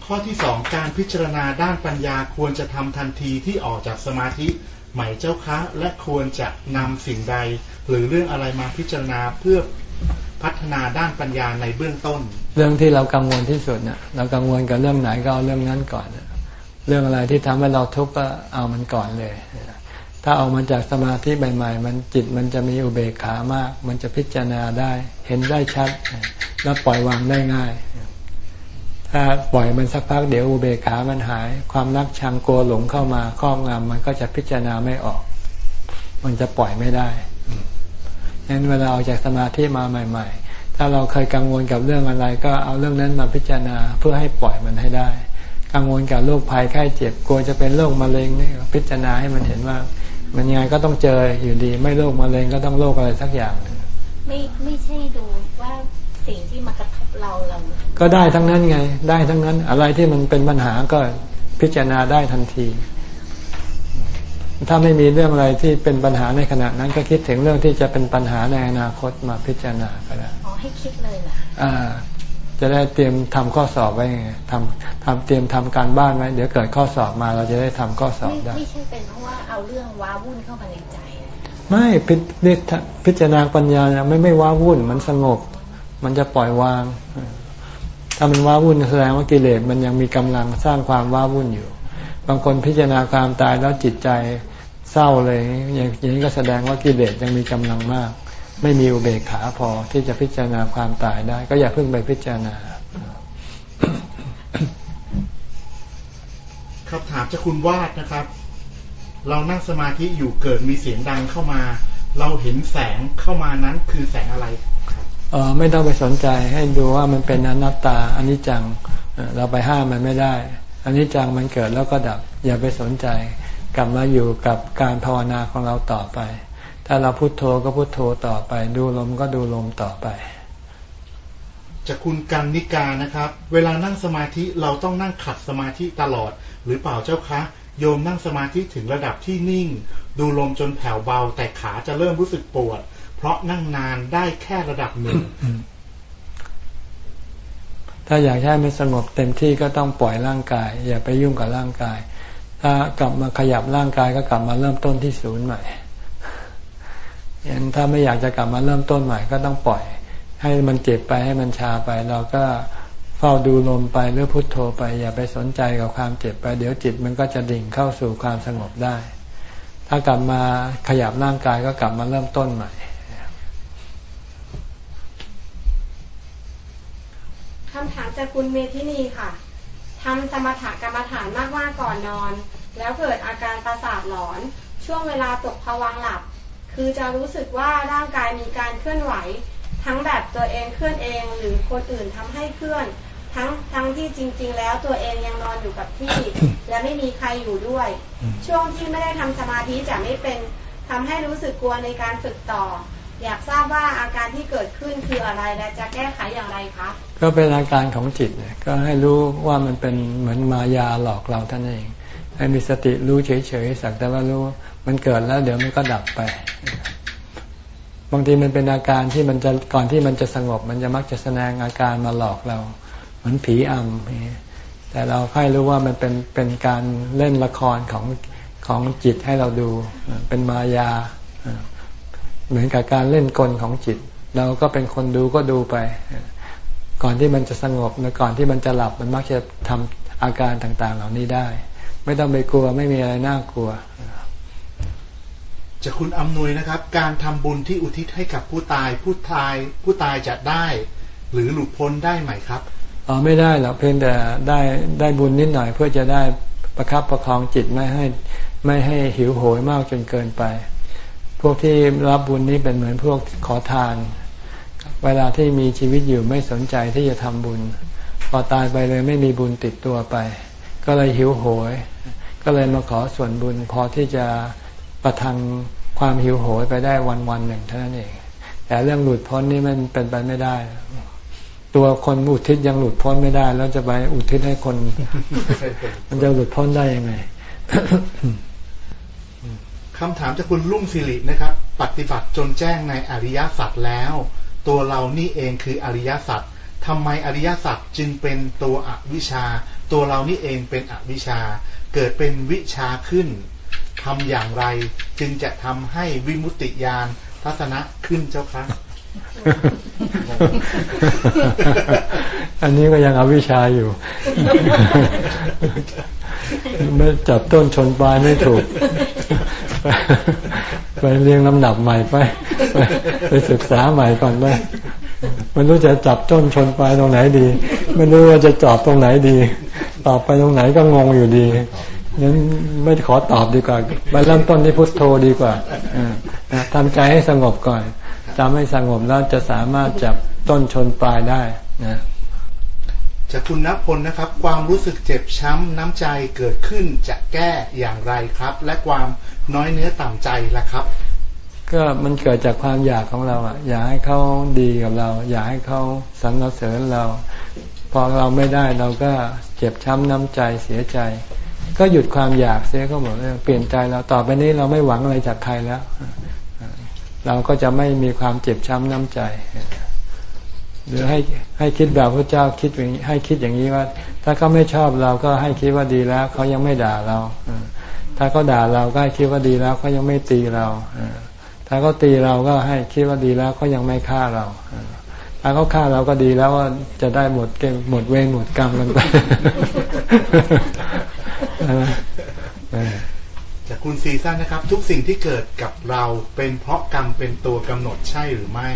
ข้อที่สองการพิจารณาด้านปัญญาควรจะทำทันทีที่ออกจากสมาธิไหมเจ้าคะ และควรจะนำสิ่งใด หรือเรื่องอะไรมาพิจารณาเพื่อพัฒนาด้านปัญญาในเบื้องต้น เรื่องที่เรากังวลที่สุดเนี่ยเรากังวลกับเรื่องไหนก็เอาเรื่องนั้นก่อน เรื่องอะไรที่ทำให้เราทุกข์ก็เอามันก่อนเลย ถ้าออกมาจากสมาธิใหม่ๆ มันจิตมันจะมีอุเบกขามาก มันจะพิจารณาได้ เห็นได้ชัด แล้วปล่อยวางได้ง่าย ถ้าปล่อยมันสักพักเดี๋ยวอุเบกขามันหาย ความรักชังกลัวหลงเข้ามาครอบงำมันก็จะพิจารณาไม่ออก มันจะปล่อยไม่ได้งั้นเวลาออกจากสมาธิมาใหม่ ๆ ถ้าเราเคยกังวลกับเรื่องอะไร ก็เอาเรื่องนั้นมาพิจารณาเพื่อให้ปล่อยมันให้ได้ กังวลกับโรคภัยไข้เจ็บกลัวจะเป็นโรคมะเร็งนี่พิจารณาให้มันเห็นว่า มันยังไงก็ต้องเจออยู่ดี ไม่โรคมะเร็งก็ต้องโรคอะไรสักอย่าง ไม่ไม่ใช่ดูว่าสิ่งที่มากระทบเราเรา ก็ได้ทั้งนั้นไง ได้ทั้งนั้น อะไรที่มันเป็นปัญหาก็พิจารณาได้ทันที ถ้าไม่มีเรื่องอะไรที่เป็นปัญหาในขณะนั้น ก็คิดถึงเรื่องที่จะเป็นปัญหาในอนาคตมาพิจารณาก็ได้อ๋อให้คิดเลยเหรออ่า จะได้เตรียมทำข้อสอบไว้ไงทำทำเตรียมทำการบ้านไว้เดี๋ยวเกิดข้อสอบมาเราจะได้ทำข้อสอบได้ไม่ใช่เป็นเพราะว่าเอาเรื่องว้าวุ่นเข้ามาในใจ ไม่พิพิจารณาปัญญาไม่ไม่ว้าวุ่นมันสงบ มันจะปล่อยวาง ถ้ามันว้าวุ่นแสดงว่ากิเลสมันยังมีกำลังสร้างความว้าวุ่นอยู่ บางคนพิจารณาความตายแล้วจิตใจเศร้าเลยอย่างนี้ก็แสดงว่ากิเลสยังมีกำลังมาก ไม่มีอุเบกขาพอที่จะพิจารณาความตายได้ ก็อย่าเพิ่งไปพิจารณาครับถามจะคุณวาดนะครับ เรานั่งสมาธิอยู่เกิดมีเสียงดังเข้ามา เราเห็นแสงเข้ามานั้นคือแสงอะไรครับเออไม่ต้องไปสนใจให้ดูว่ามันเป็นอนัตตาอนิจจังเราไปห้ามมันไม่ได้อนิจจังมันเกิดแล้วก็ดับ อย่าไปสนใจ กลับมาอยู่กับการภาวนาของเราต่อไป ถ้าเราพุโทโธก็พุโทโธต่อไป ดูลมก็ดูลมต่อไปจะคุณกันนิกานะครับ เวลานั่งสมาธิเราต้องนั่งขัดสมาธิตลอด หรือเปล่าเจ้าคะ โยมนั่งสมาธิถึงระดับที่นิ่ง ดูลมจนแผ่วเบา แต่ขาจะเริ่มรู้สึกปวด เพราะนั่งนานได้แค่ระดับหนึ่งถ้าอยากให้มันสงบเต็มที่ก็ต้องปล่อยร่างกาย อย่าไปยุ่งกับร่างกาย ถ้ากลับมาขยับร่างกายก็กลับมาเริ่มต้นที่ศูนย์ใหม่ ยันถ้าไม่อยากจะกลับมาเริ่มต้นใหม่ก็ต้องปล่อย ให้มันเจ็บไปให้มันชาไป เราก็เฝ้าดูลมไปหรือพุโทโธไป อย่าไปสนใจกับความเจ็บไป เดี๋ยวจิตมันก็จะดิ่งเข้าสู่ความสงบได้ ถ้ากลับมาขยับร่างกายก็กลับมาเริ่มต้นใหม่คำถามจากคุณเมธินีค่ะทำสมถกรรมฐานมากๆก่อนนอน แล้วเกิดอาการประสาทหลอน ช่วงเวลาตกผวังหลับ คือจะรู้สึกว่าร่างกายมีการเคลื่อนไหว ทั้งแบบตัวเองเคลื่อนเองหรือคนอื่นทำให้เคลื่อน ทั้งทั้งที่จริง ๆ แล้วตัวเองยังนอนอยู่กับที่ และไม่มีใครอยู่ด้วย ช่วงที่ไม่ได้ทำสมาธิจะไม่เป็นทำให้รู้สึกกลัวในการฝึกต่อ อยากทราบว่าอาการที่เกิดขึ้นคืออะไรและจะแก้ไขอย่างไรคะก็เป็นอาการของจิตก็ให้รู้ว่ามันเป็นเหมือนมายาหลอกเราท่านเองให้มีสติรู้เฉยๆสักแต่ว่ารู้ มันเกิดแล้วเดี๋ยวมันก็ดับไป บางทีมันเป็นอาการที่มันจะก่อนที่มันจะสงบ มันจะมักจะแสดงอาการมาหลอกเรา เหมือนผีอำแต่เราค่อยรู้ว่ามันเป็นเป็นการเล่นละครของของจิตให้เราดู เป็นมายา เหมือนกับการเล่นกลของจิต เราก็เป็นคนดูก็ดูไป ก่อนที่มันจะสงบและก่อนที่มันจะหลับมันมักจะทำอาการต่างๆ เหล่านี้ได้ ไม่ต้องไปกลัวไม่มีอะไรน่ากลัว จะคุณอำนวยนะครับ การทำบุญที่อุทิศให้กับผู้ตายผู้ตายผู้ตายจะได้ หรือหลุดพ้นได้ไหมครับอ๋อไม่ได้หรอกเพียงแต่ได้ได้บุญนิดหน่อย เพื่อจะได้ประคับประคองจิตไม่ให้ไม่ให้หิวโหยมากจนเกินไป พวกที่รับบุญนี้เป็นเหมือนพวกขอทาน เวลาที่มีชีวิตอยู่ไม่สนใจที่จะทำบุญ พอตายไปเลยไม่มีบุญติดตัวไป ก็เลยหิวโหย ก็เลยมาขอส่วนบุญพอที่จะ ประทังความหิวโหยไปได้วันวันหนึ่งเท่านั้นเอง แต่เรื่องหลุดพ้นนี่มันเป็นไปไม่ได้ ตัวคนอุทิศยังหลุดพ้นไม่ได้ แล้วจะไปอุทิศให้คน มันจะหลุดพ้นได้ยังไงคำถามจากคุณลุ่งสิรินะครับ ปฏิบัติจนแจ้งในอริยสัจแล้ว ตัวเรานี่เองคืออริยสัจทำไมอริยสัจจึงเป็นตัวอวิชาตัวเรานี่เองเป็นอวิชาเกิดเป็นวิชาขึ้น ทำอย่างไร จึงจะทำให้วิมุตติญาณทัศนะขึ้นเจ้าคะอันนี้ก็ยังอวิชาอยู่ ไม่จับต้นชนปลายไม่ถูก ไปเรียงลำดับใหม่ไป ไปศึกษาใหม่ก่อนไปไม่รู้จะจับต้นชนปลายตรงไหนดี ไม่รู้ว่าจะจอบตรงไหนดีตอบไปตรงไหนก็งงอยู่ดี งั้นไม่ขอตอบดีกว่าไปเริ่มต้นที่พุทโธดีกว่าทำใจให้สงบก่อนจำให้สงบแล้วจะสามารถจับต้นชนปลายได้นะจากคุณณพลนะครับ ความรู้สึกเจ็บช้ำน้ำใจเกิดขึ้นจะแก้อย่างไรครับ และความน้อยเนื้อต่ำใจล่ะครับ ก็มันเกิดจากความอยากของเราอะ อยากให้เขาดีกับเรา อยากให้เขาสรรเสริญเรา พอเราไม่ได้เราก็เจ็บช้ำน้ำใจเสียใจ ก็หยุดความอยากเสียก็หมดเปลี่ยนใจเราต่อไปนี้เราไม่หวังอะไรจากใครแล้ว เราก็จะไม่มีความเจ็บช้ำน้ำใจ หรือให้ให้คิดแบบพระเจ้าคิดอย่างนี้ให้คิดอย่างนี้ว่า ถ้าเขาไม่ชอบเราก็ให้คิดว่าดีแล้วเขายังไม่ด่าเรา ถ้าเขาด่าเราก็ให้คิดว่าดีแล้วเขายังไม่ตีเราถ้าเขาตีเราก็ให้คิดว่าดีแล้วเขายังไม่ฆ่าเราถ้าเขาฆ่าเราก็ดีแล้วว่าจะได้หมดเกมหมดเวรหมดกรรมกันไป จากคุณซีซั่นนะครับ ทุกสิ่งที่เกิดกับเราเป็นเพราะกรรมเป็นตัวกำหนดใช่หรือไม่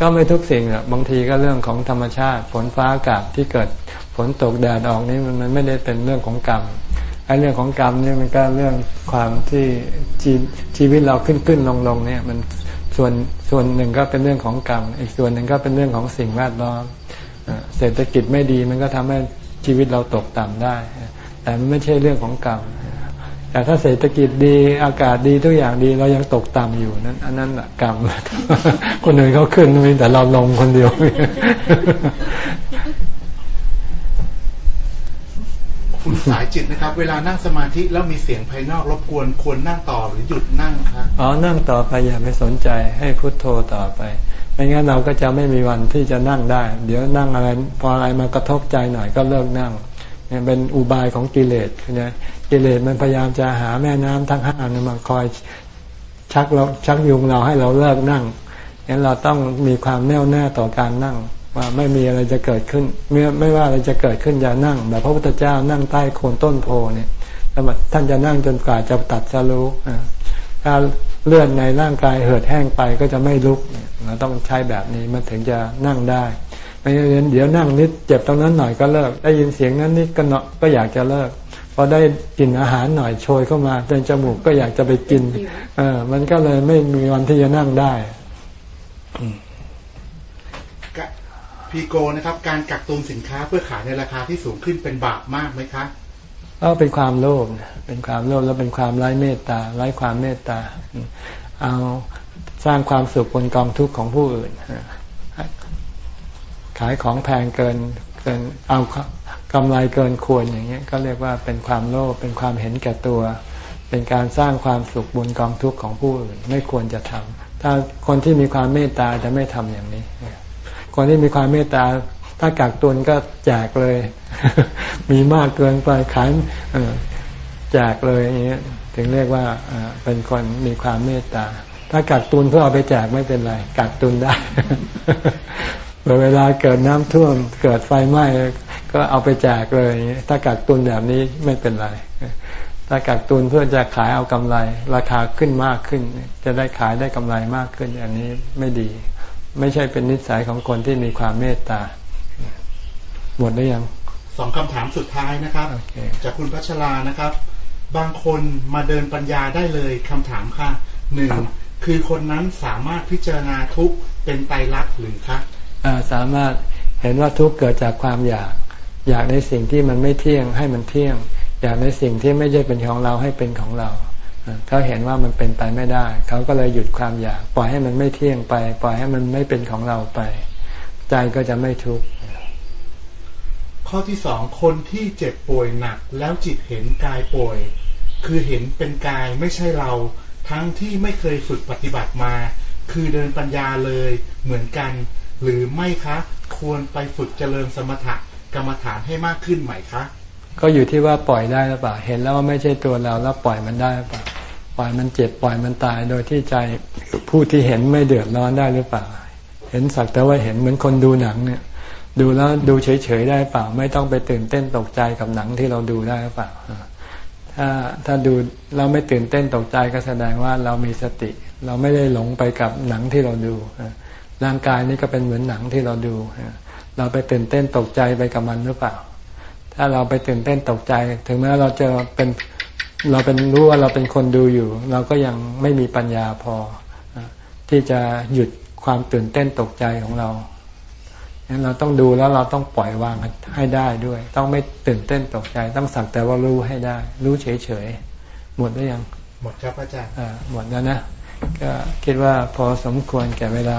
ก็ไม่ทุกสิ่งอะบางทีก็เรื่องของธรรมชาติ ฝนฟ้าอากาศที่เกิดฝนตกแดดออกนี่มันไม่ได้เป็นเรื่องของกรรมไอ้เรื่องของกรรมนี่มันก็เรื่องความที่ชีวิตเราขึ้นขึ้นลงลงเนี่ยมันส่วนส่วนหนึ่งก็เป็นเรื่องของกรรม อีกส่วนหนึ่งก็เป็นเรื่องของสิ่งแวดล้อมเศรษฐกิจไม่ดีมันก็ทำให้ชีวิตเราตกต่ำได้ แต่มันไม่ใช่เรื่องของกรรมแต่ถ้าเศรษฐกิจดีอากาศดีทุกอย่างดีเรายังตกต่ำอยู่นั้น อันนั้นกรรมคนอื่นเขาขึ้นมีแต่เราลงคนเดียวคุณสายจิตนะครับ เวลานั่งสมาธิแล้วมีเสียงภายนอกรบกวนควรนั่งต่อหรือหยุดนั่งครับอ๋อนั่งต่อไปอย่าไปสนใจให้พุโทโธต่อไปไม่งั้นเราก็จะไม่มีวันที่จะนั่งได้ เดี๋ยวนั่งอะไร พออะไรมากระทบใจหน่อยก็เลิกนั่ง เนี่ยเป็นอุบายของกิเลสเนี่ยกิเลสมันพยายามจะหาแม่น้ำทั้งห้านี่มาคอยชักเราชักยุงเราให้เราเลิกนั่งงั้นเราต้องมีความแน่วแน่ต่อการนั่ง ว่าไม่มีอะไรจะเกิดขึ้นไม่ไม่ว่าอะไรจะเกิดขึ้นอย่านั่งแบบพระพุทธเจ้านั่งใต้โคนต้นโพเนี่ยท่านจะนั่งจนกว่าจะตัดสรู้ถ้าเลื่อดในร่างกายเหือดแห้งไปก็จะไม่ลุกเราต้องใช้แบบนี้มันถึงจะนั่งได้ เดี๋ยวนั่งนิดเจ็บตรงนั้นหน่อยก็เลิก ได้ยินเสียงนั้นนิดก็เนาะก็อยากจะเลิกพอได้กินอาหารหน่อยโชยเข้ามาเป็นจมูกก็อยากจะไปกินเออมันก็เลยไม่มีวันที่จะนั่งได้พีโกนะครับการกักตุนสินค้าเพื่อขายในราคาที่สูงขึ้นเป็นบาปมากไหมคะก็เป็นความโลภเป็นความโลภแล้วเป็นความไร้เมตตาไร้ความเมตตาเอาสร้างความสุขบนกองทุกข์ของผู้อื่น ขายของแพงเกินเกินเอากำไรเกินควรอย่างเงี้ยก็เรียกว่าเป็นความโลภเป็นความเห็นแก่ตัว เป็นการสร้างความสุขบุญกองทุกข์ของผู้อื่นไม่ควรจะทำถ้าคนที่มีความเมตตาจะไม่ทำอย่างนี้ คนที่มีความเมตตาถ้ากักตุนก็แจกเลย มีมากเกินไปขายแจกเลยอย่างเงี้ยถึงเรียกว่าเป็นคนมีความเมตตา ถ้ากักตุนเพื่อเอาไปแจกไม่เป็นไรกักตุนได้ เวลาเกิดน้ำท่วมเกิดไฟไหม้ก็เอาไปแจกเลยถ้ากักตุนแบบนี้ไม่เป็นไร ถ้ากักตุนเพื่อจะขายเอากำไร ราคาขึ้นมากขึ้น จะได้ขายได้กำไรมากขึ้น อันนี้ไม่ดี ไม่ใช่เป็นนิสัยของคนที่มีความเมตตาหมดหรือยังสองคำถามสุดท้ายนะครับ okay. จากคุณพัชรานะครับ บางคนมาเดินปัญญาได้เลยคำถามค่ะหนึ่งคือคนนั้นสามารถพิจารณาทุกเป็นไตรลักษณ์หรือคะ สามารถเห็นว่าทุกเกิดจากความอยาก อยากในสิ่งที่มันไม่เที่ยงให้มันเที่ยง อยากในสิ่งที่ไม่ใช่เป็นของเราให้เป็นของเราเขาเห็นว่ามันเป็นไปไม่ได้ เขาก็เลยหยุดความอยาก ปล่อยให้มันไม่เที่ยงไป ปล่อยให้มันไม่เป็นของเราไป ใจก็จะไม่ทุกข์ข้อที่สองคนที่เจ็บป่วยหนักแล้วจิตเห็นกายป่วย คือเห็นเป็นกายไม่ใช่เรา ทั้งที่ไม่เคยฝึกปฏิบัติมา คือเดินปัญญาเลยเหมือนกัน หรือไม่คะ ควรไปฝึกเจริญสมถะกรรมฐานให้มากขึ้นไหมคะ ก็อยู่ที่ว่าปล่อยได้หรือเปล่า เห็นแล้วว่าไม่ใช่ตัวเราแล้วปล่อยมันได้หรือเปล่า ปล่อยมันเจ็บปล่อยมันตายโดยที่ใจผู้ที่เห็นไม่เดือดร้อนได้หรือเปล่า เห็นสักแต่ว่าเห็นเหมือนคนดูหนังเนี่ย ดูแล้วดูเฉยๆได้เปล่า ไม่ต้องไปตื่นเต้นตกใจกับหนังที่เราดูได้หรือเปล่าถ้าถ้าดูเราไม่ตื่นเต้นตกใจก็แสดงว่าเรามีสติ เราไม่ได้หลงไปกับหนังที่เราดู ร่างกายนี้ก็เป็นเหมือนหนังที่เราดู เราไปตื่นเต้นตกใจไปกับมันหรือเปล่า ถ้าเราไปตื่นเต้นตกใจ ถึงแม้เราจะเป็นเราเป็นรู้ว่าเราเป็นคนดูอยู่ เราก็ยังไม่มีปัญญาพอ ที่จะหยุดความตื่นเต้นตกใจของเรางั้นเราต้องดูแล้วเราต้องปล่อยวางให้ได้ด้วย ต้องไม่ตื่นเต้นตกใจ ต้องสักแต่ว่ารู้ให้ได้ รู้เฉยๆ หมดหรือยัง หมดครับอาจารย์หมดแล้วนะ ก็คิดว่าพอสมควรแก่เวลา